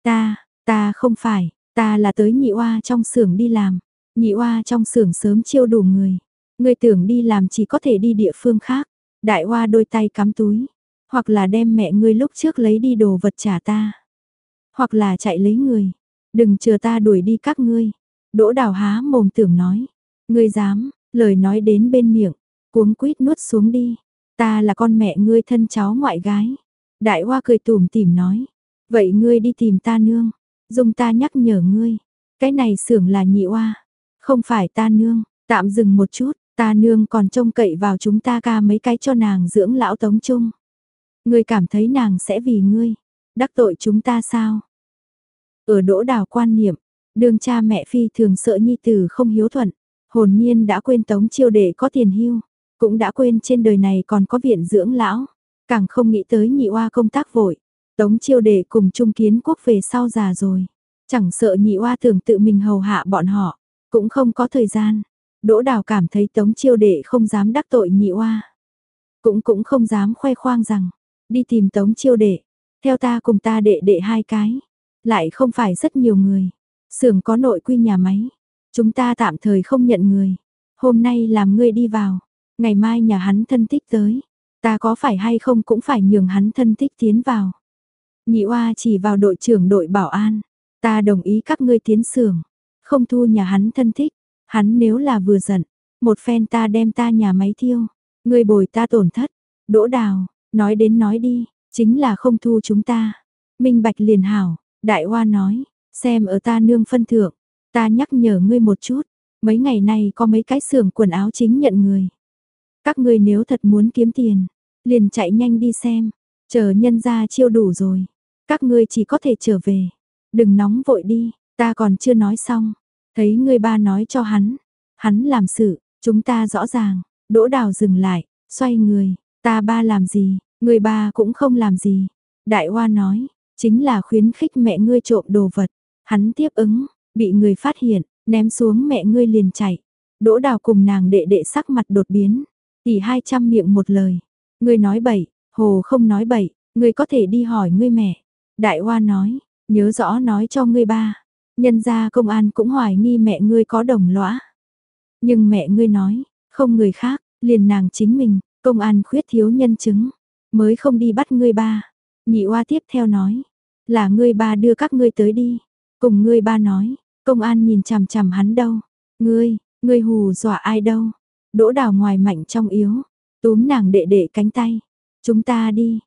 Ta, ta không phải, ta là tới nhị oa trong xưởng đi làm. Nhị oa trong xưởng sớm chiêu đủ người. Người tưởng đi làm chỉ có thể đi địa phương khác. Đại oa đôi tay cắm túi. Hoặc là đem mẹ ngươi lúc trước lấy đi đồ vật trả ta. Hoặc là chạy lấy người. Đừng chờ ta đuổi đi các ngươi. Đỗ đào há mồm tưởng nói. Ngươi dám, lời nói đến bên miệng, cuống quýt nuốt xuống đi. Ta là con mẹ ngươi thân cháu ngoại gái. Đại hoa cười tủm tỉm nói. Vậy ngươi đi tìm ta nương. Dùng ta nhắc nhở ngươi. Cái này xưởng là nhị oa Không phải ta nương. Tạm dừng một chút. Ta nương còn trông cậy vào chúng ta ca mấy cái cho nàng dưỡng lão tống trung. Ngươi cảm thấy nàng sẽ vì ngươi. Đắc tội chúng ta sao? Ở đỗ đào quan niệm, Đường cha mẹ phi thường sợ nhi tử không hiếu thuận, hồn nhiên đã quên tống chiêu đệ có tiền hưu, cũng đã quên trên đời này còn có viện dưỡng lão, càng không nghĩ tới nhị oa công tác vội. Tống chiêu đệ cùng trung kiến quốc về sau già rồi, chẳng sợ nhị oa tưởng tự mình hầu hạ bọn họ, cũng không có thời gian. Đỗ đào cảm thấy tống chiêu đệ không dám đắc tội nhị oa, cũng cũng không dám khoe khoang rằng, đi tìm tống chiêu đệ, theo ta cùng ta đệ đệ hai cái, lại không phải rất nhiều người, Xưởng có nội quy nhà máy. Chúng ta tạm thời không nhận người. Hôm nay làm ngươi đi vào. Ngày mai nhà hắn thân thích tới. Ta có phải hay không cũng phải nhường hắn thân thích tiến vào. Nhị oa chỉ vào đội trưởng đội bảo an. Ta đồng ý các ngươi tiến xưởng. Không thu nhà hắn thân thích. Hắn nếu là vừa giận. Một phen ta đem ta nhà máy thiêu. Ngươi bồi ta tổn thất. Đỗ đào. Nói đến nói đi. Chính là không thu chúng ta. Minh bạch liền hảo. Đại Hoa nói. Xem ở ta nương phân thượng, ta nhắc nhở ngươi một chút, mấy ngày nay có mấy cái xưởng quần áo chính nhận người. Các ngươi nếu thật muốn kiếm tiền, liền chạy nhanh đi xem, chờ nhân ra chiêu đủ rồi. Các ngươi chỉ có thể trở về, đừng nóng vội đi, ta còn chưa nói xong. Thấy ngươi ba nói cho hắn, hắn làm sự, chúng ta rõ ràng, đỗ đào dừng lại, xoay người, ta ba làm gì, người ba cũng không làm gì. Đại Hoa nói, chính là khuyến khích mẹ ngươi trộm đồ vật. Hắn tiếp ứng, bị người phát hiện, ném xuống mẹ ngươi liền chạy. Đỗ đào cùng nàng đệ đệ sắc mặt đột biến. Tỷ hai trăm miệng một lời. Ngươi nói bậy, hồ không nói bậy, ngươi có thể đi hỏi ngươi mẹ. Đại hoa nói, nhớ rõ nói cho ngươi ba. Nhân gia công an cũng hoài nghi mẹ ngươi có đồng lõa. Nhưng mẹ ngươi nói, không người khác, liền nàng chính mình, công an khuyết thiếu nhân chứng, mới không đi bắt ngươi ba. Nhị oa tiếp theo nói, là ngươi ba đưa các ngươi tới đi. Cùng ngươi ba nói, công an nhìn chằm chằm hắn đâu. Ngươi, ngươi hù dọa ai đâu. Đỗ đào ngoài mạnh trong yếu, túm nàng đệ đệ cánh tay. Chúng ta đi.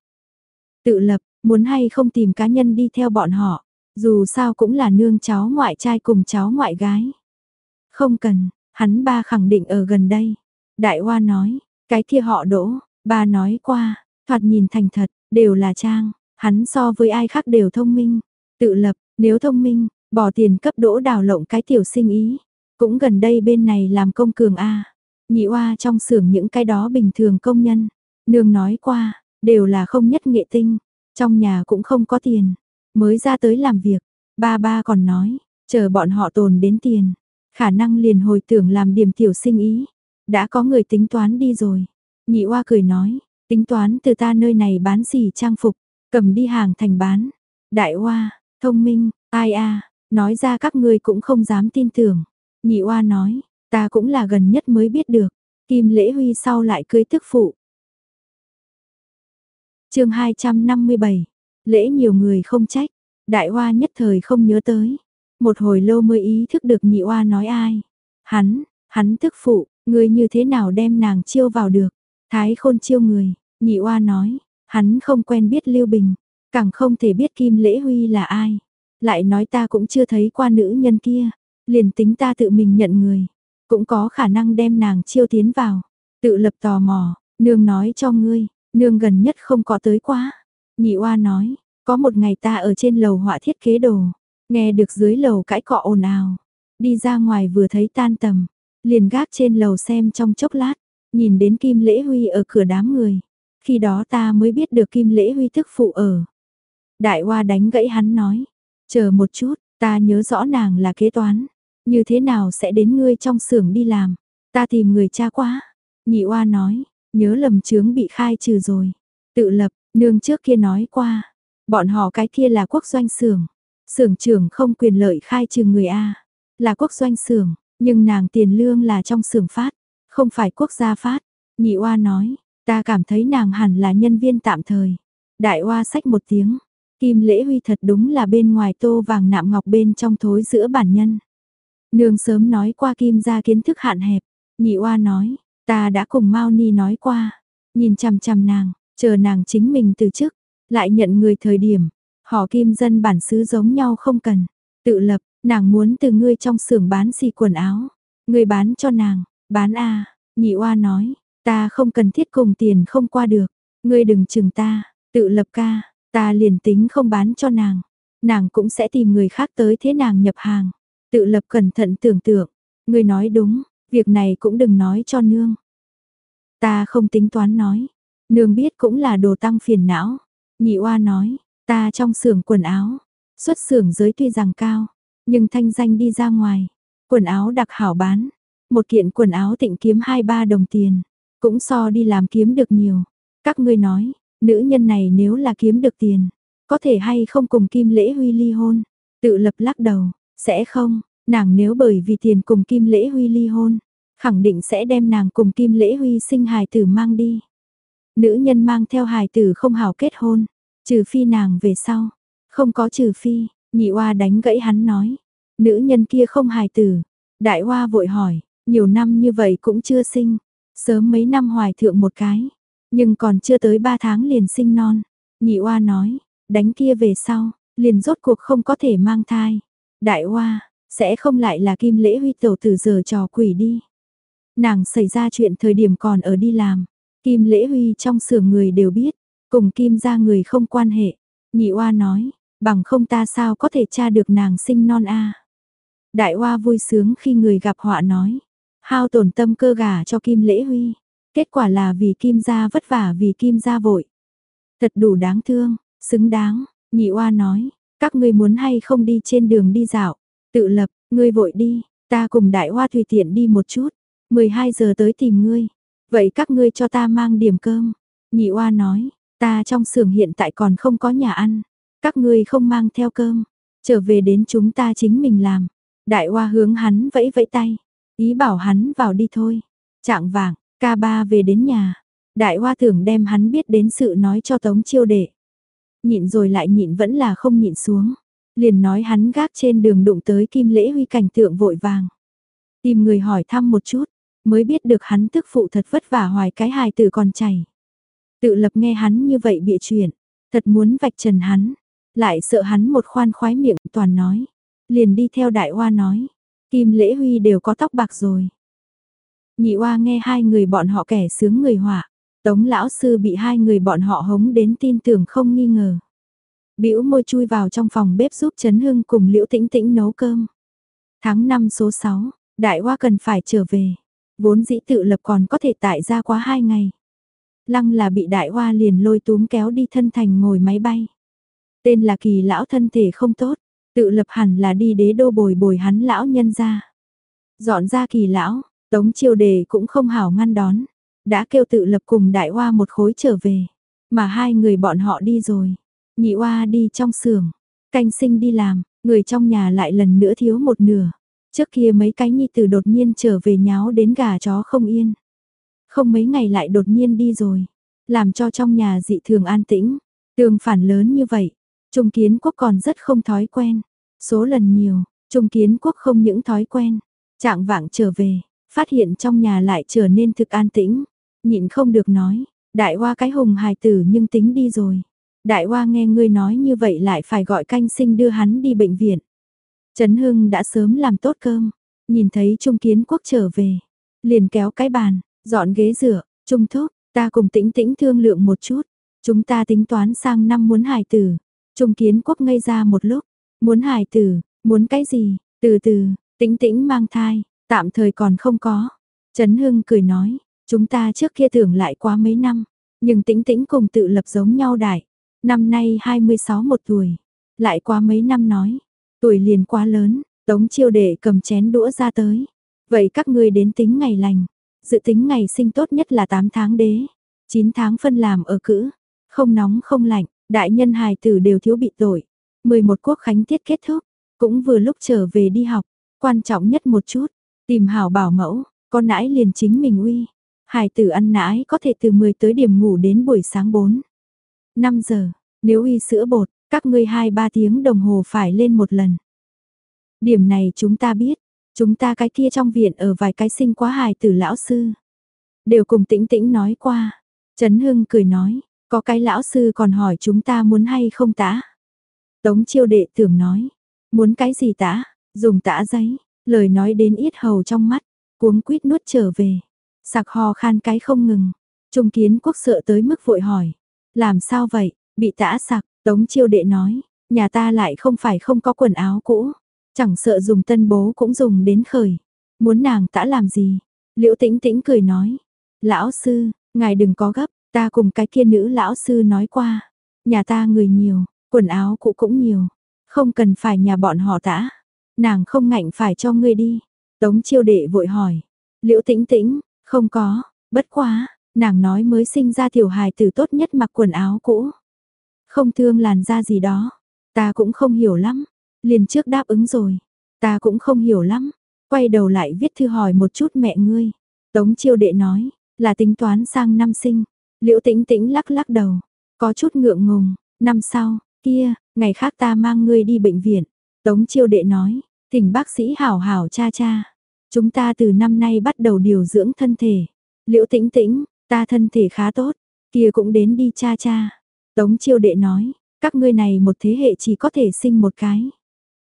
Tự lập, muốn hay không tìm cá nhân đi theo bọn họ. Dù sao cũng là nương cháu ngoại trai cùng cháu ngoại gái. Không cần, hắn ba khẳng định ở gần đây. Đại Hoa nói, cái kia họ đỗ, ba nói qua, thoạt nhìn thành thật, đều là trang, hắn so với ai khác đều thông minh, tự lập, nếu thông minh, bỏ tiền cấp đỗ đào lộng cái tiểu sinh ý, cũng gần đây bên này làm công cường A. Nhị oa trong xưởng những cái đó bình thường công nhân, nương nói qua, đều là không nhất nghệ tinh, trong nhà cũng không có tiền, mới ra tới làm việc, ba ba còn nói, chờ bọn họ tồn đến tiền, khả năng liền hồi tưởng làm điểm tiểu sinh ý, đã có người tính toán đi rồi. Nhị oa cười nói, tính toán từ ta nơi này bán gì trang phục, cầm đi hàng thành bán. Đại oa, Thông minh, ai a, nói ra các ngươi cũng không dám tin tưởng. Nhị oa nói, ta cũng là gần nhất mới biết được. Kim Lễ Huy sau lại cưới tức phụ, chương 257, lễ nhiều người không trách, đại hoa nhất thời không nhớ tới. Một hồi lâu mới ý thức được nhị oa nói ai. Hắn, hắn tức phụ, người như thế nào đem nàng chiêu vào được. Thái khôn chiêu người, nhị oa nói, hắn không quen biết Lưu Bình, càng không thể biết Kim Lễ Huy là ai. Lại nói ta cũng chưa thấy qua nữ nhân kia, liền tính ta tự mình nhận người, cũng có khả năng đem nàng chiêu tiến vào. Tự lập tò mò, nương nói cho ngươi, nương gần nhất không có tới quá. Nhị oa nói, có một ngày ta ở trên lầu họa thiết kế đồ, nghe được dưới lầu cãi cọ ồn ào. Đi ra ngoài vừa thấy tan tầm, liền gác trên lầu xem trong chốc lát, nhìn đến Kim Lễ Huy ở cửa đám người. Khi đó ta mới biết được Kim Lễ Huy thức phụ ở. Đại Hoa đánh gãy hắn nói, chờ một chút, ta nhớ rõ nàng là kế toán, như thế nào sẽ đến ngươi trong xưởng đi làm, ta tìm người cha quá. Nhị Hoa nói, nhớ lầm chướng bị khai trừ rồi, tự lập, nương trước kia nói qua, bọn họ cái kia là quốc doanh xưởng, xưởng trưởng không quyền lợi khai trừ người A, là quốc doanh xưởng, nhưng nàng tiền lương là trong xưởng phát, không phải quốc gia phát. Nhị oa nói, ta cảm thấy nàng hẳn là nhân viên tạm thời. Đại oa sách một tiếng, Kim Lễ Huy thật đúng là bên ngoài tô vàng nạm ngọc bên trong thối giữa bản nhân. Nương sớm nói qua Kim ra kiến thức hạn hẹp, nhị oa nói, ta đã cùng Mao Ni nói qua, nhìn chằm chằm nàng, chờ nàng chính mình từ chức, lại nhận người thời điểm, họ Kim dân bản xứ giống nhau không cần, tự lập, nàng muốn từ ngươi trong xưởng bán xì quần áo, ngươi bán cho nàng, bán a, nhị oa nói, ta không cần thiết cùng tiền không qua được, ngươi đừng chừng ta, tự lập ca, Ta liền tính không bán cho nàng, nàng cũng sẽ tìm người khác tới thế nàng nhập hàng. Tự lập cẩn thận tưởng tượng, ngươi nói đúng, việc này cũng đừng nói cho nương. Ta không tính toán nói, nương biết cũng là đồ tăng phiền não. Nhị oa nói, ta trong xưởng quần áo, xuất xưởng giới tuy rằng cao, nhưng thanh danh đi ra ngoài, quần áo đặc hảo bán, một kiện quần áo tịnh kiếm 2-3 đồng tiền, cũng so đi làm kiếm được nhiều. Các ngươi nói, Nữ nhân này nếu là kiếm được tiền, có thể hay không cùng Kim Lễ Huy ly hôn? Tự lập lắc đầu, sẽ không, nàng nếu bởi vì tiền cùng Kim Lễ Huy ly hôn, khẳng định sẽ đem nàng cùng Kim Lễ Huy sinh hài tử mang đi. Nữ nhân mang theo hài tử không hảo kết hôn, trừ phi nàng về sau. Không có trừ phi, nhị oa đánh gãy hắn nói. Nữ nhân kia không hài tử. Đại oa vội hỏi, nhiều năm như vậy cũng chưa sinh. Sớm mấy năm hoài thượng một cái. Nhưng còn chưa tới ba tháng liền sinh non. Nhị oa nói, đánh kia về sau, liền rốt cuộc không có thể mang thai. Đại oa, sẽ không lại là kim lễ huy tổ từ giờ trò quỷ đi. Nàng xảy ra chuyện thời điểm còn ở đi làm. Kim lễ huy trong xưởng người đều biết, cùng kim ra người không quan hệ. Nhị oa nói, bằng không ta sao có thể tra được nàng sinh non a Đại oa vui sướng khi người gặp họa nói, hao tổn tâm cơ gà cho kim lễ huy. Kết quả là vì kim gia vất vả vì kim gia vội. Thật đủ đáng thương, xứng đáng, nhị oa nói, các ngươi muốn hay không đi trên đường đi dạo, tự lập, ngươi vội đi, ta cùng đại hoa tùy tiện đi một chút, 12 giờ tới tìm ngươi, vậy các ngươi cho ta mang điểm cơm. Nhị oa nói, ta trong xưởng hiện tại còn không có nhà ăn, các ngươi không mang theo cơm, trở về đến chúng ta chính mình làm. Đại hoa hướng hắn vẫy vẫy tay, ý bảo hắn vào đi thôi. Trạng vàng, Ca ba về đến nhà, đại hoa tưởng đem hắn biết đến sự nói cho tống chiêu đệ. Nhịn rồi lại nhịn vẫn là không nhịn xuống. Liền nói hắn gác trên đường đụng tới kim lễ huy cảnh tượng vội vàng. Tìm người hỏi thăm một chút, mới biết được hắn tức phụ thật vất vả hoài cái hài tử còn chảy. Tự lập nghe hắn như vậy bịa chuyện, thật muốn vạch trần hắn, lại sợ hắn một khoan khoái miệng toàn nói. Liền đi theo đại hoa nói, Kim Lễ Huy đều có tóc bạc rồi. Nhị oa nghe hai người bọn họ kẻ sướng người họa, tống lão sư bị hai người bọn họ hống đến tin tưởng không nghi ngờ. Bĩu môi chui vào trong phòng bếp giúp Trấn Hưng cùng Liễu Tĩnh Tĩnh nấu cơm. Tháng 5 số 6, đại hoa cần phải trở về. Vốn dĩ tự lập còn có thể tại ra quá hai ngày. Lăng là bị đại hoa liền lôi túm kéo đi thân thành ngồi máy bay. Tên là kỳ lão thân thể không tốt, tự lập hẳn là đi đế đô bồi bồi hắn lão nhân ra. Dọn ra kỳ lão, Tống chiêu đề cũng không hảo ngăn đón, đã kêu tự lập cùng đại hoa một khối trở về, mà hai người bọn họ đi rồi, nhị hoa đi trong xưởng, canh sinh đi làm, người trong nhà lại lần nữa thiếu một nửa. Trước kia mấy cái nhi tử đột nhiên trở về nháo đến gà chó không yên. Không mấy ngày lại đột nhiên đi rồi. làm cho trong nhà dị thường an tĩnh, tương phản lớn như vậy. Trung kiến quốc còn rất không thói quen, số lần nhiều, Trung kiến quốc không những thói quen, trạng vạng trở về, phát hiện trong nhà lại trở nên thực an tĩnh, nhịn không được nói, đại hoa cái hùng hài tử nhưng tính đi rồi. Đại hoa nghe ngươi nói như vậy lại phải gọi canh sinh đưa hắn đi bệnh viện. Trấn Hưng đã sớm làm tốt cơm, nhìn thấy Trung Kiến Quốc trở về, liền kéo cái bàn, dọn ghế rửa, Trung Thúc, ta cùng tĩnh tĩnh thương lượng một chút, chúng ta tính toán sang năm muốn hài tử. Trung Kiến Quốc ngây ra một lúc, muốn hài tử, muốn cái gì, từ từ, tĩnh tĩnh mang thai, tạm thời còn không có. Trấn Hưng cười nói, chúng ta trước kia tưởng lại quá mấy năm, nhưng tĩnh tĩnh cùng tự lập giống nhau đại. Năm nay 26 một tuổi, lại qua mấy năm nói, tuổi liền quá lớn, tống chiêu đệ cầm chén đũa ra tới. Vậy các ngươi đến tính ngày lành, dự tính ngày sinh tốt nhất là 8 tháng đế, 9 tháng phân làm ở cữ, không nóng không lạnh, đại nhân hài tử đều thiếu bị tội. 11 quốc khánh tiết kết thúc, cũng vừa lúc trở về đi học, quan trọng nhất một chút, tìm hảo bảo mẫu, con nãi liền chính mình uy. Hài tử ăn nãi có thể từ 10 tới điểm ngủ đến buổi sáng 4. 5 giờ, nếu uy sữa bột, các ngươi 2-3 tiếng đồng hồ phải lên một lần. Điểm này chúng ta biết, chúng ta cái kia trong viện ở vài cái sinh quá hài tử lão sư. Đều cùng tĩnh tĩnh nói qua. Trấn Hưng cười nói, có cái lão sư còn hỏi chúng ta muốn hay không tả Tống chiêu đệ tưởng nói, muốn cái gì tã, dùng tã giấy, lời nói đến yết hầu trong mắt, cuống quýt nuốt trở về. Sặc hò khan cái không ngừng, trung kiến quốc sợ tới mức vội hỏi, làm sao vậy, bị tã sặc, tống chiêu đệ nói, nhà ta lại không phải không có quần áo cũ, chẳng sợ dùng tân bố cũng dùng đến khởi, muốn nàng tã làm gì, liễu tĩnh tĩnh cười nói, lão sư, ngài đừng có gấp, ta cùng cái kia nữ lão sư nói qua, nhà ta người nhiều, quần áo cũ cũng nhiều, không cần phải nhà bọn họ tã, nàng không ngạnh phải cho ngươi đi, tống chiêu đệ vội hỏi, liễu tĩnh tĩnh, không có, bất quá, nàng nói mới sinh ra tiểu hài tử tốt nhất mặc quần áo cũ. Không thương làn da gì đó, ta cũng không hiểu lắm, liền trước đáp ứng rồi, ta cũng không hiểu lắm, quay đầu lại viết thư hỏi một chút mẹ ngươi. Tống chiêu đệ nói, là tính toán sang năm sinh, liễu tĩnh tĩnh lắc lắc đầu, có chút ngượng ngùng, năm sau, kia, ngày khác ta mang ngươi đi bệnh viện. Tống chiêu đệ nói, thỉnh bác sĩ hảo hảo cha cha. Chúng ta từ năm nay bắt đầu điều dưỡng thân thể. Liễu tĩnh tĩnh, ta thân thể khá tốt, kia cũng đến đi cha cha. Tống chiêu đệ nói, các ngươi này một thế hệ chỉ có thể sinh một cái.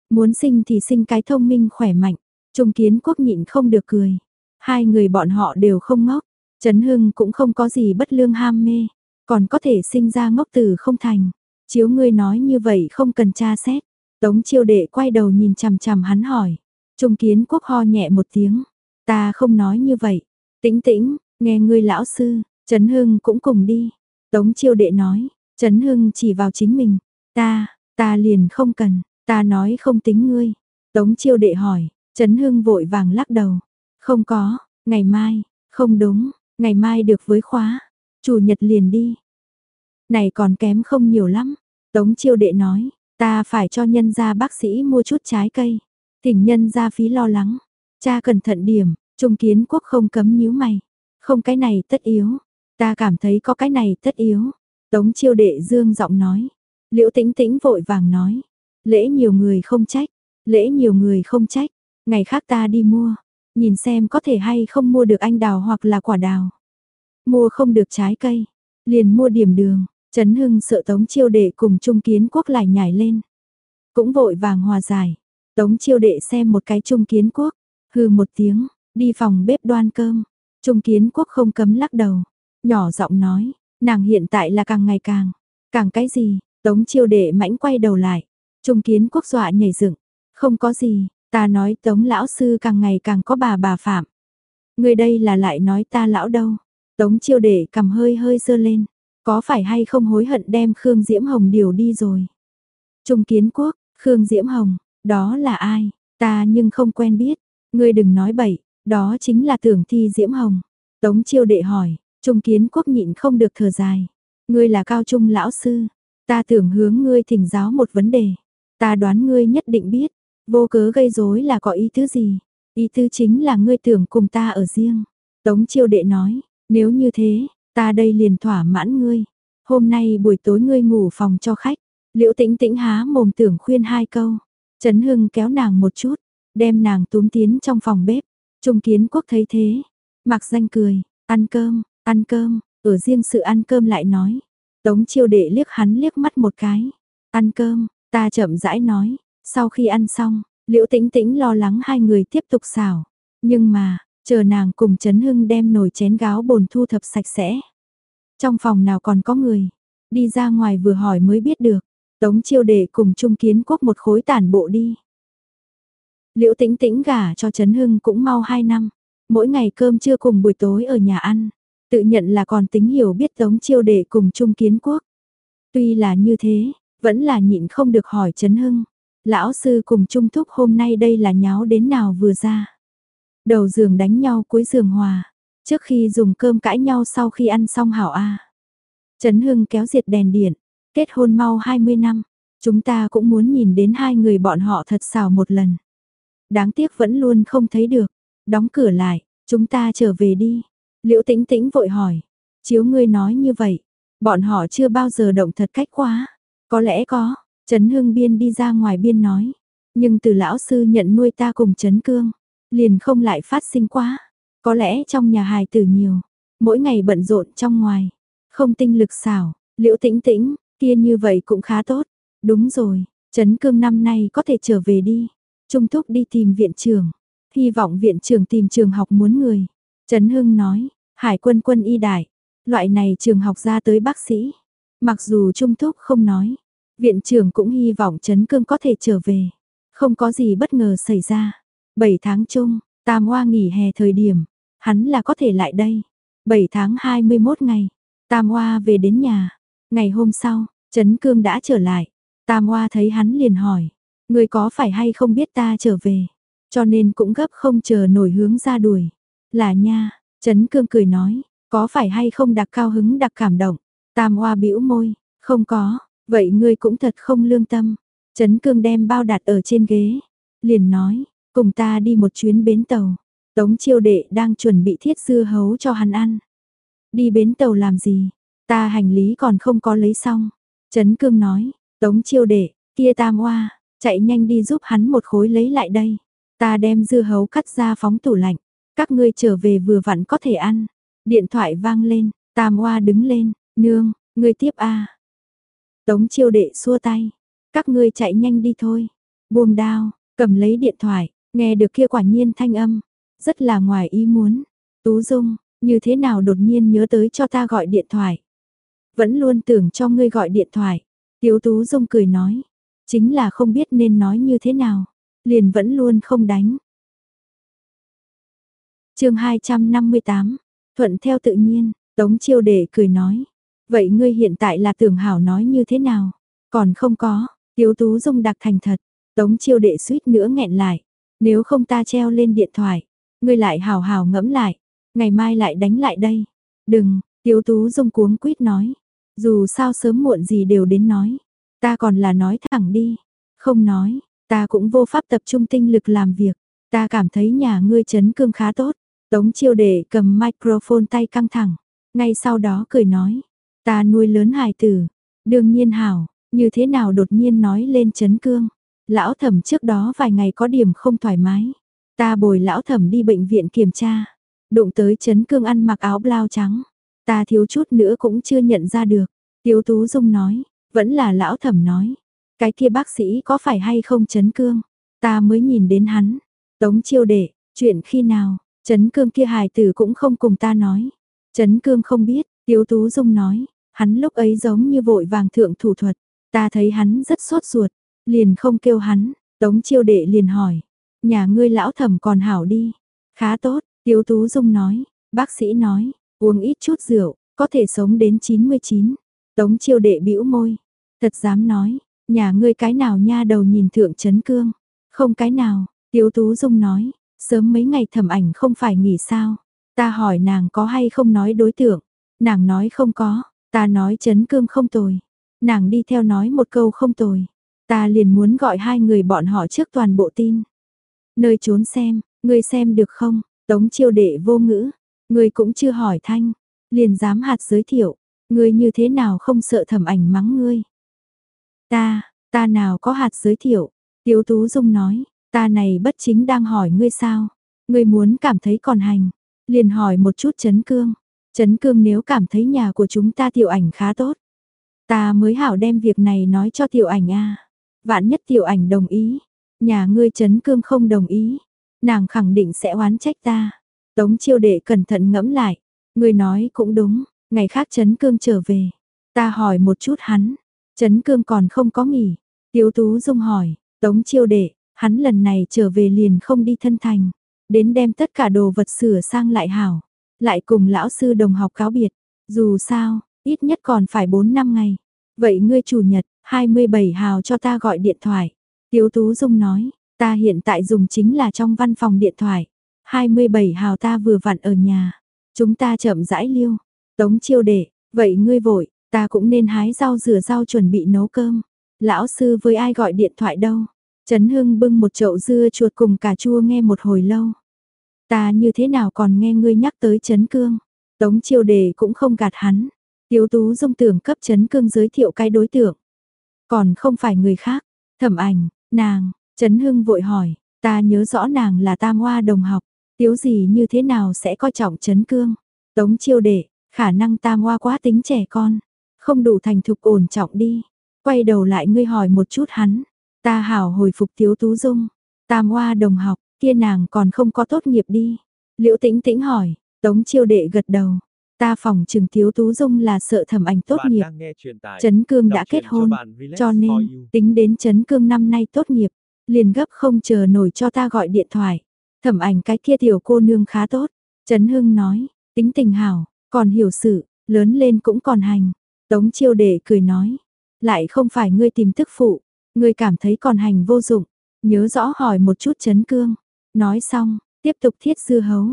Muốn sinh thì sinh cái thông minh khỏe mạnh. Trung kiến quốc nhịn không được cười. Hai người bọn họ đều không ngốc. Trấn Hưng cũng không có gì bất lương ham mê. Còn có thể sinh ra ngốc từ không thành. Chiếu ngươi nói như vậy không cần tra xét. Tống chiêu đệ quay đầu nhìn chằm chằm hắn hỏi. Trung kiến quốc ho nhẹ một tiếng. Ta không nói như vậy. Tĩnh tĩnh, nghe ngươi lão sư, Trấn Hưng cũng cùng đi. Tống chiêu đệ nói, Trấn Hưng chỉ vào chính mình. Ta, ta liền không cần, ta nói không tính ngươi. Tống chiêu đệ hỏi, Trấn Hưng vội vàng lắc đầu. Không có, ngày mai, không đúng, ngày mai được với khóa. Chủ nhật liền đi. Này còn kém không nhiều lắm. Tống chiêu đệ nói, ta phải cho nhân gia bác sĩ mua chút trái cây. Thỉnh nhân gia phí lo lắng. Cha cẩn thận điểm, trung kiến quốc không cấm nhíu mày. Không cái này tất yếu. Ta cảm thấy có cái này tất yếu. Tống chiêu đệ dương giọng nói. Liễu tĩnh tĩnh vội vàng nói. Lễ nhiều người không trách. Lễ nhiều người không trách. Ngày khác ta đi mua. Nhìn xem có thể hay không mua được anh đào hoặc là quả đào. Mua không được trái cây. Liền mua điểm đường. Trấn Hưng sợ Tống Chiêu Đệ cùng Trung Kiến Quốc lại nhảy lên. Cũng vội vàng hòa giải. Tống Chiêu Đệ xem một cái Trung Kiến Quốc, hừ một tiếng, đi phòng bếp đoan cơm. Trung Kiến Quốc không cấm lắc đầu, nhỏ giọng nói, nàng hiện tại là càng ngày càng, càng cái gì? Tống Chiêu Đệ mãnh quay đầu lại. Trung Kiến Quốc dọa nhảy dựng, không có gì, ta nói Tống lão sư càng ngày càng có bà bà phạm. Người đây là lại nói ta lão đâu? Tống Chiêu Đệ cầm hơi hơi dơ lên. Có phải hay không hối hận đem Khương Diễm Hồng điều đi rồi? Trung kiến quốc, Khương Diễm Hồng, đó là ai? Ta nhưng không quen biết. Ngươi đừng nói bậy, đó chính là tưởng thi Diễm Hồng. Tống chiêu đệ hỏi, Trung kiến quốc nhịn không được thở dài. Ngươi là cao trung lão sư. Ta tưởng hướng ngươi thỉnh giáo một vấn đề. Ta đoán ngươi nhất định biết. Vô cớ gây rối là có ý thứ gì? Ý thứ chính là ngươi tưởng cùng ta ở riêng. Tống chiêu đệ nói, nếu như thế, ta đây liền thỏa mãn ngươi. Hôm nay buổi tối ngươi ngủ phòng cho khách. Liễu tĩnh tĩnh há mồm tưởng khuyên hai câu. Trấn Hưng kéo nàng một chút, đem nàng túm tiến trong phòng bếp. Trung kiến quốc thấy thế, mặc danh cười, ăn cơm, ăn cơm, ở riêng sự ăn cơm lại nói. Tống chiêu đệ liếc hắn liếc mắt một cái. Ăn cơm, ta chậm rãi nói, sau khi ăn xong, liễu tĩnh tĩnh lo lắng hai người tiếp tục xào. Nhưng mà, chờ nàng cùng Trấn Hưng đem nồi chén gáo bồn thu thập sạch sẽ. Trong phòng nào còn có người, đi ra ngoài vừa hỏi mới biết được. Tống chiêu đệ cùng Trung Kiến Quốc một khối tản bộ đi. Liễu tĩnh tĩnh gả cho Trấn Hưng cũng mau 2 năm. Mỗi ngày cơm trưa cùng buổi tối ở nhà ăn. Tự nhận là còn tính hiểu biết Tống chiêu đệ cùng Trung Kiến Quốc. Tuy là như thế, vẫn là nhịn không được hỏi Trấn Hưng. Lão sư cùng Trung Thúc hôm nay đây là nháo đến nào vừa ra. Đầu giường đánh nhau cuối giường hòa. Trước khi dùng cơm cãi nhau sau khi ăn xong hảo A. Trấn Hưng kéo diệt đèn điện. Kết hôn mau 20 năm. Chúng ta cũng muốn nhìn đến hai người bọn họ thật xào một lần. Đáng tiếc vẫn luôn không thấy được. Đóng cửa lại, chúng ta trở về đi. Liễu tĩnh tĩnh vội hỏi. Chiếu ngươi nói như vậy, bọn họ chưa bao giờ động thật cách quá. Có lẽ có, Trấn Hưng Biên đi ra ngoài biên nói. Nhưng từ lão sư nhận nuôi ta cùng Trấn Cương, liền không lại phát sinh quá. Có lẽ trong nhà hài tử nhiều, mỗi ngày bận rộn trong ngoài, không tinh lực xảo, liễu tĩnh tĩnh, kia như vậy cũng khá tốt. Đúng rồi, Trấn Cương năm nay có thể trở về đi. Trung Thúc đi tìm viện trưởng, hy vọng viện trưởng tìm trường học muốn người. Trấn Hưng nói, Hải quân quân y đại, loại này trường học ra tới bác sĩ. Mặc dù Trung Thúc không nói, viện trưởng cũng hy vọng Trấn Cương có thể trở về. Không có gì bất ngờ xảy ra. 7 tháng chung, Tam Hoa nghỉ hè thời điểm, hắn là có thể lại đây. 7 tháng 21 ngày, Tam Hoa về đến nhà. Ngày hôm sau, Trấn Cương đã trở lại. Tam Hoa thấy hắn liền hỏi, người có phải hay không biết ta trở về, cho nên cũng gấp không chờ nổi hướng ra đuổi. Là nha, Trấn Cương cười nói, có phải hay không đặc cao hứng đặc cảm động. Tam Hoa bĩu môi, không có, vậy ngươi cũng thật không lương tâm. Trấn Cương đem bao đặt ở trên ghế, liền nói, cùng ta đi một chuyến bến tàu. Tống chiêu đệ đang chuẩn bị thiết dưa hấu cho hắn ăn. Đi bến tàu làm gì? Ta hành lý còn không có lấy xong. Trấn Cương nói, Tống chiêu đệ, kia tam hoa, chạy nhanh đi giúp hắn một khối lấy lại đây. Ta đem dưa hấu cắt ra phóng tủ lạnh. Các ngươi trở về vừa vặn có thể ăn. Điện thoại vang lên, tam hoa đứng lên, nương, ngươi tiếp a. Tống chiêu đệ xua tay. Các ngươi chạy nhanh đi thôi. Buông đao, cầm lấy điện thoại, nghe được kia quả nhiên thanh âm. Rất là ngoài ý muốn. Tú Dung, như thế nào đột nhiên nhớ tới cho ta gọi điện thoại. Vẫn luôn tưởng cho ngươi gọi điện thoại. Tiếu Tú Dung cười nói. Chính là không biết nên nói như thế nào. Liền vẫn luôn không đánh. chương 258. Thuận theo tự nhiên, Tống Chiêu Đệ cười nói. Vậy ngươi hiện tại là tưởng hảo nói như thế nào? Còn không có, Tiếu Tú Dung đặc thành thật. Tống Chiêu Đệ suýt nữa nghẹn lại. Nếu không ta treo lên điện thoại. Ngươi lại hào hào ngẫm lại. Ngày mai lại đánh lại đây. Đừng, Tiếu Tú Dung cuống quýt nói. Dù sao sớm muộn gì đều đến nói. Ta còn là nói thẳng đi. Không nói, ta cũng vô pháp tập trung tinh lực làm việc. Ta cảm thấy nhà ngươi chấn cương khá tốt. Tống chiêu đệ cầm microphone tay căng thẳng. Ngay sau đó cười nói. Ta nuôi lớn hài tử. Đương nhiên hảo, như thế nào đột nhiên nói lên chấn cương. Lão thẩm trước đó vài ngày có điểm không thoải mái. Ta bồi lão thẩm đi bệnh viện kiểm tra. Đụng tới chấn cương ăn mặc áo blau trắng. Ta thiếu chút nữa cũng chưa nhận ra được. Tiếu Tú Dung nói, vẫn là lão thẩm nói. Cái kia bác sĩ có phải hay không chấn cương? Ta mới nhìn đến hắn. Tống chiêu đệ, chuyện khi nào, chấn cương kia hài tử cũng không cùng ta nói. Chấn cương không biết, Tiếu Tú Dung nói, hắn lúc ấy giống như vội vàng thượng thủ thuật. Ta thấy hắn rất sốt ruột, liền không kêu hắn. Tống chiêu đệ liền hỏi, nhà ngươi lão thẩm còn hảo đi. Khá tốt, Tiếu Tú Dung nói, bác sĩ nói, uống ít chút rượu, có thể sống đến 99. Tống chiêu đệ bĩu môi, thật dám nói, nhà ngươi cái nào nha đầu nhìn thượng chấn cương, không cái nào, Tiếu Tú Dung nói, sớm mấy ngày thẩm ảnh không phải nghỉ sao, ta hỏi nàng có hay không nói đối tượng, nàng nói không có, ta nói chấn cương không tồi, nàng đi theo nói một câu không tồi, ta liền muốn gọi hai người bọn họ trước toàn bộ tin. Nơi trốn xem, ngươi xem được không, tống chiêu đệ vô ngữ, ngươi cũng chưa hỏi thanh, liền dám hạt giới thiệu, ngươi như thế nào không sợ thẩm ảnh mắng ngươi. Ta, ta nào có hạt giới thiệu, Tiếu Tú Dung nói, ta này bất chính đang hỏi ngươi sao, ngươi muốn cảm thấy còn hành, liền hỏi một chút chấn cương, chấn cương nếu cảm thấy nhà của chúng ta tiểu ảnh khá tốt, ta mới hảo đem việc này nói cho tiểu ảnh a vạn nhất tiểu ảnh đồng ý, nhà ngươi chấn cương không đồng ý, nàng khẳng định sẽ oán trách ta. Tống chiêu đệ cẩn thận ngẫm lại, ngươi nói cũng đúng, ngày khác chấn cương trở về, ta hỏi một chút hắn, chấn cương còn không có nghỉ, tiếu tú dung hỏi, tống chiêu đệ, hắn lần này trở về liền không đi thân thành, đến đem tất cả đồ vật sửa sang lại hảo, lại cùng lão sư đồng học cáo biệt, dù sao, ít nhất còn phải 4 năm ngày. Vậy ngươi chủ nhật, 27 hào cho ta gọi điện thoại. Tiếu Tú Dung nói, ta hiện tại dùng chính là trong văn phòng điện thoại. 27 hào ta vừa vặn ở nhà. Chúng ta chậm rãi liêu. Tống chiêu đệ, vậy ngươi vội, ta cũng nên hái rau rửa rau chuẩn bị nấu cơm. Lão sư với ai gọi điện thoại đâu? Trấn Hưng bưng một chậu dưa chuột cùng cà chua nghe một hồi lâu. Ta như thế nào còn nghe ngươi nhắc tới Trấn Cương? Tống chiêu đề cũng không gạt hắn. Tiếu tú dung tưởng cấp chấn Cương giới thiệu cái đối tượng. Còn không phải người khác. Thẩm ảnh, nàng, chấn Hưng vội hỏi, ta nhớ rõ nàng là tam hoa đồng học. Tiếu gì như thế nào sẽ coi trọng chấn Cương? Tống chiêu đệ, khả năng tam hoa quá tính trẻ con. Không đủ thành thục ổn trọng đi. Quay đầu lại ngươi hỏi một chút hắn. Ta hảo hồi phục Tiếu Tú Dung. Tam hoa đồng học, kia nàng còn không có tốt nghiệp đi. Liễu tĩnh tĩnh hỏi, Tống chiêu đệ gật đầu. Ta phòng trừng Tiếu Tú Dung là sợ thẩm ảnh tốt nghiệp. Trấn Cương đã kết hôn, cho nên, tính đến Trấn Cương năm nay tốt nghiệp, liền gấp không chờ nổi cho ta gọi điện thoại. Thẩm ảnh cái kia tiểu cô nương khá tốt. Trấn Hưng nói, tính tình hảo, còn hiểu sự, lớn lên cũng còn hành. Tống chiêu đệ cười nói, lại không phải ngươi tìm tức phụ, ngươi cảm thấy còn hành vô dụng, nhớ rõ hỏi một chút Trấn Cương. Nói xong, tiếp tục thiết dưa hấu.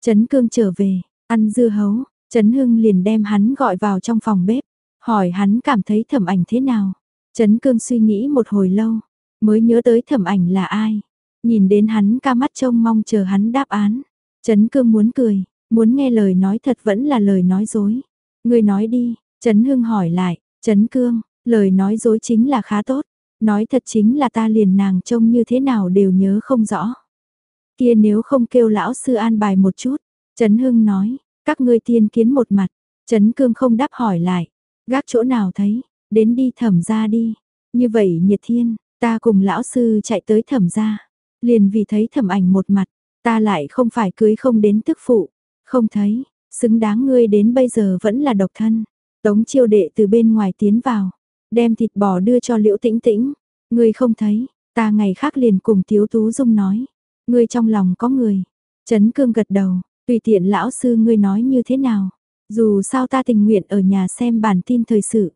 Trấn Cương trở về, ăn dưa hấu, Trấn Hưng liền đem hắn gọi vào trong phòng bếp, hỏi hắn cảm thấy thẩm ảnh thế nào. Trấn Cương suy nghĩ một hồi lâu, mới nhớ tới thẩm ảnh là ai. Nhìn đến hắn ca mắt trông mong chờ hắn đáp án. Trấn Cương muốn cười, muốn nghe lời nói thật vẫn là lời nói dối. Người nói đi, Trấn Hưng hỏi lại, Trấn Cương, lời nói dối chính là khá tốt. Nói thật chính là ta liền nàng trông như thế nào đều nhớ không rõ. Kia nếu không kêu lão sư an bài một chút, Trấn Hưng nói, các ngươi tiên kiến một mặt, Trấn Cương không đáp hỏi lại, gác chỗ nào thấy, đến đi thẩm ra đi. Như vậy nhiệt thiên, ta cùng lão sư chạy tới thẩm ra, liền vì thấy thẩm ảnh một mặt, ta lại không phải cưới không đến tức phụ, không thấy, xứng đáng ngươi đến bây giờ vẫn là độc thân. Tống chiêu đệ từ bên ngoài tiến vào, đem thịt bò đưa cho liễu tĩnh tĩnh, ngươi không thấy, ta ngày khác liền cùng thiếu Tú Dung nói, ngươi trong lòng có người. Trấn Cương gật đầu, tùy tiện lão sư ngươi nói như thế nào, dù sao ta tình nguyện ở nhà xem bản tin thời sự,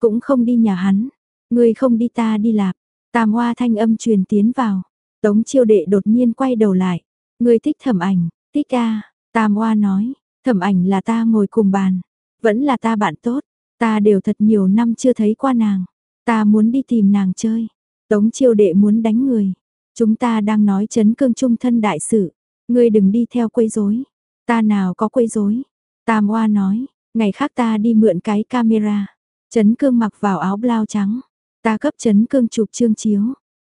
cũng không đi nhà hắn, ngươi không đi ta đi lạp, tam hoa thanh âm truyền tiến vào, tống chiêu đệ đột nhiên quay đầu lại, ngươi thích thẩm ảnh, thích a tam hoa nói, thẩm ảnh là ta ngồi cùng bàn, vẫn là ta bạn tốt, ta đều thật nhiều năm chưa thấy qua nàng, ta muốn đi tìm nàng chơi, tống chiêu đệ muốn đánh người, chúng ta đang nói chấn cương trung thân đại sự, ngươi đừng đi theo quấy rối, ta nào có quấy rối, tam hoa nói, ngày khác ta đi mượn cái camera, Trấn cương mặc vào áo blau trắng, ta cấp Trấn cương chụp chương chiếu,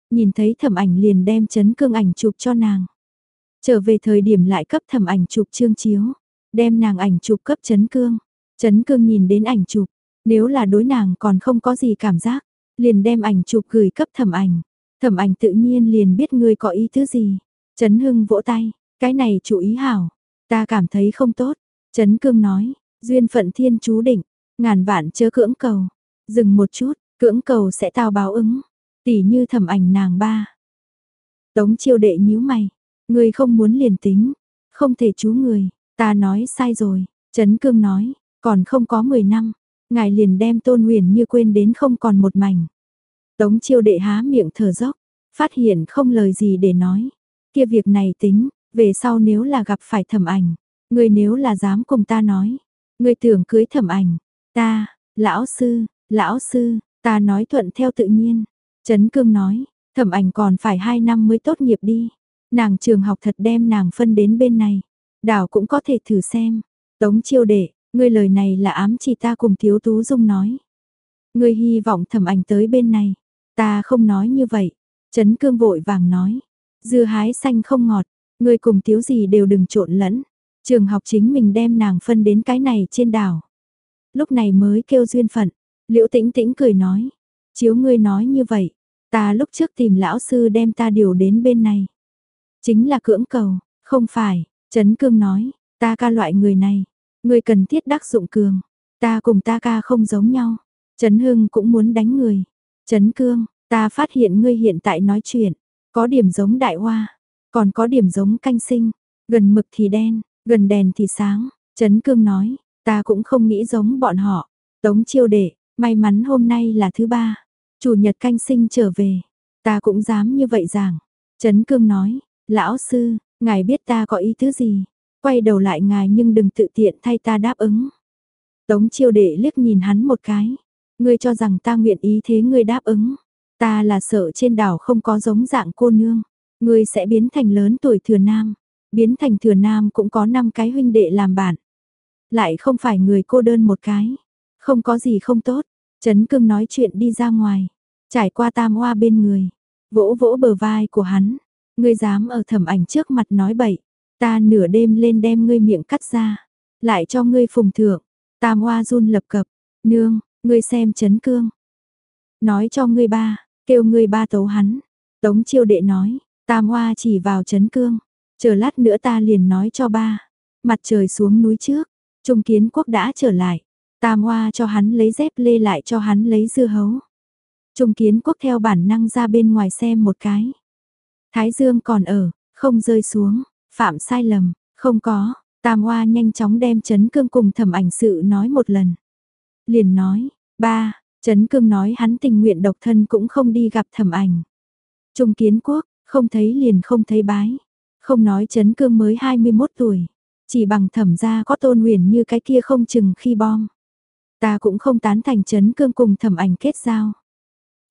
nhìn thấy thẩm ảnh liền đem Trấn cương ảnh chụp cho nàng. Trở về thời điểm lại cấp thẩm ảnh chụp chương chiếu, đem nàng ảnh chụp cấp Trấn cương. Trấn cương nhìn đến ảnh chụp, nếu là đối nàng còn không có gì cảm giác, liền đem ảnh chụp gửi cấp thẩm ảnh. Thẩm ảnh tự nhiên liền biết ngươi có ý thứ gì. Trấn hưng vỗ tay, cái này chủ ý hảo, ta cảm thấy không tốt. Trấn cương nói, duyên phận thiên chú định, ngàn vạn chớ cưỡng cầu. Dừng một chút, cưỡng cầu sẽ tao báo ứng. Tỷ như thẩm ảnh nàng ba. Tống chiêu đệ nhíu mày, người không muốn liền tính, không thể chú người, ta nói sai rồi. Trấn cương nói, còn không có 10 năm, ngài liền đem tôn huyền như quên đến không còn một mảnh. Tống chiêu đệ há miệng thở dốc, phát hiện không lời gì để nói. Kia việc này tính, về sau nếu là gặp phải thẩm ảnh, người nếu là dám cùng ta nói, người tưởng cưới thẩm ảnh, ta, lão sư, lão sư, ta nói thuận theo tự nhiên. Trấn cương nói, thẩm ảnh còn phải 2 năm mới tốt nghiệp đi. Nàng trường học thật đem nàng phân đến bên này. Đảo cũng có thể thử xem. Tống chiêu đệ, ngươi lời này là ám chỉ ta cùng thiếu tú dung nói. Ngươi hy vọng thẩm ảnh tới bên này. Ta không nói như vậy. Trấn cương vội vàng nói. Dưa hái xanh không ngọt. Ngươi cùng thiếu gì đều đừng trộn lẫn. Trường học chính mình đem nàng phân đến cái này trên đảo. Lúc này mới kêu duyên phận. Liễu tĩnh tĩnh cười nói. Chiếu ngươi nói như vậy. Ta lúc trước tìm lão sư đem ta điều đến bên này. Chính là cưỡng cầu. Không phải. Trấn cương nói. Ta ca loại người này. Ngươi cần thiết đắc dụng cường. Ta cùng ta ca không giống nhau. Trấn Hưng cũng muốn đánh người. Trấn Cương, ta phát hiện ngươi hiện tại nói chuyện, có điểm giống đại hoa, còn có điểm giống canh sinh, gần mực thì đen, gần đèn thì sáng. Trấn Cương nói, ta cũng không nghĩ giống bọn họ. Tống chiêu đệ, may mắn hôm nay là thứ ba, chủ nhật canh sinh trở về, ta cũng dám như vậy rằng. Trấn Cương nói, lão sư, ngài biết ta có ý thứ gì, quay đầu lại ngài nhưng đừng tự tiện thay ta đáp ứng. Tống chiêu đệ liếc nhìn hắn một cái, Ngươi cho rằng ta nguyện ý thế ngươi đáp ứng. Ta là sợ trên đảo không có giống dạng cô nương. Ngươi sẽ biến thành lớn tuổi thừa nam. Biến thành thừa nam cũng có 5 cái huynh đệ làm bạn. Lại không phải người cô đơn một cái. Không có gì không tốt. Trấn cưng nói chuyện đi ra ngoài. Trải qua tam hoa bên người. Vỗ vỗ bờ vai của hắn. Ngươi dám ở thẩm ảnh trước mặt nói bậy. Ta nửa đêm lên đem ngươi miệng cắt ra. Lại cho ngươi phùng thượng. Tam hoa run lập cập. Nương, Ngươi xem chấn cương. Nói cho ngươi ba, kêu ngươi ba tấu hắn. Tống chiêu đệ nói, tam hoa chỉ vào chấn cương. Chờ lát nữa ta liền nói cho ba. Mặt trời xuống núi trước, trung kiến quốc đã trở lại. Tam hoa cho hắn lấy dép lê lại cho hắn lấy dưa hấu. Trung kiến quốc theo bản năng ra bên ngoài xem một cái. Thái dương còn ở, không rơi xuống, phạm sai lầm, không có. Tam hoa nhanh chóng đem Trấn cương cùng thẩm ảnh sự nói một lần liền nói, ba, Trấn Cương nói hắn tình nguyện độc thân cũng không đi gặp thẩm ảnh. Trung kiến quốc, không thấy liền không thấy bái. Không nói chấn Cương mới 21 tuổi, chỉ bằng thẩm gia có tôn huyền như cái kia không chừng khi bom. Ta cũng không tán thành chấn Cương cùng thẩm ảnh kết giao.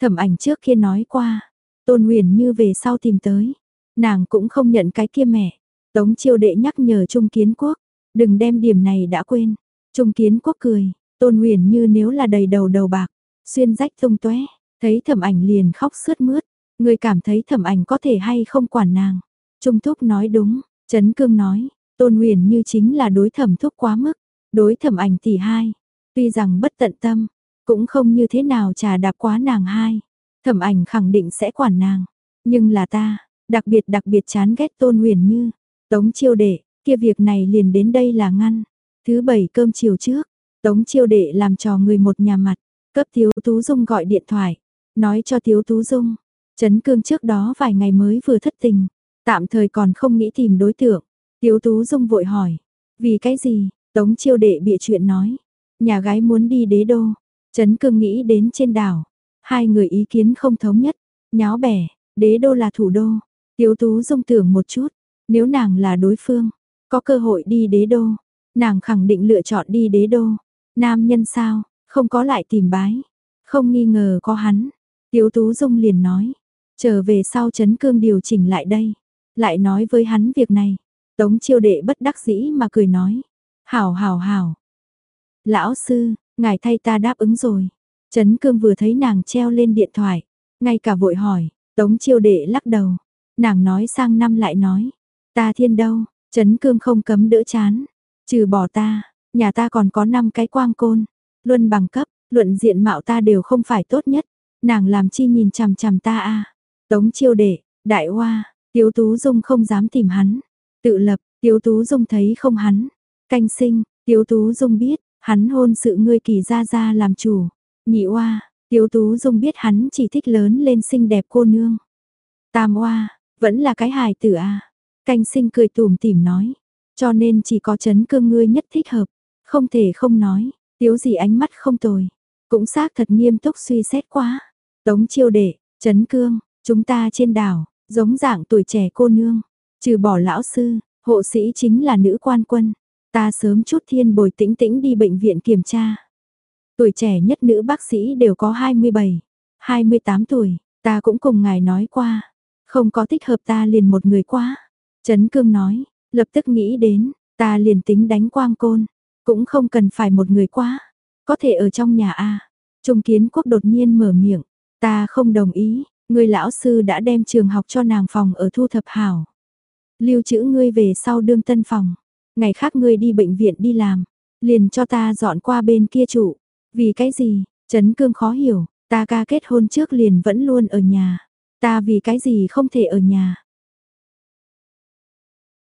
Thẩm ảnh trước kia nói qua, tôn huyền như về sau tìm tới, nàng cũng không nhận cái kia mẹ. Tống chiêu đệ nhắc nhở Trung Kiến Quốc, đừng đem điểm này đã quên. Trung Kiến Quốc cười, Tôn huyền như nếu là đầy đầu đầu bạc, xuyên rách tung tóe, thấy thẩm ảnh liền khóc sướt mướt, người cảm thấy thẩm ảnh có thể hay không quản nàng. Trung thúc nói đúng, Trấn Cương nói, tôn huyền như chính là đối thẩm thúc quá mức, đối thẩm ảnh tỷ hai, tuy rằng bất tận tâm, cũng không như thế nào trà đạp quá nàng hai. Thẩm ảnh khẳng định sẽ quản nàng, nhưng là ta, đặc biệt đặc biệt chán ghét tôn huyền như, tống chiêu đệ, kia việc này liền đến đây là ngăn. Thứ bảy cơm chiều trước, Tống chiêu đệ làm trò người một nhà mặt, cấp thiếu Tú Dung gọi điện thoại, nói cho thiếu Tú Dung, Trấn cương trước đó vài ngày mới vừa thất tình, tạm thời còn không nghĩ tìm đối tượng. Tiếu Tú Dung vội hỏi, vì cái gì, Tống chiêu đệ bịa chuyện nói, nhà gái muốn đi đế đô, Trấn cương nghĩ đến trên đảo, hai người ý kiến không thống nhất, nháo bẻ, đế đô là thủ đô, Tiếu Tú Dung tưởng một chút, nếu nàng là đối phương, có cơ hội đi đế đô, nàng khẳng định lựa chọn đi đế đô. Nam nhân sao, không có lại tìm bái. Không nghi ngờ có hắn. Tiếu Tú Dung liền nói. Trở về sau chấn cương điều chỉnh lại đây. Lại nói với hắn việc này. Tống chiêu đệ bất đắc dĩ mà cười nói. Hảo hảo hảo. Lão sư, ngài thay ta đáp ứng rồi. Trấn cương vừa thấy nàng treo lên điện thoại. Ngay cả vội hỏi. Tống chiêu đệ lắc đầu. Nàng nói sang năm lại nói. Ta thiên đâu, Trấn cương không cấm đỡ chán. Trừ bỏ ta, Nhà ta còn có 5 cái quang côn, luân bằng cấp, luận diện mạo ta đều không phải tốt nhất, nàng làm chi nhìn chằm chằm ta a. Tống Chiêu Đệ, Đại Hoa, Tiếu Tú Dung không dám tìm hắn. Tự lập, Tiếu Tú Dung thấy không hắn. Canh sinh, Tiếu Tú Dung biết, hắn hôn sự ngươi kỳ ra ra làm chủ. Nhị Hoa, Tiếu Tú Dung biết hắn chỉ thích lớn lên xinh đẹp cô nương. Tam Hoa, vẫn là cái hài tử a. Canh sinh cười tủm tỉm nói, cho nên chỉ có chấn cương ngươi nhất thích hợp. Không thể không nói, tiếu gì ánh mắt không tồi. Cũng xác thật nghiêm túc suy xét quá. Tống chiêu đệ, chấn cương, chúng ta trên đảo, giống dạng tuổi trẻ cô nương. Trừ bỏ lão sư, hộ sĩ chính là nữ quan quân. Ta sớm chút thiên bồi tĩnh tĩnh đi bệnh viện kiểm tra. Tuổi trẻ nhất nữ bác sĩ đều có 27, 28 tuổi, ta cũng cùng ngài nói qua. Không có thích hợp ta liền một người quá. Trấn Cương nói, lập tức nghĩ đến, ta liền tính đánh quang côn, cũng không cần phải một người quá, có thể ở trong nhà a. Trung Kiến Quốc đột nhiên mở miệng, ta không đồng ý, người lão sư đã đem trường học cho nàng phòng ở thu thập hảo. Lưu trữ ngươi về sau đương tân phòng, ngày khác ngươi đi bệnh viện đi làm, liền cho ta dọn qua bên kia trụ. Vì cái gì? Trấn Cương khó hiểu, ta ca kết hôn trước liền vẫn luôn ở nhà. Ta vì cái gì không thể ở nhà.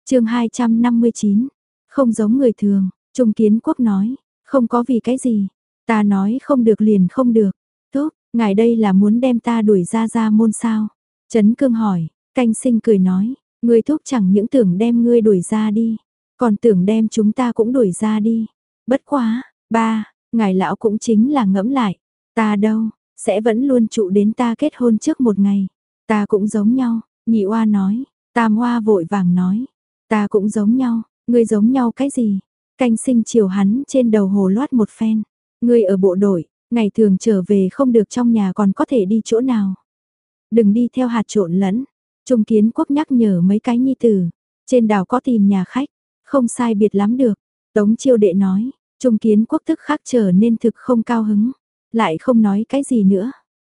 chương 259, không giống người thường, Trung Kiến Quốc nói, không có vì cái gì, ta nói không được liền không được. tốt ngài đây là muốn đem ta đuổi ra ra môn sao? Trấn Cương hỏi, canh sinh cười nói, ngươi thúc chẳng những tưởng đem ngươi đuổi ra đi, còn tưởng đem chúng ta cũng đuổi ra đi. Bất quá, ba, ngài lão cũng chính là ngẫm lại, ta đâu, sẽ vẫn luôn trụ đến ta kết hôn trước một ngày. Ta cũng giống nhau, nhị oa nói, tam oa vội vàng nói, ta cũng giống nhau, ngươi giống nhau cái gì? Canh sinh chiều hắn trên đầu hồ loát một phen, ngươi ở bộ đội, ngày thường trở về không được trong nhà còn có thể đi chỗ nào. Đừng đi theo hạt trộn lẫn, Trung Kiến Quốc nhắc nhở mấy cái nhi tử, trên đảo có tìm nhà khách, không sai biệt lắm được. Tống chiêu đệ nói, Trung Kiến Quốc thức khắc trở nên thực không cao hứng, lại không nói cái gì nữa.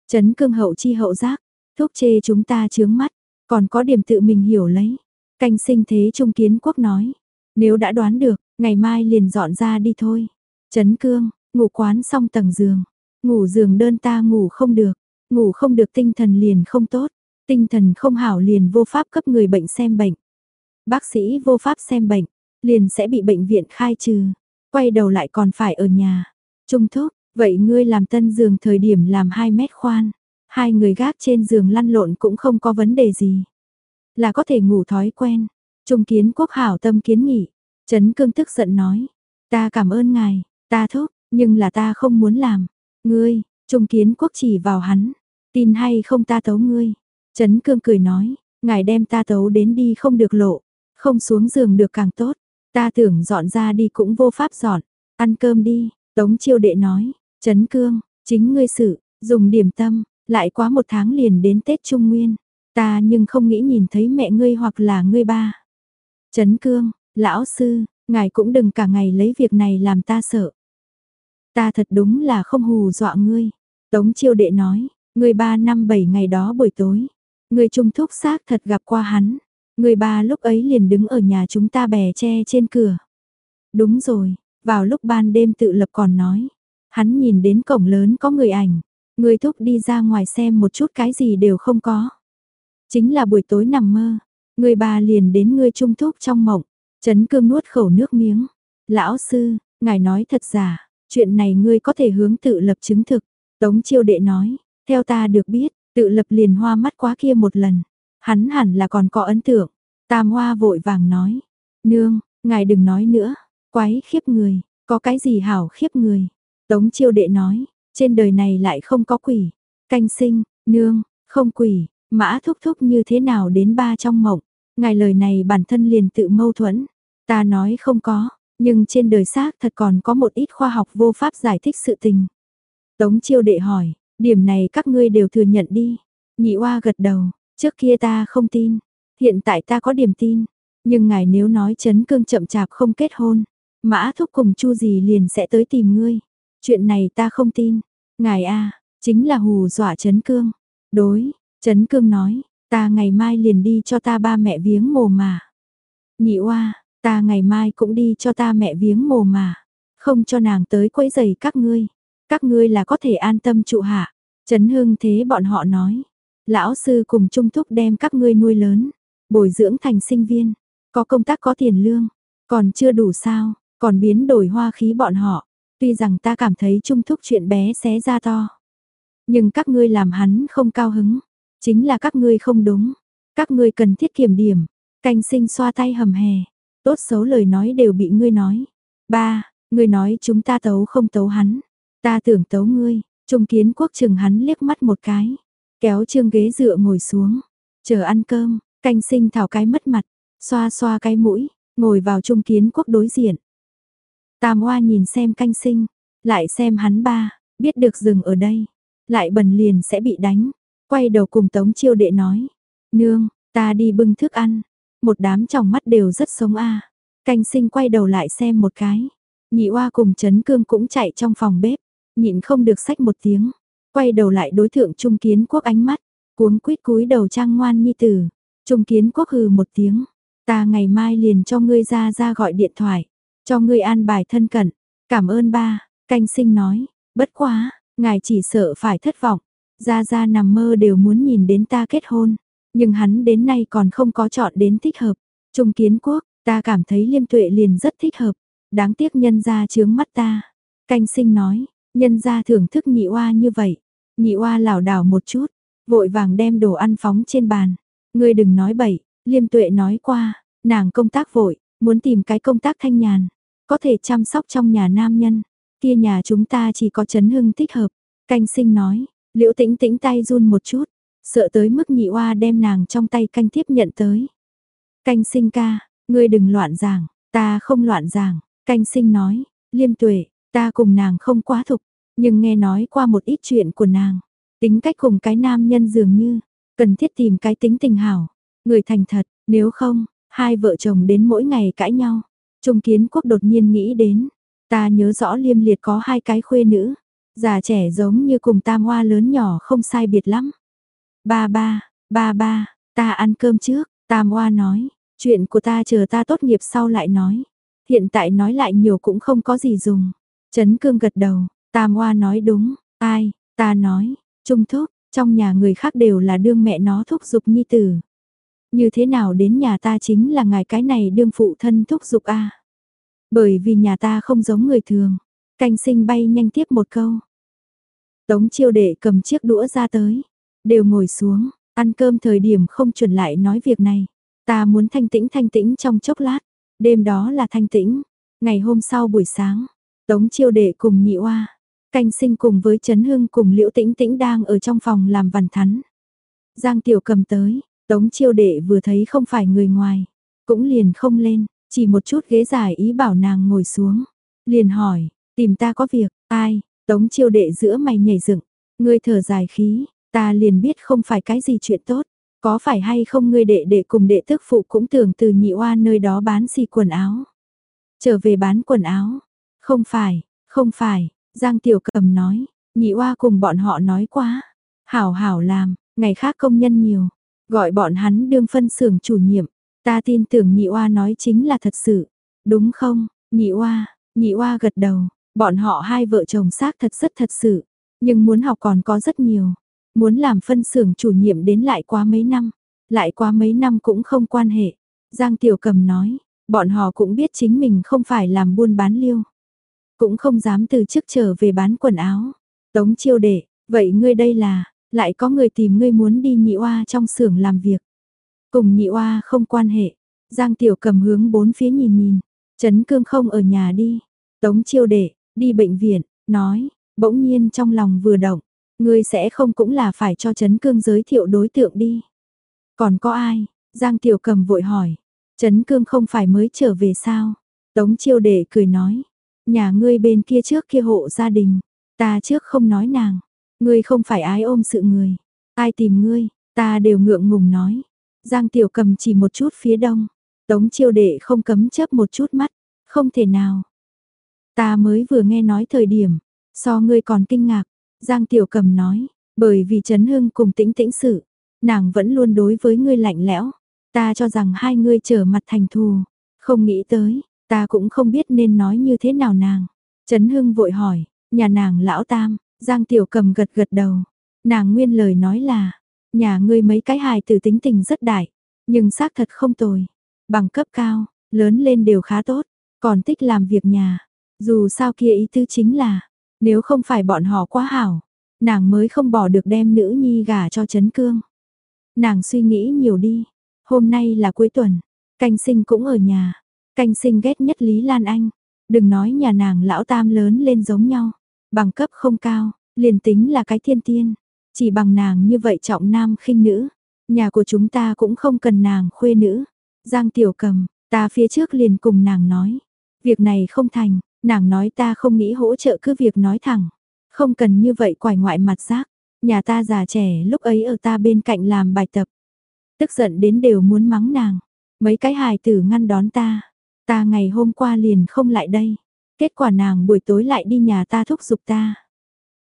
Chấn cương hậu chi hậu giác, thuốc chê chúng ta chướng mắt, còn có điểm tự mình hiểu lấy. Canh sinh thế Trung Kiến Quốc nói, nếu đã đoán được, ngày mai liền dọn ra đi thôi. Chấn cương, ngủ quán xong tầng giường, ngủ giường đơn ta ngủ không được, ngủ không được tinh thần liền không tốt, tinh thần không hảo liền vô pháp cấp người bệnh xem bệnh. Bác sĩ vô pháp xem bệnh, liền sẽ bị bệnh viện khai trừ, quay đầu lại còn phải ở nhà. Trung thúc, vậy ngươi làm tân giường thời điểm làm 2 mét khoan, hai người gác trên giường lăn lộn cũng không có vấn đề gì. Là có thể ngủ thói quen. Trung kiến quốc hảo tâm kiến nghị. Trấn cương tức giận nói. Ta cảm ơn ngài, ta thúc, nhưng là ta không muốn làm. Ngươi, Trung kiến quốc chỉ vào hắn. Tin hay không ta tấu ngươi. Trấn cương cười nói, ngài đem ta tấu đến đi không được lộ. Không xuống giường được càng tốt. Ta tưởng dọn ra đi cũng vô pháp dọn. Ăn cơm đi, Tống chiêu đệ nói. Trấn cương, chính ngươi sự, dùng điểm tâm, lại quá một tháng liền đến Tết Trung Nguyên. Ta nhưng không nghĩ nhìn thấy mẹ ngươi hoặc là ngươi ba. Trấn cương, lão sư, ngài cũng đừng cả ngày lấy việc này làm ta sợ. Ta thật đúng là không hù dọa ngươi. Tống chiêu đệ nói, ngươi ba năm bảy ngày đó buổi tối. Ngươi trung thúc xác thật gặp qua hắn. Người ba lúc ấy liền đứng ở nhà chúng ta bè che trên cửa. Đúng rồi, vào lúc ban đêm tự lập còn nói. Hắn nhìn đến cổng lớn có người ảnh. Người thúc đi ra ngoài xem một chút cái gì đều không có. Chính là buổi tối nằm mơ. Người bà liền đến người trung thúc trong mộng. Trấn cương nuốt khẩu nước miếng. Lão sư, ngài nói thật giả, chuyện này ngươi có thể hướng tự lập chứng thực. Tống chiêu đệ nói, theo ta được biết, tự lập liền hoa mắt quá kia một lần. Hắn hẳn là còn có ấn tượng. Tam hoa vội vàng nói. Nương, ngài đừng nói nữa. Quái khiếp người, có cái gì hảo khiếp người. Tống chiêu đệ nói, trên đời này lại không có quỷ. Canh sinh, nương, không quỷ, mã thúc thúc như thế nào đến ba trong mộng. Ngài lời này bản thân liền tự mâu thuẫn. Ta nói không có, nhưng trên đời xác thật còn có một ít khoa học vô pháp giải thích sự tình. Tống chiêu đệ hỏi, điểm này các ngươi đều thừa nhận đi. Nhị oa gật đầu, trước kia ta không tin, hiện tại ta có điểm tin. Nhưng ngài nếu nói chấn cương chậm chạp không kết hôn, mã thúc cùng chu gì liền sẽ tới tìm ngươi. Chuyện này ta không tin. Ngài a, chính là hù dọa Trấn Cương. Đối, Trấn Cương nói, ta ngày mai liền đi cho ta ba mẹ viếng mồ mà. Nhị oa, ta ngày mai cũng đi cho ta mẹ viếng mồ mà. Không cho nàng tới quấy giày các ngươi. Các ngươi là có thể an tâm trụ hạ. Trấn Hưng thế bọn họ nói. Lão sư cùng trung thúc đem các ngươi nuôi lớn. Bồi dưỡng thành sinh viên. Có công tác có tiền lương. Còn chưa đủ sao. Còn biến đổi hoa khí bọn họ. Tuy rằng ta cảm thấy trung thúc chuyện bé xé ra to. Nhưng các ngươi làm hắn không cao hứng. Chính là các ngươi không đúng. Các ngươi cần thiết kiểm điểm. Canh sinh xoa tay hầm hè. Tốt xấu lời nói đều bị ngươi nói. Ba, ngươi nói chúng ta tấu không tấu hắn. Ta tưởng tấu ngươi. Trung kiến quốc chừng hắn liếc mắt một cái. Kéo trương ghế dựa ngồi xuống. Chờ ăn cơm. Canh sinh thảo cái mất mặt. Xoa xoa cái mũi. Ngồi vào trung kiến quốc đối diện. Tam Hoa nhìn xem canh sinh, lại xem hắn ba, biết được dừng ở đây, lại bần liền sẽ bị đánh. Quay đầu cùng Tống Chiêu Đệ nói, nương, ta đi bưng thức ăn. Một đám trong mắt đều rất sống a. Canh sinh quay đầu lại xem một cái. Nhị oa cùng Trấn Cương cũng chạy trong phòng bếp, nhịn không được sách một tiếng, quay đầu lại đối thượng Trung Kiến Quốc ánh mắt, cuống quýt cúi đầu trang ngoan nhi tử. Trung Kiến Quốc hừ một tiếng, ta ngày mai liền cho ngươi ra ra gọi điện thoại, cho ngươi an bài thân cận, cảm ơn ba, canh sinh nói, bất quá, ngài chỉ sợ phải thất vọng, ra ra nằm mơ đều muốn nhìn đến ta kết hôn, nhưng hắn đến nay còn không có chọn đến thích hợp. Trung Kiến Quốc, ta cảm thấy liêm tuệ liền rất thích hợp, đáng tiếc nhân ra chướng mắt ta. Canh sinh nói, nhân ra thưởng thức nhị oa như vậy, nhị oa lảo đảo một chút, vội vàng đem đồ ăn phóng trên bàn. Ngươi đừng nói bậy, liêm tuệ nói qua, nàng công tác vội, muốn tìm cái công tác thanh nhàn, có thể chăm sóc trong nhà nam nhân. Kia nhà chúng ta chỉ có chấn hưng thích hợp. Canh sinh nói, liễu tĩnh tĩnh tay run một chút, sợ tới mức nhị oa đem nàng trong tay canh tiếp nhận tới. Canh sinh ca, ngươi đừng loạn giảng, ta không loạn giảng, canh sinh nói, liêm tuệ, ta cùng nàng không quá thục, nhưng nghe nói qua một ít chuyện của nàng, tính cách cùng cái nam nhân dường như, cần thiết tìm cái tính tình hảo, người thành thật, nếu không, hai vợ chồng đến mỗi ngày cãi nhau. Trung kiến quốc đột nhiên nghĩ đến, ta nhớ rõ liêm liệt có hai cái khuê nữ, già trẻ giống như cùng tam hoa lớn nhỏ không sai biệt lắm. Ba ba, ba ba, ta ăn cơm trước, tam hoa nói, chuyện của ta chờ ta tốt nghiệp sau lại nói. Hiện tại nói lại nhiều cũng không có gì dùng. Trấn cương gật đầu, tam hoa nói đúng, ai, ta nói, trung thúc, trong nhà người khác đều là đương mẹ nó thúc giục nhi tử. Như thế nào đến nhà ta chính là ngài cái này đương phụ thân thúc giục a Bởi vì nhà ta không giống người thường. Canh sinh bay nhanh tiếp một câu. Tống chiêu đệ cầm chiếc đũa ra tới. Đều ngồi xuống, ăn cơm thời điểm không chuẩn lại nói việc này. Ta muốn thanh tĩnh thanh tĩnh trong chốc lát. Đêm đó là thanh tĩnh. Ngày hôm sau buổi sáng, Tống chiêu đệ cùng nhị oa Canh sinh cùng với Trấn Hưng cùng Liễu Tĩnh Tĩnh đang ở trong phòng làm vằn thắn. Giang Tiểu cầm tới, Tống chiêu đệ vừa thấy không phải người ngoài, cũng liền không lên, chỉ một chút ghế dài ý bảo nàng ngồi xuống. Liền hỏi, tìm ta có việc, ai, Tống chiêu đệ giữa mày nhảy dựng, ngươi thở dài khí, ta liền biết không phải cái gì chuyện tốt, có phải hay không ngươi đệ đệ cùng đệ tức phụ cũng tưởng từ nhị oa nơi đó bán xì quần áo. Trở về bán quần áo, không phải, không phải, Giang Tiểu Cầm nói, nhị oa cùng bọn họ nói quá, hảo hảo làm, ngày khác công nhân nhiều, gọi bọn hắn đương phân xưởng chủ nhiệm, ta tin tưởng nhị oa nói chính là thật sự, đúng không, nhị oa, nhị oa gật đầu, bọn họ hai vợ chồng xác thật rất thật sự, nhưng muốn học còn có rất nhiều, muốn làm phân xưởng chủ nhiệm đến lại quá mấy năm, lại quá mấy năm cũng không quan hệ. Giang Tiểu Cầm nói, bọn họ cũng biết chính mình không phải làm buôn bán liêu. Cũng không dám từ chức trở về bán quần áo. Tống chiêu đệ, vậy ngươi đây là, lại có người tìm ngươi muốn đi nhị oa trong xưởng làm việc. Cùng nhị oa không quan hệ. Giang Tiểu cầm hướng bốn phía nhìn nhìn. Trấn cương không ở nhà đi. Tống chiêu đệ, đi bệnh viện, nói, bỗng nhiên trong lòng vừa động. Ngươi sẽ không cũng là phải cho Trấn cương giới thiệu đối tượng đi. Còn có ai? Giang Tiểu cầm vội hỏi. Trấn cương không phải mới trở về sao? Tống chiêu đệ cười nói. Nhà ngươi bên kia trước kia hộ gia đình, ta trước không nói nàng, ngươi không phải ái ôm sự người, ai tìm ngươi, ta đều ngượng ngùng nói. Giang Tiểu Cầm chỉ một chút phía đông, Tống Chiêu Đệ không cấm chớp một chút mắt, không thể nào. Ta mới vừa nghe nói thời điểm, so ngươi còn kinh ngạc, Giang Tiểu Cầm nói, bởi vì Trấn Hưng cùng tĩnh tĩnh sự, nàng vẫn luôn đối với ngươi lạnh lẽo, ta cho rằng hai ngươi trở mặt thành thù, không nghĩ tới, Ta cũng không biết nên nói như thế nào nàng. Trấn Hưng vội hỏi, nhà nàng lão tam, Giang Tiểu Cầm gật gật đầu. Nàng nguyên lời nói là, nhà ngươi mấy cái hài tử tính tình rất đại, nhưng xác thật không tồi. Bằng cấp cao, lớn lên đều khá tốt, còn thích làm việc nhà. Dù sao kia ý tư chính là, nếu không phải bọn họ quá hảo, nàng mới không bỏ được đem nữ nhi gả cho Trấn Cương. Nàng suy nghĩ nhiều đi, hôm nay là cuối tuần, canh sinh cũng ở nhà, Canh sinh ghét nhất Lý Lan Anh. Đừng nói nhà nàng lão tam lớn lên giống nhau. Bằng cấp không cao, liền tính là cái thiên tiên. Chỉ bằng nàng như vậy trọng nam khinh nữ. Nhà của chúng ta cũng không cần nàng khuê nữ. Giang tiểu cầm, ta phía trước liền cùng nàng nói. Việc này không thành, nàng nói ta không nghĩ hỗ trợ cứ việc nói thẳng. Không cần như vậy quải ngoại mặt giác. Nhà ta già trẻ lúc ấy ở ta bên cạnh làm bài tập. Tức giận đến đều muốn mắng nàng. Mấy cái hài tử ngăn đón ta. Ta ngày hôm qua liền không lại đây. Kết quả nàng buổi tối lại đi nhà ta thúc giục ta.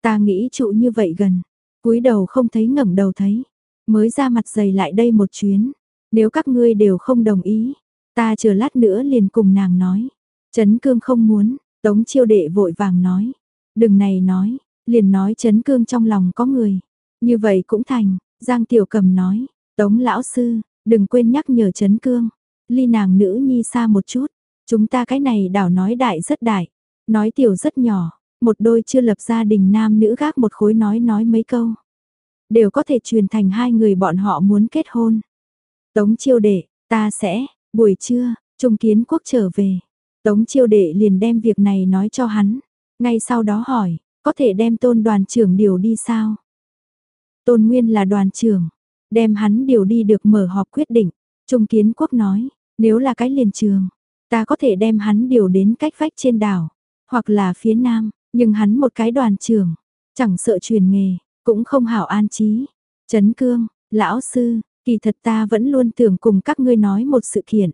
Ta nghĩ trụ như vậy gần, cúi đầu không thấy ngẩng đầu thấy, mới ra mặt dày lại đây một chuyến. Nếu các ngươi đều không đồng ý, ta chờ lát nữa liền cùng nàng nói. Trấn cương không muốn, tống chiêu đệ vội vàng nói. Đừng này nói, liền nói Trấn cương trong lòng có người. Như vậy cũng thành, Giang Tiểu Cầm nói, tống lão sư, đừng quên nhắc nhở Trấn cương. Ly nàng nữ nhi xa một chút, chúng ta cái này đảo nói đại rất đại, nói tiểu rất nhỏ, một đôi chưa lập gia đình nam nữ gác một khối nói nói mấy câu. Đều có thể truyền thành hai người bọn họ muốn kết hôn. Tống chiêu đệ, ta sẽ, buổi trưa, Trung Kiến Quốc trở về. Tống chiêu đệ liền đem việc này nói cho hắn. Ngay sau đó hỏi, có thể đem tôn đoàn trưởng điều đi sao? Tôn Nguyên là đoàn trưởng, đem hắn điều đi được mở họp quyết định. Trung Kiến Quốc nói, nếu là cái liền trường, ta có thể đem hắn điều đến cách vách trên đảo, hoặc là phía nam, nhưng hắn một cái đoàn trưởng, chẳng sợ truyền nghề, cũng không hảo an trí. Trấn Cương, lão sư, kỳ thật ta vẫn luôn tưởng cùng các ngươi nói một sự kiện.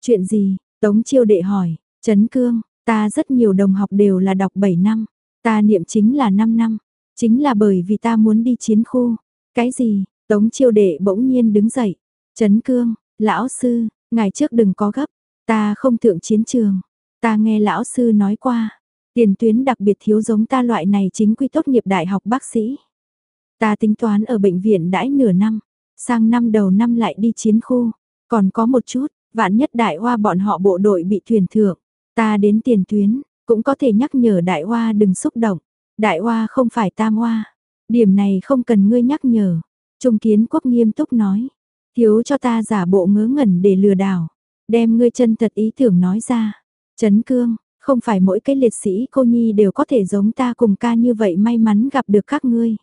Chuyện gì? Tống chiêu đệ hỏi, Trấn Cương, ta rất nhiều đồng học đều là đọc 7 năm, ta niệm chính là 5 năm, chính là bởi vì ta muốn đi chiến khu. Cái gì? Tống chiêu đệ bỗng nhiên đứng dậy. Trấn Cương, lão sư, ngày trước đừng có gấp, ta không thượng chiến trường. Ta nghe lão sư nói qua, tiền tuyến đặc biệt thiếu giống ta loại này chính quy tốt nghiệp đại học bác sĩ. Ta tính toán ở bệnh viện đãi nửa năm, sang năm đầu năm lại đi chiến khu, còn có một chút, vạn nhất đại hoa bọn họ bộ đội bị thuyền thượng, ta đến tiền tuyến, cũng có thể nhắc nhở đại hoa đừng xúc động, đại hoa không phải tam hoa, điểm này không cần ngươi nhắc nhở. Trung kiến quốc nghiêm túc nói, thiếu cho ta giả bộ ngớ ngẩn để lừa đảo, đem ngươi chân thật ý tưởng nói ra. chấn cương, không phải mỗi cái liệt sĩ cô nhi đều có thể giống ta cùng ca như vậy may mắn gặp được các ngươi.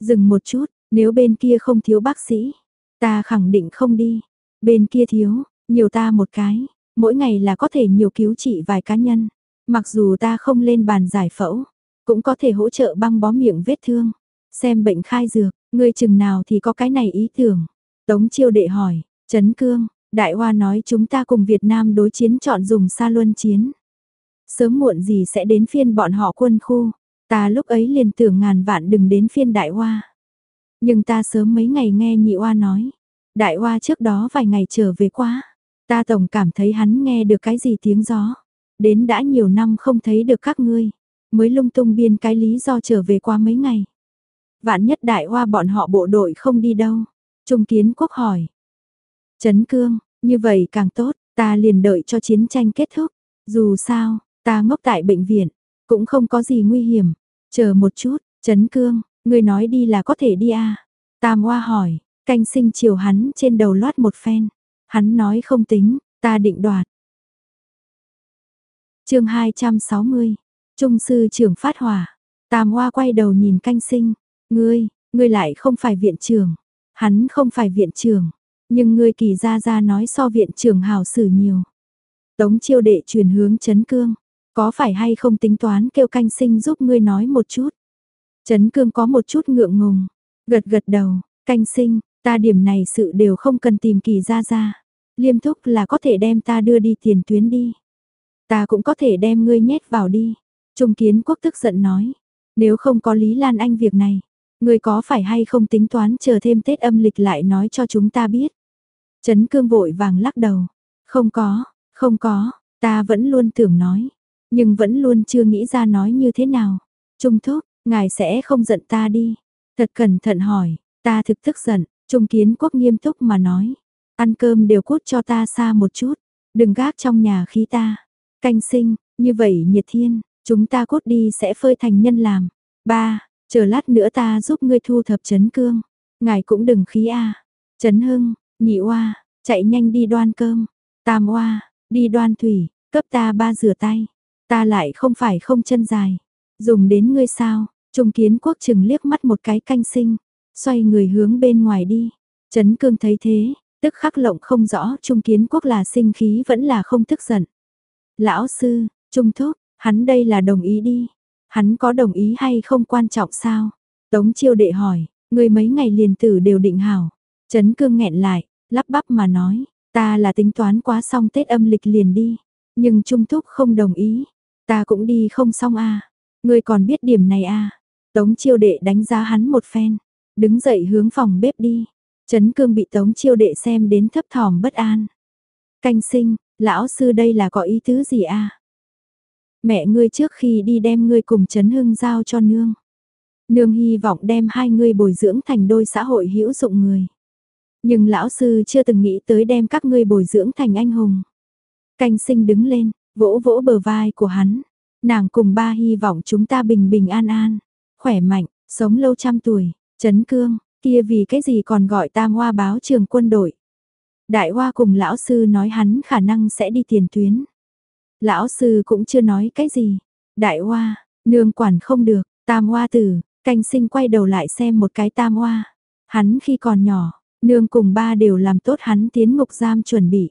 Dừng một chút, nếu bên kia không thiếu bác sĩ, ta khẳng định không đi. Bên kia thiếu, nhiều ta một cái, mỗi ngày là có thể nhiều cứu trị vài cá nhân. Mặc dù ta không lên bàn giải phẫu, cũng có thể hỗ trợ băng bó miệng vết thương. Xem bệnh khai dược, ngươi chừng nào thì có cái này ý tưởng. Tống chiêu đệ hỏi, Trấn Cương, Đại Hoa nói chúng ta cùng Việt Nam đối chiến chọn dùng xa luân chiến. Sớm muộn gì sẽ đến phiên bọn họ quân khu, ta lúc ấy liền tưởng ngàn vạn đừng đến phiên Đại Hoa. Nhưng ta sớm mấy ngày nghe nhị Hoa nói, Đại Hoa trước đó vài ngày trở về quá, ta tổng cảm thấy hắn nghe được cái gì tiếng gió. Đến đã nhiều năm không thấy được các ngươi, mới lung tung biên cái lý do trở về qua mấy ngày. Vạn nhất đại hoa bọn họ bộ đội không đi đâu. Trung kiến quốc hỏi, Trấn cương, như vậy càng tốt, ta liền đợi cho chiến tranh kết thúc. Dù sao, ta ngốc tại bệnh viện, cũng không có gì nguy hiểm. Chờ một chút, Trấn cương, người nói đi là có thể đi à. Tam Hoa hỏi, canh sinh chiều hắn trên đầu loát một phen. Hắn nói không tính, ta định đoạt. chương 260, Trung sư trưởng phát hỏa. Tam Hoa quay đầu nhìn canh sinh. Ngươi, ngươi lại không phải viện trưởng. Hắn không phải viện trưởng. Nhưng ngươi kỳ ra ra nói so viện trưởng hào xử nhiều. Tống chiêu đệ truyền hướng chấn cương. Có phải hay không tính toán kêu canh sinh giúp ngươi nói một chút. chấn cương có một chút ngượng ngùng. Gật gật đầu, canh sinh, ta điểm này sự đều không cần tìm kỳ ra ra. Liêm thúc là có thể đem ta đưa đi tiền tuyến đi. Ta cũng có thể đem ngươi nhét vào đi. Trung kiến quốc tức giận nói. Nếu không có Lý Lan Anh việc này, ngươi có phải hay không tính toán chờ thêm Tết âm lịch lại nói cho chúng ta biết. Trấn cương vội vàng lắc đầu. Không có, không có, ta vẫn luôn tưởng nói. Nhưng vẫn luôn chưa nghĩ ra nói như thế nào. Trung thúc, ngài sẽ không giận ta đi. Thật cẩn thận hỏi, ta thực tức giận. Trung kiến quốc nghiêm túc mà nói. Ăn cơm đều cút cho ta xa một chút. Đừng gác trong nhà khí ta. Canh sinh, như vậy nhiệt thiên, chúng ta cút đi sẽ phơi thành nhân làm. Ba, chờ lát nữa ta giúp ngươi thu thập chấn cương. Ngài cũng đừng khí a. À. Trấn Hưng, Nhị oa, chạy nhanh đi đoan cơm. Tam oa, đi đoan thủy, cấp ta ba rửa tay. Ta lại không phải không chân dài. Dùng đến ngươi sao? Trung kiến quốc chừng liếc mắt một cái canh sinh. Xoay người hướng bên ngoài đi. Trấn cương thấy thế, tức khắc lộng không rõ trung kiến quốc là sinh khí vẫn là không tức giận. Lão sư, trung thúc, hắn đây là đồng ý đi. Hắn có đồng ý hay không quan trọng sao? Tống chiêu đệ hỏi, người mấy ngày liền tử đều định hảo. Trấn cương nghẹn lại, lắp bắp mà nói, ta là tính toán quá xong Tết âm lịch liền đi, nhưng Trung Thúc không đồng ý. Ta cũng đi không xong a người còn biết điểm này a Tống chiêu đệ đánh giá hắn một phen. Đứng dậy hướng phòng bếp đi. Trấn cương bị tống chiêu đệ xem đến thấp thỏm bất an. Canh sinh, lão sư đây là có ý tứ gì a Mẹ ngươi trước khi đi đem ngươi cùng Trấn Hưng giao cho nương. Nương hy vọng đem hai ngươi bồi dưỡng thành đôi xã hội hữu dụng người. Nhưng lão sư chưa từng nghĩ tới đem các ngươi bồi dưỡng thành anh hùng. Canh sinh đứng lên, vỗ vỗ bờ vai của hắn. Nàng cùng ba hy vọng chúng ta bình bình an an, khỏe mạnh, sống lâu trăm tuổi, chấn cương, kia vì cái gì còn gọi tam hoa báo trường quân đội. Đại hoa cùng lão sư nói hắn khả năng sẽ đi tiền tuyến. Lão sư cũng chưa nói cái gì. Đại hoa, nương quản không được, tam hoa tử, canh sinh quay đầu lại xem một cái tam hoa. Hắn khi còn nhỏ, nương cùng ba đều làm tốt hắn tiến ngục giam chuẩn bị.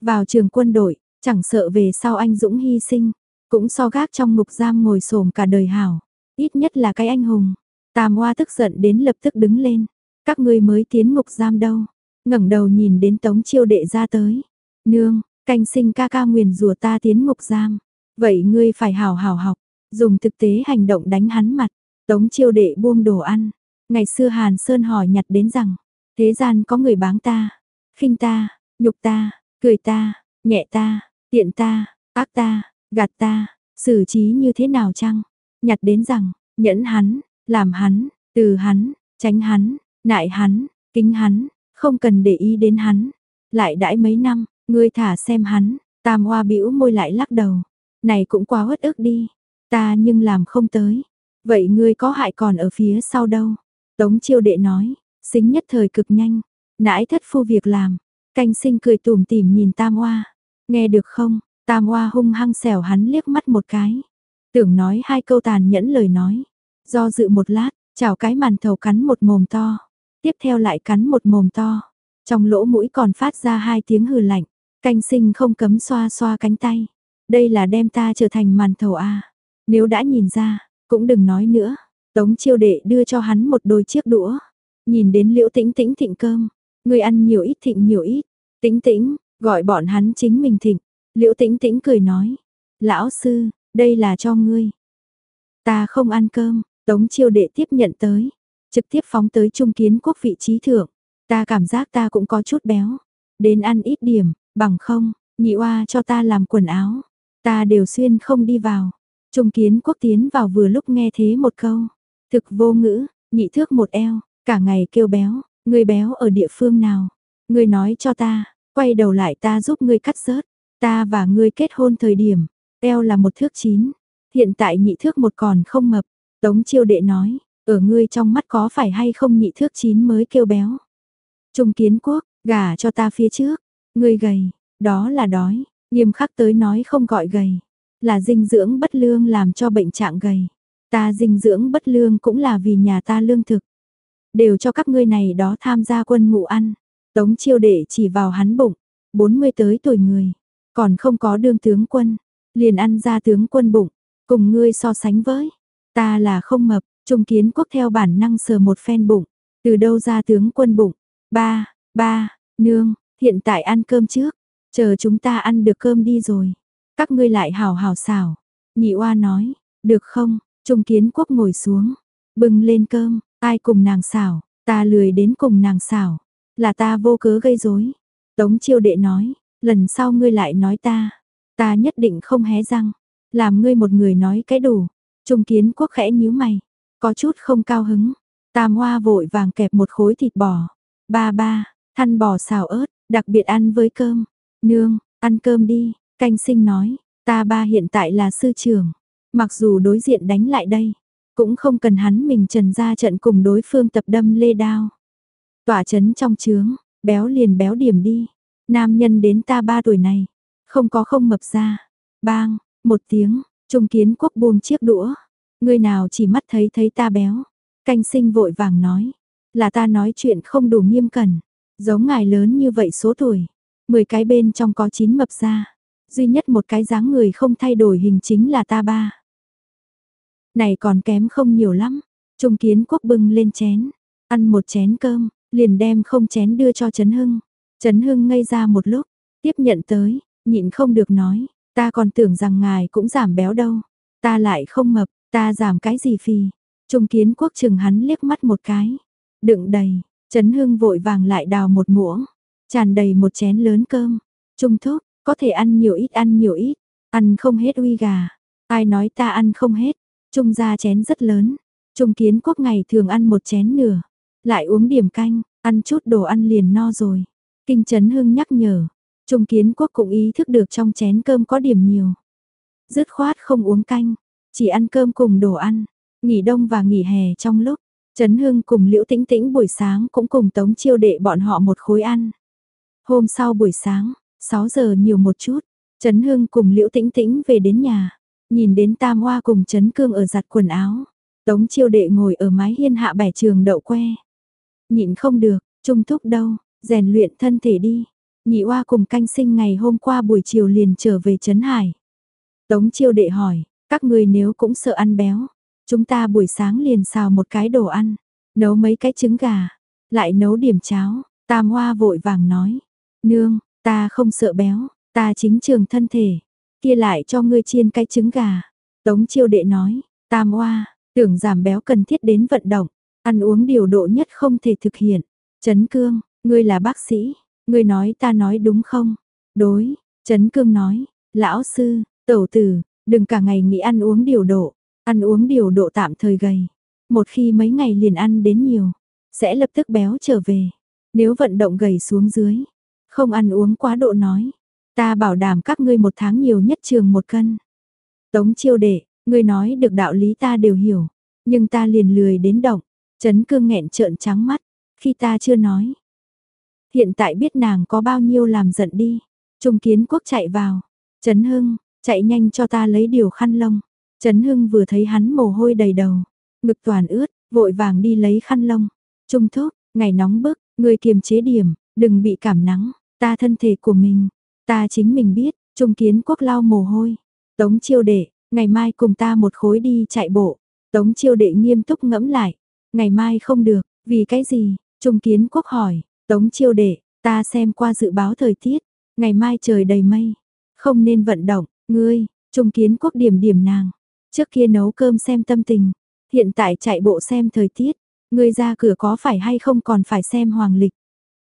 Vào trường quân đội, chẳng sợ về sau anh Dũng hy sinh, cũng so gác trong ngục giam ngồi xổm cả đời hảo. Ít nhất là cái anh hùng. Tam Hoa tức giận đến lập tức đứng lên. Các ngươi mới tiến ngục giam đâu. ngẩng đầu nhìn đến tống chiêu đệ ra tới. Nương, canh sinh ca ca nguyền rùa ta tiến ngục giam. Vậy ngươi phải hào hào học. Dùng thực tế hành động đánh hắn mặt. Tống chiêu đệ buông đồ ăn. Ngày xưa Hàn Sơn hỏi nhặt đến rằng. Thế gian có người báng ta. khinh ta, nhục ta, cười ta, nhẹ ta, tiện ta, ác ta, gạt ta, xử trí như thế nào chăng? Nhặt đến rằng, nhẫn hắn, làm hắn, từ hắn, tránh hắn, nại hắn, kính hắn, không cần để ý đến hắn. Lại đãi mấy năm, ngươi thả xem hắn, tam hoa bĩu môi lại lắc đầu. Này cũng quá hất ức đi, ta nhưng làm không tới. Vậy ngươi có hại còn ở phía sau đâu? Tống chiêu đệ nói, xính nhất thời cực nhanh, nãi thất phu việc làm. Canh sinh cười tủm tỉm nhìn tam hoa, nghe được không? Tam hoa hung hăng xẻo hắn liếc mắt một cái. Tưởng nói hai câu tàn nhẫn lời nói. Do dự một lát, chảo cái màn thầu cắn một mồm to. Tiếp theo lại cắn một mồm to. Trong lỗ mũi còn phát ra hai tiếng hừ lạnh. Canh sinh không cấm xoa xoa cánh tay. Đây là đem ta trở thành màn thầu a Nếu đã nhìn ra, cũng đừng nói nữa. Tống chiêu đệ đưa cho hắn một đôi chiếc đũa. Nhìn đến liễu tĩnh tĩnh thịnh cơm. Người ăn nhiều ít thịnh nhiều ít. Tĩnh tĩnh, gọi bọn hắn chính mình thịnh. Liễu tĩnh tĩnh cười nói. Lão sư, đây là cho ngươi. Ta không ăn cơm, tống chiêu đệ tiếp nhận tới. Trực tiếp phóng tới trung kiến quốc vị trí thượng. Ta cảm giác ta cũng có chút béo. Đến ăn ít điểm, bằng không, nhị oa cho ta làm quần áo. Ta đều xuyên không đi vào. Trung kiến quốc tiến vào vừa lúc nghe thế một câu. Thực vô ngữ, nhị thước một eo, cả ngày kêu béo, người béo ở địa phương nào. Người nói cho ta, quay đầu lại ta giúp ngươi cắt rớt. Ta và ngươi kết hôn thời điểm, eo là một thước chín, hiện tại nhị thước một còn không mập. Tống chiêu đệ nói, ở ngươi trong mắt có phải hay không nhị thước chín mới kêu béo. Trung kiến quốc, gả cho ta phía trước, ngươi gầy, đó là đói, nghiêm khắc tới nói không gọi gầy, là dinh dưỡng bất lương làm cho bệnh trạng gầy. Ta dinh dưỡng bất lương cũng là vì nhà ta lương thực. Đều cho các ngươi này đó tham gia quân ngũ ăn. Tống chiêu đệ chỉ vào hắn bụng, 40 tới tuổi người, còn không có đương tướng quân, liền ăn ra tướng quân bụng, cùng ngươi so sánh với, ta là không mập, trung kiến quốc theo bản năng sờ một phen bụng, từ đâu ra tướng quân bụng, ba, ba, nương, hiện tại ăn cơm trước, chờ chúng ta ăn được cơm đi rồi, các ngươi lại hào hào xào, nhị oa nói, được không, trung kiến quốc ngồi xuống, bưng lên cơm, ai cùng nàng xào, ta lười đến cùng nàng xào, là ta vô cớ gây rối. Tống chiêu đệ nói, lần sau ngươi lại nói ta, ta nhất định không hé răng, làm ngươi một người nói cái đủ. Trung kiến quốc khẽ nhíu mày, có chút không cao hứng. Tam hoa vội vàng kẹp một khối thịt bò. Ba ba, thăn bò xào ớt, đặc biệt ăn với cơm. Nương, ăn cơm đi, canh sinh nói, ta ba hiện tại là sư trưởng. Mặc dù đối diện đánh lại đây, cũng không cần hắn mình trần ra trận cùng đối phương tập đâm lê đao. Tỏa chấn trong trướng, béo liền béo điểm đi. Nam nhân đến ta ba tuổi này, không có không mập ra. Bang, một tiếng, trung kiến quốc buông chiếc đũa. Người nào chỉ mắt thấy thấy ta béo. Canh sinh vội vàng nói, là ta nói chuyện không đủ nghiêm cẩn. Giống ngài lớn như vậy số tuổi, 10 cái bên trong có chín mập ra. Duy nhất một cái dáng người không thay đổi hình chính là ta ba. Này còn kém không nhiều lắm. Trung kiến quốc bưng lên chén, ăn một chén cơm, liền đem không chén đưa cho Trấn Hưng. Trấn Hưng ngây ra một lúc, tiếp nhận tới, nhịn không được nói, Ta còn tưởng rằng ngài cũng giảm béo đâu. Ta lại không mập, ta giảm cái gì phì. Trung kiến quốc chừng hắn liếc mắt một cái. Đựng đầy, Trấn Hưng vội vàng lại đào một muỗng, tràn đầy một chén lớn cơm. Trung thúc, có thể ăn nhiều ít ăn nhiều ít, ăn không hết uy gà. Ai nói ta ăn không hết, Trung ra chén rất lớn. Trung kiến quốc ngày thường ăn một chén nửa, lại uống điểm canh, ăn chút đồ ăn liền no rồi. Kinh Trấn Hưng nhắc nhở, Trung kiến quốc cũng ý thức được trong chén cơm có điểm nhiều. Dứt khoát không uống canh, chỉ ăn cơm cùng đồ ăn, nghỉ đông và nghỉ hè trong lúc. Trấn Hưng cùng Liễu Tĩnh Tĩnh buổi sáng cũng cùng Tống Chiêu Đệ bọn họ một khối ăn. Hôm sau buổi sáng, 6 giờ nhiều một chút, Trấn Hưng cùng Liễu Tĩnh Tĩnh về đến nhà, nhìn đến Tam Hoa cùng Trấn Cương ở giặt quần áo. Tống Chiêu Đệ ngồi ở mái hiên hạ bẻ trường đậu que. Nhịn không được, trung thúc đâu, rèn luyện thân thể đi. Nhị oa cùng canh sinh ngày hôm qua buổi chiều liền trở về Trấn Hải. Tống Chiêu Đệ hỏi, các người nếu cũng sợ ăn béo, Chúng ta buổi sáng liền xào một cái đồ ăn, nấu mấy cái trứng gà, lại nấu điểm cháo, Tam Hoa vội vàng nói. Nương, ta không sợ béo, ta chính trường thân thể, kia lại cho ngươi chiên cái trứng gà. Tống chiêu đệ nói, Tam Hoa, tưởng giảm béo cần thiết đến vận động, ăn uống điều độ nhất không thể thực hiện. Trấn Cương, ngươi là bác sĩ, người nói ta nói đúng không? Đối, Trấn Cương nói, lão sư, tẩu tử, đừng cả ngày nghĩ ăn uống điều độ, Ăn uống điều độ tạm thời gầy. Một khi mấy ngày liền ăn đến nhiều, sẽ lập tức béo trở về. Nếu vận động gầy xuống dưới, không ăn uống quá độ nói. Ta bảo đảm các ngươi một tháng nhiều nhất trường một cân. Tống chiêu đệ, ngươi nói được đạo lý ta đều hiểu. Nhưng ta liền lười đến động. Trấn cương nghẹn trợn trắng mắt. Khi ta chưa nói. Hiện tại biết nàng có bao nhiêu làm giận đi. Trung kiến quốc chạy vào. Trấn hưng, chạy nhanh cho ta lấy điều khăn lông. Trấn Hưng vừa thấy hắn mồ hôi đầy đầu, ngực toàn ướt, vội vàng đi lấy khăn lông. Trung thúc, ngày nóng bức, người kiềm chế điểm, đừng bị cảm nắng, ta thân thể của mình, ta chính mình biết, Trung Kiến Quốc lau mồ hôi. Tống chiêu đệ, ngày mai cùng ta một khối đi chạy bộ. Tống chiêu đệ nghiêm túc ngẫm lại, ngày mai không được, vì cái gì? Trung Kiến Quốc hỏi, Tống chiêu đệ, ta xem qua dự báo thời tiết, ngày mai trời đầy mây, không nên vận động, ngươi, Trung Kiến Quốc điểm điểm nàng, Trước kia nấu cơm xem tâm tình, hiện tại chạy bộ xem thời tiết, Ngươi ra cửa có phải hay không còn phải xem hoàng lịch.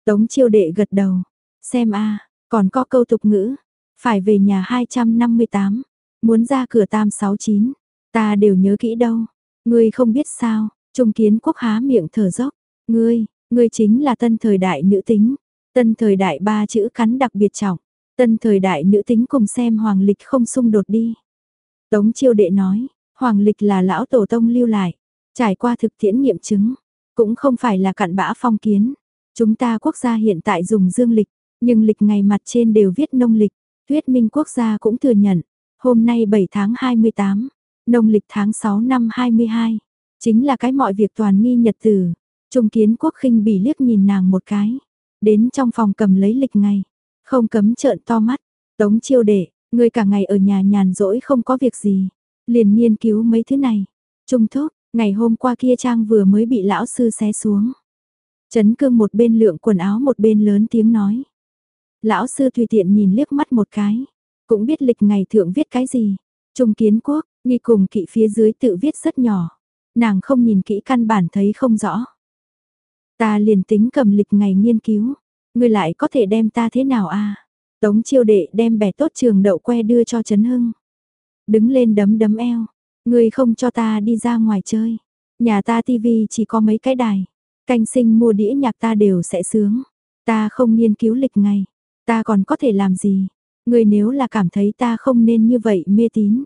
Tống chiêu đệ gật đầu, xem a còn có câu tục ngữ, phải về nhà 258, muốn ra cửa tam 69, ta đều nhớ kỹ đâu, ngươi không biết sao, trung kiến quốc há miệng thở dốc, ngươi, ngươi chính là tân thời đại nữ tính, tân thời đại ba chữ cắn đặc biệt trọng, tân thời đại nữ tính cùng xem hoàng lịch không xung đột đi. Tống chiêu đệ nói, hoàng lịch là lão tổ tông lưu lại, trải qua thực tiễn nghiệm chứng, cũng không phải là cặn bã phong kiến. Chúng ta quốc gia hiện tại dùng dương lịch, nhưng lịch ngày mặt trên đều viết nông lịch, thuyết minh quốc gia cũng thừa nhận, hôm nay 7 tháng 28, nông lịch tháng 6 năm 22, chính là cái mọi việc toàn nghi nhật tử. Trung kiến quốc khinh bỉ liếc nhìn nàng một cái, đến trong phòng cầm lấy lịch ngày, không cấm trợn to mắt, tống chiêu đệ, Người cả ngày ở nhà nhàn rỗi không có việc gì, liền nghiên cứu mấy thứ này. Trung thúc, ngày hôm qua kia trang vừa mới bị lão sư xé xuống. Trấn cương một bên lượng quần áo một bên lớn tiếng nói. Lão sư tùy tiện nhìn liếc mắt một cái, cũng biết lịch ngày thượng viết cái gì. Trung kiến quốc, nghi cùng kỵ phía dưới tự viết rất nhỏ. Nàng không nhìn kỹ căn bản thấy không rõ. Ta liền tính cầm lịch ngày nghiên cứu, ngươi lại có thể đem ta thế nào a? Tống chiêu đệ đem bẻ tốt trường đậu que đưa cho Trấn Hưng. Đứng lên đấm đấm eo. Người không cho ta đi ra ngoài chơi. Nhà ta tivi chỉ có mấy cái đài. Canh sinh mua đĩa nhạc ta đều sẽ sướng. Ta không nghiên cứu lịch ngày. Ta còn có thể làm gì? Người nếu là cảm thấy ta không nên như vậy mê tín.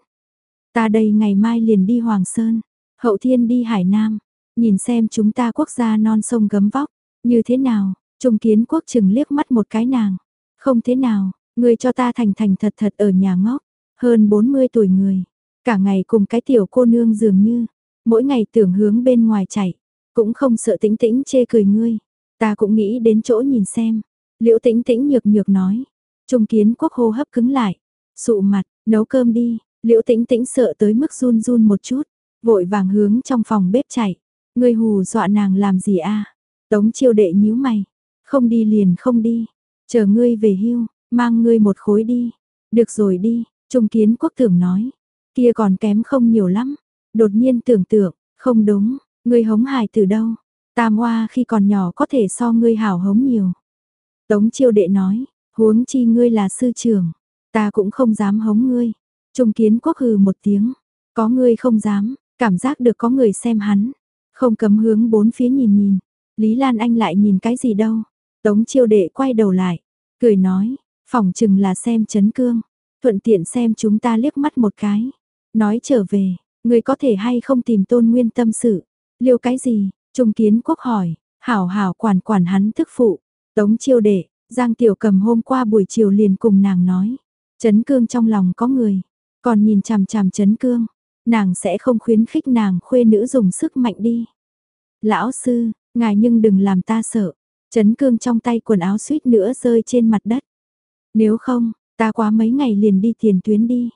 Ta đây ngày mai liền đi Hoàng Sơn. Hậu thiên đi Hải Nam. Nhìn xem chúng ta quốc gia non sông gấm vóc. Như thế nào? Trung kiến quốc chừng liếc mắt một cái nàng. Không thế nào, người cho ta thành thành thật thật ở nhà ngốc, hơn 40 tuổi người, cả ngày cùng cái tiểu cô nương dường như, mỗi ngày tưởng hướng bên ngoài chạy, cũng không sợ tĩnh tĩnh chê cười ngươi. Ta cũng nghĩ đến chỗ nhìn xem. Liễu tĩnh tĩnh nhược nhược nói. Trung kiến quốc hô hấp cứng lại. Sụ mặt, nấu cơm đi. Liễu tĩnh tĩnh sợ tới mức run run một chút. Vội vàng hướng trong phòng bếp chạy. Ngươi hù dọa nàng làm gì a Tống chiêu đệ nhíu mày. Không đi liền không đi. Chờ ngươi về hưu, mang ngươi một khối đi. Được rồi đi, Trung kiến quốc tưởng nói, kia còn kém không nhiều lắm. Đột nhiên tưởng tượng, không đúng, ngươi hống hài từ đâu. Tam hoa khi còn nhỏ có thể so ngươi hảo hống nhiều. Tống chiêu đệ nói, huống chi ngươi là sư trưởng, ta cũng không dám hống ngươi. Trung kiến quốc hừ một tiếng, có ngươi không dám, cảm giác được có người xem hắn, không cấm hướng bốn phía nhìn nhìn. Lý Lan Anh lại nhìn cái gì đâu. Tống chiêu đệ quay đầu lại, cười nói, phỏng chừng là xem chấn cương, thuận tiện xem chúng ta liếc mắt một cái. Nói trở về, người có thể hay không tìm tôn nguyên tâm sự. Liêu cái gì? Trung kiến quốc hỏi, hảo hảo quản quản hắn thức phụ. Tống chiêu đệ, Giang Tiểu cầm hôm qua buổi chiều liền cùng nàng nói. Chấn cương trong lòng có người, còn nhìn chằm chằm chấn cương. Nàng sẽ không khuyến khích nàng khuê nữ dùng sức mạnh đi. Lão sư, ngài nhưng đừng làm ta sợ. Chấn cương trong tay quần áo suýt nữa rơi trên mặt đất. Nếu không, ta quá mấy ngày liền đi tiền tuyến đi.